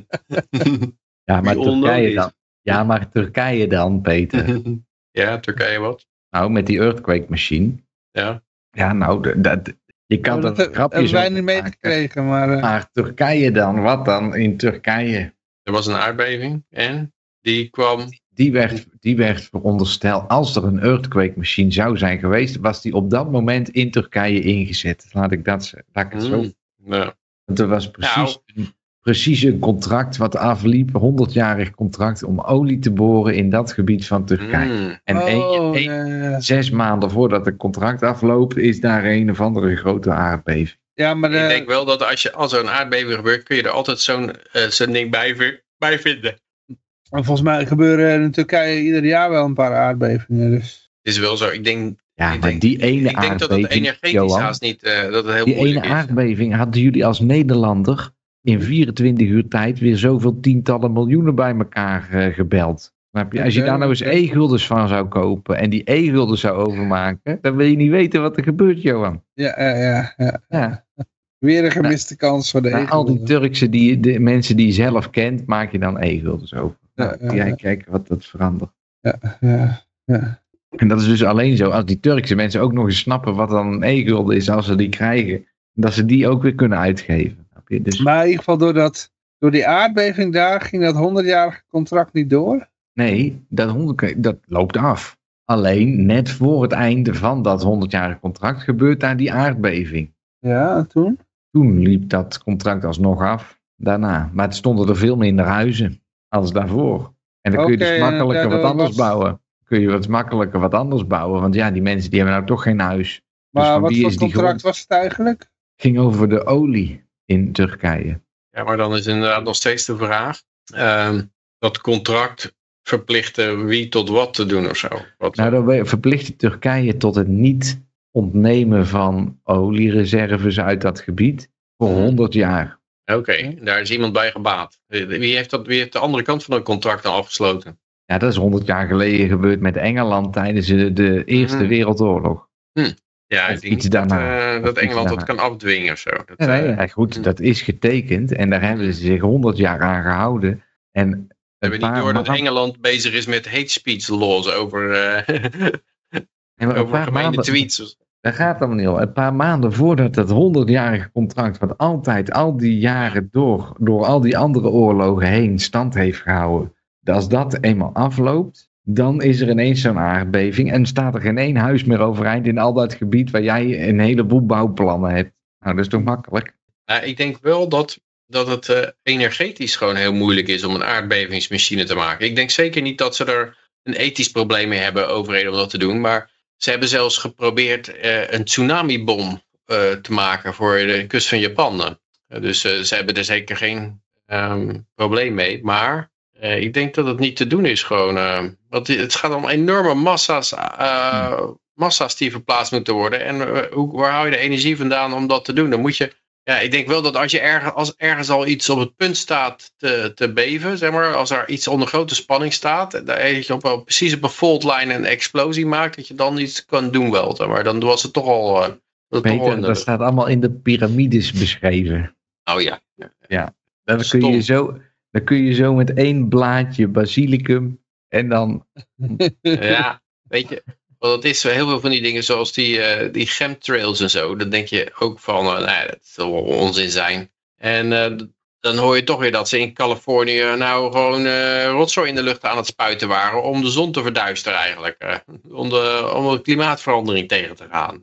Ja, maar Turkije dan. Ja, maar Turkije dan, Peter. ja, Turkije wat? Nou, met die earthquake machine. Ja. Ja, nou, dat, je kan er dat een grapje hebben wij niet meegekregen, maar... eh, Maar Turkije dan, wat dan in Turkije? Er was een aardbeving en die kwam... Die werd, die werd verondersteld, als er een earthquake machine zou zijn geweest, was die op dat moment in Turkije ingezet. Laat ik, dat, laat ik het zo Hmm, Want er was precies, Nou. een, precies een contract wat afliep, een 100-jarig contract om olie te boren in dat gebied van Turkije. hmm. En één- oh, één- ja, ja. zes maanden voordat het contract afloopt, is daar een of andere grote aardbeving. ja, maar... Ik eh, denk wel dat als, je, als er een aardbeving gebeurt, kun je er altijd zo'n eh, zo'n ding bij, bij vinden. Volgens mij gebeuren in Turkije ieder jaar wel een paar aardbevingen. Dus. Het is wel zo. Ik denk, Ja, Ik maar denk- die ene ik denk dat het energetisch Johan, haast niet eh, dat het heel die ene is. aardbeving hadden jullie als Nederlander in 24 uur tijd weer zoveel tientallen miljoenen bij elkaar eh, gebeld. Je? Als je daar nou eens e-guldens van zou kopen en die e-guldens zou overmaken, dan wil je niet weten wat er gebeurt, Johan. Ja, ja, ja, ja. Ja. Weer een gemiste kans voor de Nou, al die. Turkse die, de mensen die je zelf kent, maak je dan e-guldens over. Ja, Nou, ja, kijkt wat dat verandert. Ja, ja, ja. En dat is dus alleen zo als die Turkse mensen ook nog eens snappen wat dan een e-gulden is als ze die krijgen. Dat ze die ook weer kunnen uitgeven. Dus Maar in ieder geval door, dat, door die aardbeving daar ging dat 100-jarige contract niet door. nee, dat, 100, dat loopt af. Alleen net voor het einde van dat 100-jarige contract gebeurt daar die aardbeving. Ja, en toen? Toen liep dat contract alsnog af. Daarna. Maar het stonden er veel minder huizen als daarvoor. En dan kun je dus makkelijker wat anders was- bouwen. Kun je wat makkelijker wat anders bouwen. Want ja, die mensen die hebben nou toch geen huis. Maar van wat voor contract was het eigenlijk? ging over de olie in Turkije. Ja, maar dan is inderdaad nog steeds de vraag. ehm, dat contract verplichten wie tot wat te doen of zo. Wat, Nou, dan verplichtte Turkije tot het niet ontnemen van oliereserves uit dat gebied voor Mhm. 100 jaar. Oké, daar is iemand bij gebaat. Wie heeft, dat, wie heeft de andere kant van het contract dan afgesloten? Ja, dat is 100 jaar geleden gebeurd met Engeland tijdens de, de Eerste Mhm. Wereldoorlog. Ja, ik denk iets dat, daarna. eh, dat Engeland dat kan afdwingen of zo. Dat, Ja, nee, eh, ja, goed, dat is getekend en daar hebben ze zich 100 jaar aan gehouden. En we hebben niet door dat Engeland bezig is met hate speech laws over, eh, een over maanden- tweets. Daar gaat het niet. Een paar maanden voordat dat 100-jarige contract, wat altijd al die jaren door, door al die andere oorlogen heen stand heeft gehouden, als dat eenmaal afloopt, dan is er ineens zo'n aardbeving en staat er geen één huis meer overeind in al dat gebied waar jij een heleboel bouwplannen hebt. Nou, dat is toch makkelijk? Nou, ik denk wel dat, dat het eh, energetisch gewoon heel moeilijk is om een aardbevingsmachine te maken. Ik denk zeker niet dat ze er een ethisch probleem mee hebben, overheden, om dat te doen. Maar ze hebben zelfs geprobeerd eh, een tsunamibom eh, te maken voor de kust van Japan. Uh, dus ze hebben er zeker geen um, probleem mee. Maar ik denk dat het niet te doen is gewoon. want het gaat om enorme massa's, hmm. massa's die verplaatst moeten worden. En hoe, waar hou je de energie vandaan om dat te doen? Dan moet je ja, ik denk wel dat als je ergens, als ergens al iets op het punt staat te, te beven, zeg maar, als er iets onder grote spanning staat, dat je op wel precies op een faultline een explosie maakt, dat je dan iets kan doen wel. Zeg maar dan was het toch al... Uh, Peter, dat staat allemaal in de piramides beschreven. Oh ja. Ja, dan kun, je zo, dan kun je zo met één blaadje basilicum en dan... ja, weet je, want het is heel veel van die dingen zoals die, uh, die chemtrails en zo. Dan denk je ook van, uh, nou, dat zal wel onzin zijn. En uh, dan hoor je toch weer dat ze in Californië nou gewoon rotzooi in de lucht aan het spuiten waren. Om de zon te verduisteren eigenlijk. om, de, om de klimaatverandering tegen te gaan.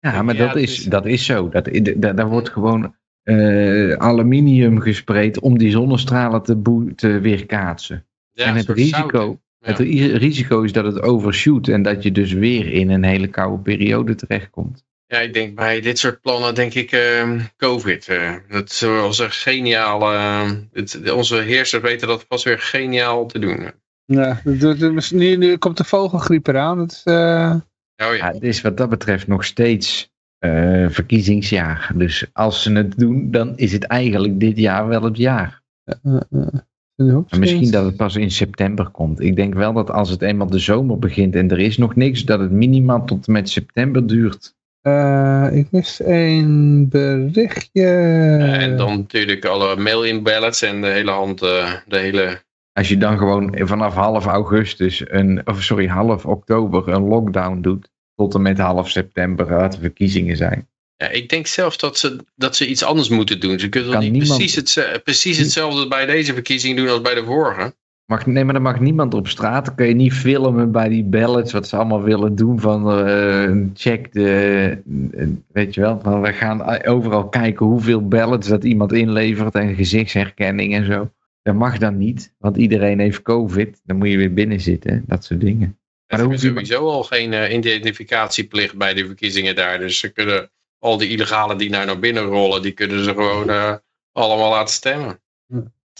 Ja, maar dat, is, dat is zo. Dat, dat, daar wordt gewoon aluminium gespreid om die zonnestralen te, te weerkaatsen. Ja, en het risico, het risico is dat het overshoot en dat je dus weer in een hele koude periode terechtkomt. Ja, ik denk bij dit soort plannen denk ik uh, COVID. Uh, dat was een geniaal. Uh, het, onze heersers weten dat pas weer geniaal te doen. Ja, nu, nu komt de vogelgriep eraan. Dat is, oh, ja. ja. het is wat dat betreft nog steeds verkiezingsjaar. Dus als ze het doen, dan is het eigenlijk dit jaar wel het jaar. Misschien dat het pas in september komt. Ik denk wel dat als het eenmaal de zomer begint en er is nog niks, dat het minimaal tot en met september duurt. Uh, ik mis een berichtje. en dan natuurlijk alle mail-in ballots en de hele hand, uh, de hele... Als je dan gewoon vanaf half augustus, een, of sorry, half oktober een lockdown doet, tot en met half september gaat de verkiezingen zijn. Ja, ik denk zelf dat ze, dat ze iets anders moeten doen. Ze kunnen niet precies, het, precies hetzelfde bij deze verkiezing doen als bij de vorige. Mag, nee, maar dan mag niemand op straat. Dan kun je niet filmen bij die ballots. Wat ze allemaal willen doen. Van uh, check de. weet je wel. Van we gaan overal kijken hoeveel ballots dat iemand inlevert. En gezichtsherkenning en zo. Dat mag dan niet. Want iedereen heeft COVID. Dan moet je weer binnen zitten. Dat soort dingen. Maar er is sowieso al geen uh, identificatieplicht bij de verkiezingen daar. Dus ze kunnen al die illegalen die naar, naar binnen rollen, die kunnen ze gewoon uh, allemaal laten stemmen.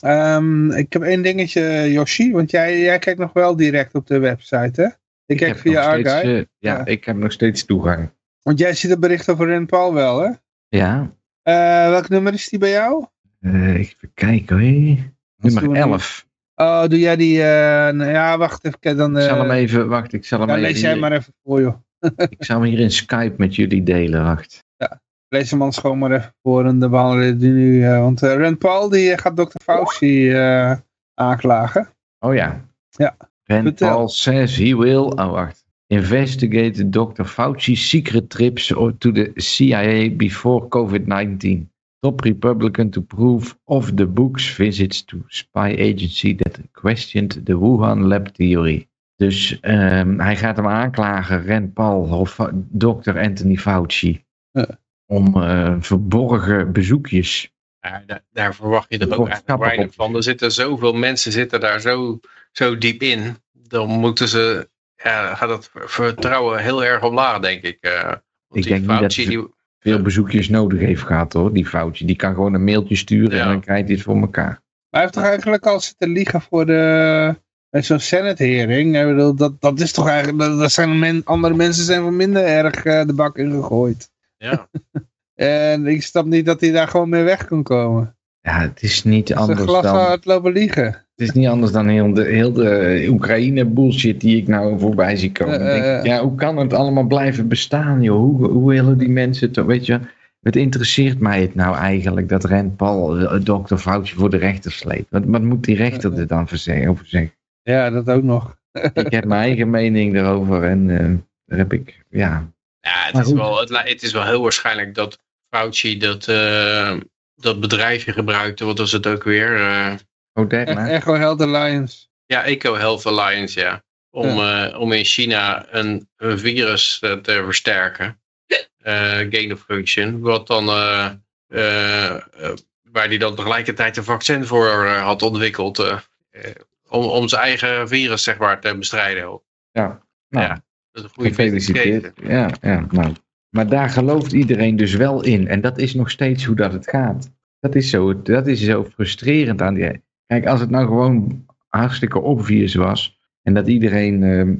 Um, ik heb één dingetje, Yoshi, want jij, jij kijkt nog wel direct op de website, hè? Ik, kijk via Argyle. Uh, ja, ja, ik heb nog steeds toegang. Want jij ziet het bericht over Ren Paul wel, hè? Ja. Uh, welk nummer is die bij jou? even kijken hoor. Nummer 11. Oh, doe jij die... nou ja, wacht even. Dan, ik zal hem even... Wacht, ik zal hem even... lees jij maar even voor, joh. ik zal hem hier in Skype met jullie delen, wacht. Lees hem anders gewoon maar even voor en de behandelen die nu... Uh, want uh, Rand Paul die gaat Dr. Fauci aanklagen. Oh ja. Ja. Rand Paul says he will... Oh, wacht. Investigate Dr. Fauci's secret trips to the CIA before COVID-19. Top Republican to prove of the book's visits to spy agency that questioned the Wuhan lab theory. Dus um, hij gaat hem aanklagen, Rand Paul of Dr. Anthony Fauci om uh, verborgen bezoekjes. Ja, daar, daar, verwacht je er ook eigenlijk weinig van. Er zitten zoveel mensen zitten daar zo, zo diep in. Dan moeten ze, ja, gaat het vertrouwen heel erg omlaag, denk ik. Uh, ik denk niet dat hij die, veel bezoekjes nodig heeft gehad hoor, die Fauci. Die kan gewoon een mailtje sturen en dan krijgt hij het voor elkaar. Maar hij heeft toch eigenlijk al zitten liegen voor de zo'n Senate-hering, dat, dat is toch eigenlijk, dat zijn men, andere mensen zijn wel minder erg uh, de bak in gegooid. Ja. en ik snap niet dat hij daar gewoon mee weg kan komen. Ja, het is niet het anders glas dan... het lopen liegen. Het is niet anders dan heel de, heel de Oekraïne bullshit die ik nou voorbij zie komen. Uh, denk, ja, hoe kan het allemaal blijven bestaan, joh? Hoe, hoe willen die mensen toch, weet je... Het interesseert mij het nou eigenlijk dat Rand Paul dokter Fauci voor de rechter sleept. Wat, wat moet die rechter er dan over zeggen? Ja, dat ook nog. ik heb mijn eigen mening erover en uh, daar heb ik, ja. Ja, het is, wel, het, het, is wel heel waarschijnlijk dat Fauci dat, uh, dat bedrijfje gebruikte. Wat was het ook weer? Uh, Moderna. E Echo Health Alliance. Ja, Eco Health Alliance, ja. Om, ja. om in China een, een virus te versterken. gain of function. Wat dan, waar hij dan tegelijkertijd een vaccin voor had ontwikkeld om, om zijn eigen virus zeg maar te bestrijden. Ja, nou, ja dat is een goede feliciteerd. Ja, ja, nou, Maar daar gelooft iedereen dus wel in. En dat is nog steeds hoe dat het gaat. Dat is zo, dat is zo frustrerend aan die. Kijk, als het nou gewoon hartstikke obvious was. En dat iedereen ehm,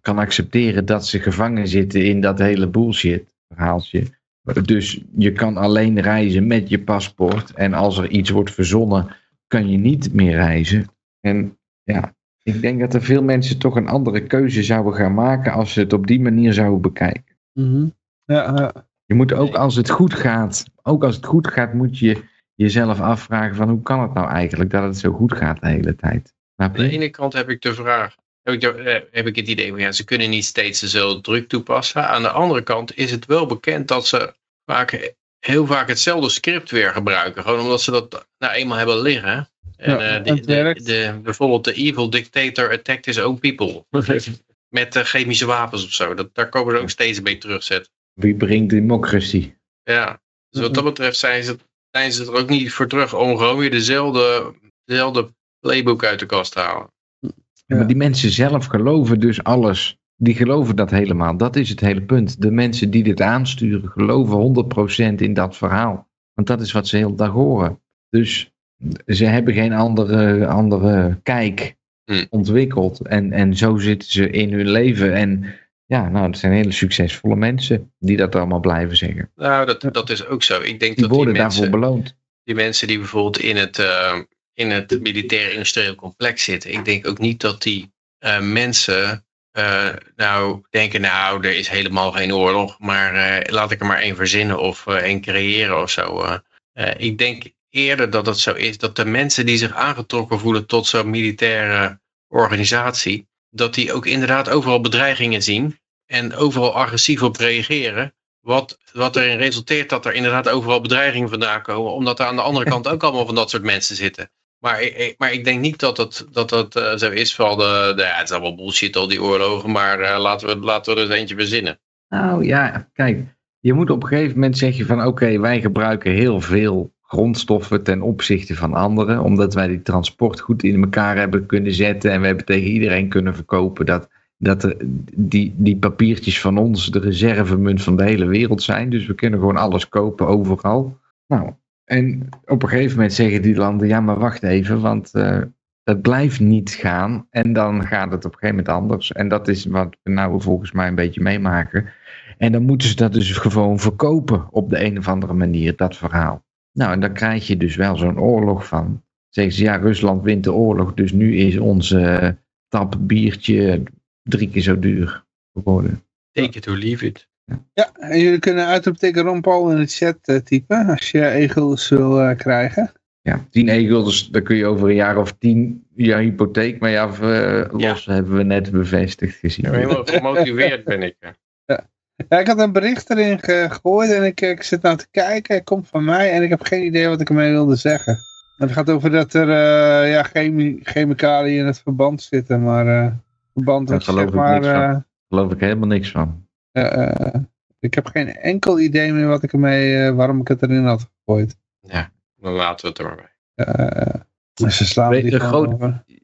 kan accepteren dat ze gevangen zitten in dat hele bullshit verhaaltje. Dus je kan alleen reizen met je paspoort. En als er iets wordt verzonnen, kan je niet meer reizen. En ja, ik denk dat er veel mensen toch een andere keuze zouden gaan maken als ze het op die manier zouden bekijken. Mhm. Ja, ja. Je moet ook als het goed gaat, ook als het goed gaat, moet je jezelf afvragen van hoe kan het nou eigenlijk dat het zo goed gaat de hele tijd. Aan de ene kant heb ik de vraag, heb ik, de- eh, heb ik het idee van ja, ze kunnen niet steeds dezelfde druk toepassen. Aan de andere kant is het wel bekend dat ze vaak, heel vaak hetzelfde script weer gebruiken. Gewoon omdat ze dat nou eenmaal hebben liggen. En Ja, eh, de, de, bijvoorbeeld de evil dictator attacked his own people. Met eh, chemische wapens of zo. Dat, daar komen ze ook steeds bij terugzetten. Wie brengt democratie? Ja, dus wat dat betreft zijn ze, zijn ze er ook niet voor terug om gewoon weer dezelfde, dezelfde playbook uit de kast te halen. Ja, Maar die mensen zelf geloven dus alles. Die geloven dat helemaal. Dat is het hele punt. De mensen die dit aansturen geloven 100% in dat verhaal. Want dat is wat ze heel dag horen. Dus ze hebben geen andere, andere kijk Hmm. ontwikkeld. En, en zo zitten ze in hun leven. En ja, nou, het zijn hele succesvolle mensen die dat allemaal blijven zeggen. Nou, dat, dat is ook zo. Ik denk Die dat die worden mensen, daarvoor beloond. die mensen die bijvoorbeeld in het, eh, in het militair-industrieel complex zitten, ik denk ook niet dat die eh, mensen eh, nou denken, nou, er is helemaal geen oorlog, maar laat ik er maar één verzinnen of één creëren of zo. ik denk eerder dat het zo is dat de mensen die zich aangetrokken voelen tot zo'n militaire organisatie, dat die ook inderdaad overal bedreigingen zien en overal agressief op reageren. Wat, wat erin resulteert dat er inderdaad overal bedreigingen vandaan komen, omdat er aan de andere kant ook allemaal van dat soort mensen zitten. Maar, maar ik denk niet dat dat, dat, dat eh, zo is. Vooral de, de, ja, het is allemaal bullshit, al die oorlogen. Maar eh, laten, we, laten we er eens eentje verzinnen. Nou ja, kijk, je moet op een gegeven moment zeggen van oké, wij gebruiken heel veel grondstoffen ten opzichte van anderen, omdat wij die transport goed in elkaar hebben kunnen zetten en we hebben tegen iedereen kunnen verkopen dat, dat er, die, die papiertjes van ons de reservemunt van de hele wereld zijn. Dus we kunnen gewoon alles kopen overal. Nou, en op een gegeven moment zeggen die landen, ja maar wacht even, want eh, het blijft niet gaan en dan gaat het op een gegeven moment anders. En dat is wat we nou volgens mij een beetje meemaken. En dan moeten ze dat dus gewoon verkopen op de een of andere manier, dat verhaal. Nou, en dan krijg je dus wel zo'n oorlog van. Zeggen ze, ja, Rusland wint de oorlog, dus nu is onze eh, tap biertje drie keer zo duur geworden. Take it or leave it. Ja, en jullie kunnen uitroepteken Ron Paul in de chat eh, typen als je e-guldens wil eh, krijgen. Ja, 10 e-gulders, dan kun je over een jaar of tien je hypotheek mee af eh, los, hebben we net bevestigd gezien. Ja, helemaal gemotiveerd ben ik. Ja, ik had een bericht erin gegooid en ik, ik zit nou te kijken. Het komt van mij en ik heb geen idee wat ik ermee wilde zeggen. Het gaat over dat er eh, ja, chemi chemicaliën in het verband zitten, maar eh verband Daar geloof zeg ik maar... niks van. eh, Daar geloof ik helemaal niks van. ik heb geen enkel idee meer wat ik ermee, eh, waarom ik het erin had gegooid. Ja, dan laten we het er maar bij. Ze slaan Weet die groot-.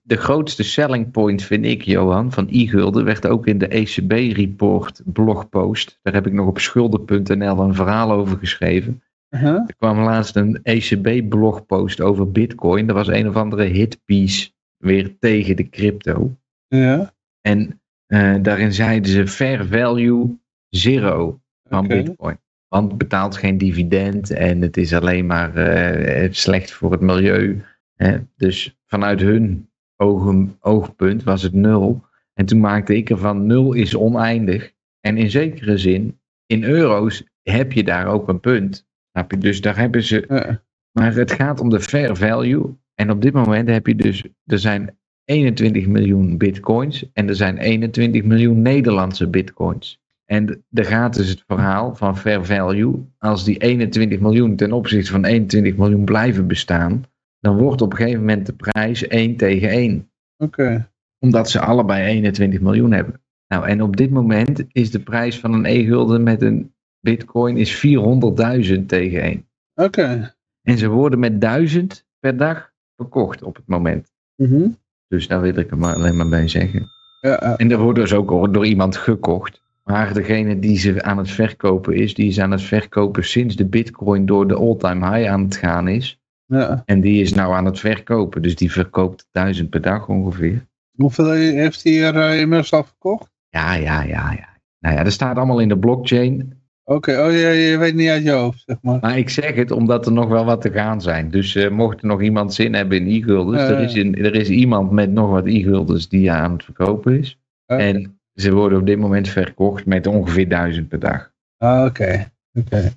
De grootste selling point vind ik, Johan, van e-gulden werd ook in de ECB-report blogpost. Daar heb ik nog op schulden.nl een verhaal over geschreven. Uh-huh. Er kwam laatst een ECB-blogpost over Bitcoin. Dat was een of andere hitpiece weer tegen de crypto. Ja, En eh, daarin zeiden ze fair value zero van. Bitcoin. Want het betaalt geen dividend en het is alleen maar eh, slecht voor het milieu. Hè? Dus vanuit hun ogen, oogpunt was het nul. En toen maakte ik ervan nul is oneindig. En in zekere zin, in euro's heb je daar ook een punt. Snap je? Dus daar hebben ze Ja. maar het gaat om de fair value. En op dit moment heb je dus, er zijn 21 miljoen bitcoins en er zijn 21 miljoen Nederlandse bitcoins. En er gaat dus het verhaal van fair value. Als die 21 miljoen ten opzichte van 21 miljoen blijven bestaan, dan wordt op een gegeven moment de prijs 1 tegen 1. Oké. Omdat ze allebei 21 miljoen hebben. Nou, en op dit moment is de prijs van een e-gulden met een bitcoin is 400.000 tegen 1. Oké. En ze worden met 1000 per dag verkocht op het moment. Mhm. Dus daar wil ik er maar alleen maar bij zeggen. Ja. En er wordt dus ook door iemand gekocht. Maar degene die ze aan het verkopen is, die is aan het verkopen sinds de bitcoin door de all-time high aan het gaan is. Ja. En die is nou aan het verkopen. Dus die verkoopt duizend per dag ongeveer. Hoeveel heeft hij er eh, inmiddels al verkocht? Ja, ja, ja, ja. Nou ja, dat staat allemaal in de blockchain. Oké, oh, je, je weet niet uit je hoofd, zeg maar. Maar ik zeg het omdat er nog wel wat te gaan zijn. Dus eh, mocht er nog iemand zin hebben in e-guldens. Ja, er, ja. is een- er is iemand met nog wat e-guldens die aan het verkopen is. En ze worden op dit moment verkocht met ongeveer duizend per dag. Ah, Oké, oké.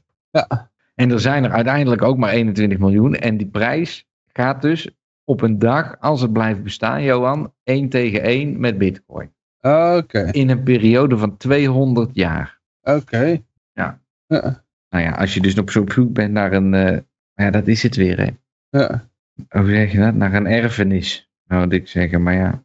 En er zijn er uiteindelijk ook maar 21 miljoen. En die prijs gaat dus op een dag, als het blijft bestaan, Johan, 1 tegen 1 met bitcoin. Oké, In een periode van 200 jaar. oké. Ja. Ja, Nou ja, als je dus op zoek bent naar een, eh, ja dat is het weer hè. ja. Hoe zeg je dat? Naar een erfenis. Nou, wat ik zeggen, maar ja.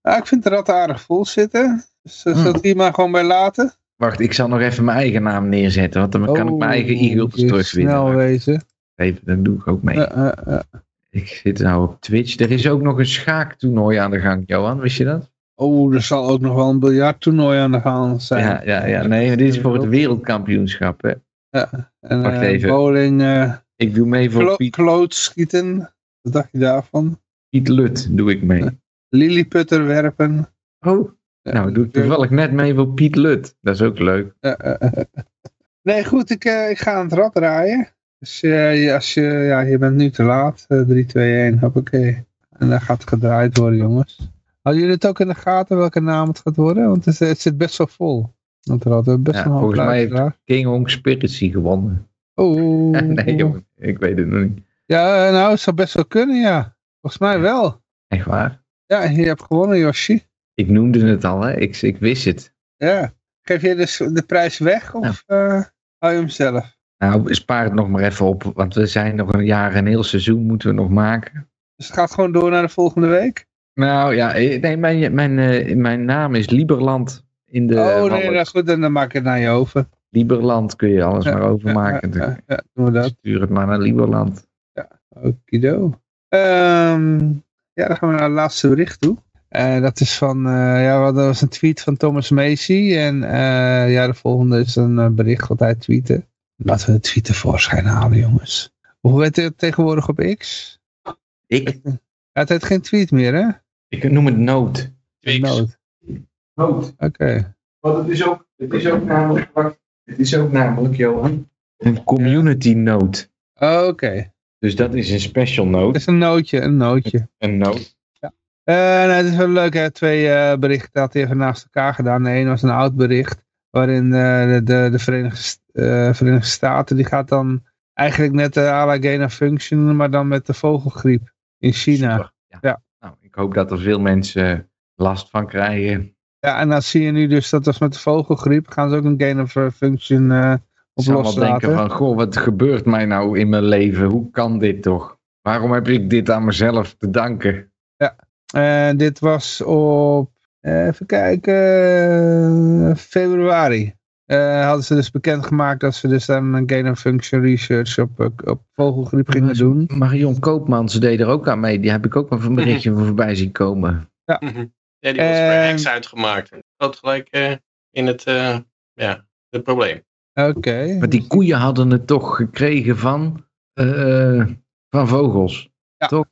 Ja, ik vind de rat aardig vol zitten. Dus uh, zal ik die maar gewoon bij laten? Wacht, ik zal nog even mijn eigen naam neerzetten, want dan kan ik mijn eigen Oh, e-guldens je terugwinnen. snel wezen. Even, dat doe ik ook mee. Ja, ja, ja. Ik zit nou op Twitch. Er is ook nog een schaaktoernooi aan de gang, Johan, wist je dat? Oh, er zal ook nog wel een biljarttoernooi aan de gang zijn. Ja, ja, ja. Nee, dit is voor het wereldkampioenschap. Hè. En Wacht eh, even. bowling, eh Ik doe mee voor klo Piet, klootschieten. Wat dacht je daarvan? Piet Lut. Doe ik mee. Lilliputter werpen. Oh, nou doe ik toevallig net mee voor Piet Lut. Dat is ook leuk. Ja. Nee, goed, ik, eh, ik ga aan het rad draaien. Dus eh, als je, ja, je bent nu te laat. Eh, 3, 2, 1, hoppakee. En dan gaat het gedraaid worden, jongens. Hadden jullie het ook in de gaten welke naam het gaat worden? Want het, het zit best wel vol. Want er hadden we best Ja, wel hoop volgens mij heeft-. King Hong Spiracy gewonnen. Oh. nee, jongen. Ik weet het nog niet. Ja, eh, nou, het zou best wel kunnen, ja. Volgens mij wel. Echt waar? Ja, je hebt gewonnen, Yoshi. Ik noemde het al, hè. Ik, ik wist het. Ja. Geef je dus de prijs weg of eh, hou je hem zelf? Nou, spaar het nog maar even op. Want we zijn nog een jaar, een heel seizoen moeten we nog maken. Dus het gaat gewoon door naar de volgende week? Nou ja, eh, nee, mijn, mijn, eh, mijn naam is Lieberland. In de oh nee, nou goed, dan, dan maak ik het naar je over. Lieberland kun je alles Ja, maar overmaken. Ja, ja, ja, doen we dat. Stuur het maar naar Lieberland. Okido. Ehm ja, dan gaan we naar het laatste bericht toe. Eh, dat is van, eh, ja, dat was een tweet van Thomas Macy. En eh, ja, de volgende is een bericht wat hij tweette. Laten we de tweet tevoorschijn halen, jongens. Hoe heet het tegenwoordig op X? Ik, Het heet geen tweet meer, hè? ik noem het nood. Twix. Nood. Nood. Oké. Want het is ook, het is ook namelijk, het is ook namelijk, Johan, een community note. Oké. Dus dat is een special Het note. is een nootje, een nootje. Een note. Eh nou, het is wel leuk, hè? twee eh, berichten had hij even naast elkaar gedaan. De ene was een oud bericht, waarin eh, de, de, de Verenigde, Verenigde Staten, die gaat dan eigenlijk net de of function, maar dan met de vogelgriep in China. Super. Ja. Ja. Nou, ik hoop dat er veel mensen last van krijgen. Ja, en dan zie je nu dus, dat was met de vogelgriep, gaan ze ook een gain of function eh op Ze allemaal denken loslaten. van, goh, wat gebeurt mij nou in mijn leven? Hoe kan dit toch? Waarom heb ik dit aan mezelf te danken? En dit was op, eh, even kijken, eh, februari. Eh, hadden ze dus bekendgemaakt dat ze dus dan een gain of function research op, op vogelgriep gingen doen. Marion Koopmans deed er ook aan mee. Die heb ik ook nog een berichtje voorbij zien komen. Ja, die was per En- heks uitgemaakt. Dat gelijk eh, in het, eh, ja, het probleem. Oké. Maar die koeien hadden het toch gekregen van, eh, van vogels. Ja,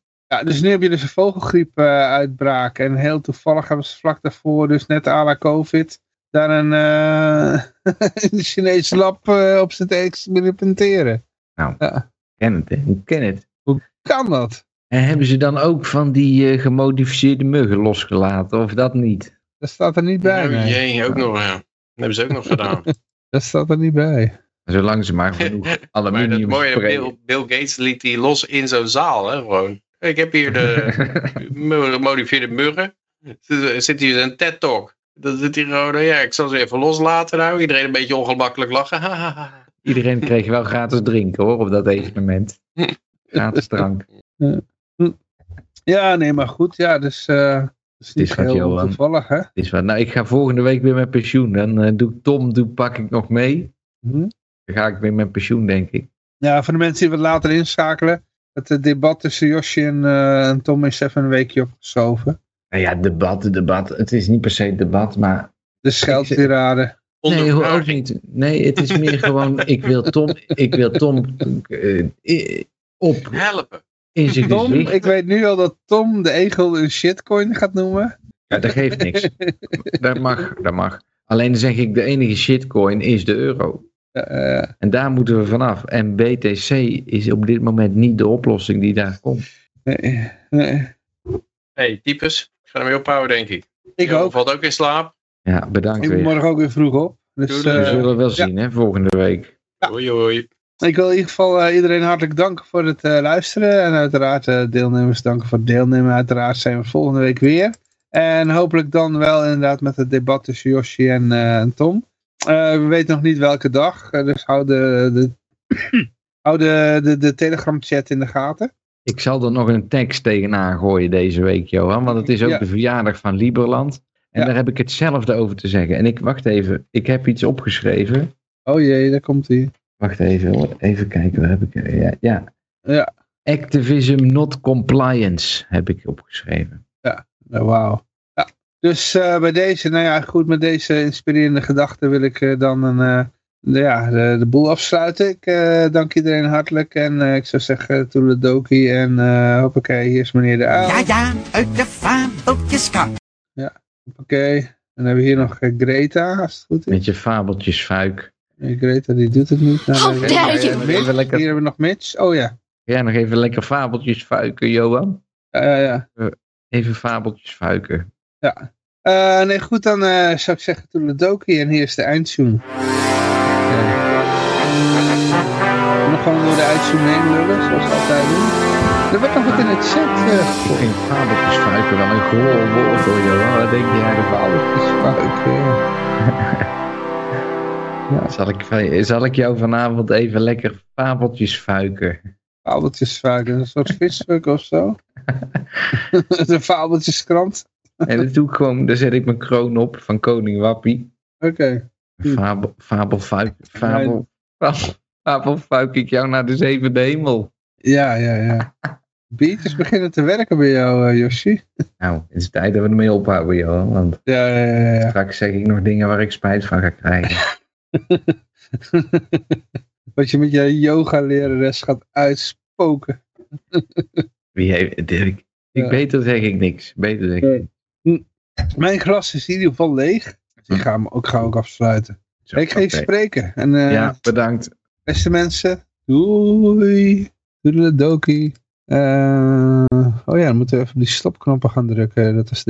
dus nu heb je dus een vogelgriep eh, uitbraak. En heel toevallig hebben ze vlak daarvoor, dus net à la COVID, daar een, eh een Chinese lab eh, op zitten experimenteren. Ken het, hè? Hoe ken het? Kan dat? En hebben ze dan ook van die eh, gemodificeerde muggen losgelaten, of dat niet? Dat staat er niet bij. Oh nee. jee, ook nog, ja. Dat hebben ze ook nog gedaan. Dat staat er niet bij. Zolang ze maar genoeg Maar dat aluminium mooie. Bill, Bill Gates liet die los in zo'n zaal, hè, gewoon. Ik heb hier de gemodificeerde muggen. Er zit hier een TED Talk. Dan zit hij gewoon, ja, ik zal ze even loslaten nou. Iedereen een beetje ongemakkelijk lachen. Iedereen kreeg wel gratis drinken hoor, op dat evenement. Gratis drank. Ja, nee, maar goed. Ja, dus... eh is Het is niet wat, heel Johan. toevallig, hè? Is wat. Nou, ik ga volgende week weer met pensioen. Dan eh, doe ik Tom, doe, pak ik nog mee. Hm? Dan ga ik weer met pensioen, denk ik. Ja, voor de mensen die wat later inschakelen. Het eh, debat tussen Josje en, eh, en Tom is even een weekje opgeschoven. Nou ja, debat, debat. Het is niet per se debat, maar De scheldtirade. Nee, hoor, ook niet. Nee, het is meer gewoon, ik wil Tom, ik wil Tom eh, op Helpen. in zijn Tom, gezicht. ik weet nu al dat Tom de egel een shitcoin gaat noemen. Ja, dat geeft niks. Dat mag, dat mag. Alleen dan zeg ik, de enige shitcoin is de euro. Eh, En daar moeten we vanaf. En BTC is op dit moment niet de oplossing die daar komt. nee, nee. hey, types. Ik ga ermee ophouden, denk ik. Ik ook. valt ook in slaap. Ja, bedankt Ik moet morgen ook weer vroeg op. Dus, Doei, We eh, zullen wel ja. zien, hè, volgende week. Ja. Oei, oei. Ik wil in ieder geval eh, iedereen hartelijk danken voor het eh, luisteren. En uiteraard eh, deelnemers danken voor het deelnemen. Uiteraard zijn we volgende week weer. En hopelijk dan wel inderdaad met het debat tussen Yoshi en, eh, en Tom. Eh, we weten nog niet welke dag. eh, dus hou de, de, hou de, de, de Telegram chat in de gaten. Ik zal er nog een tekst tegenaan gooien deze week, Johan. Want het is ook Ja. de verjaardag van Liberland. En Ja. daar heb ik hetzelfde over te zeggen. En ik, wacht even, ik heb iets opgeschreven. Oh jee, daar komt hij. Wacht even even kijken, waar heb ik... Ja, ja. Ja. Activism not compliance heb ik opgeschreven. Nou, Wauw. Ja. Dus eh, bij deze, nou ja, goed, met deze inspirerende gedachten wil ik eh, dan een, eh, de, ja, de, de boel afsluiten. Ik eh, dank iedereen hartelijk en eh, ik zou zeggen toedeledokie en eh hoppakee, hier is meneer de Uil. Ja, ja, uit de fabeltjeskrant. Hoppakee. En dan hebben we hier nog Greta, als het goed is. Met je fabeltjes, fuik. Nee, Greta die doet het niet. Nou. Even lekker- Hier hebben we nog Mitch. Oh ja. Ja, nog even lekker fabeltjes fuiken, Johan. Ja, ja, ja. Even fabeltjes fuiken. Eh, nee, goed, dan eh, zou ik zeggen toedeledokie en hier is de eindtune. Nog gewoon door de eindtune heen lullen, zoals we altijd doen. Er werd nog wat in het chat eh, Ik gegooid. vind fabeltjes fuiken wel een goor woord hoor, Johan. Wat denk jij ervan? Fuck, ja. Zal ik, zal ik jou vanavond even lekker fabeltjes fuiken? Fabeltjes een soort visfuck of zo. de fabeltjeskrant. En dat doe ik gewoon, daar zet ik mijn kroon op van koning Wappie. Oké. Hm. Fabel, fabel, fuik, fabel, fabel, fabel fuik ik jou naar de zevende hemel. Ja, ja, ja. Beatjes beginnen te werken bij jou, eh, Yoshi. Nou, het is tijd dat we ermee ophouden, Johan. Want Ja, ja, ja. ja. straks zeg ik nog dingen waar ik spijt van ga krijgen. Wat je met je yoga lerares gaat uitspoken. Wie heeft, ik, ik, Ja. Beter zeg ik niks. Beter zeg ik. Mijn glas is in ieder geval leeg. Dus ik ga hem ook, ga ook afsluiten. Zo, ik ga oké. spreken. En eh, Ja, bedankt. beste mensen, doei. Doei. Eh, oh ja, dan moeten we even die stopknoppen gaan drukken. Dat is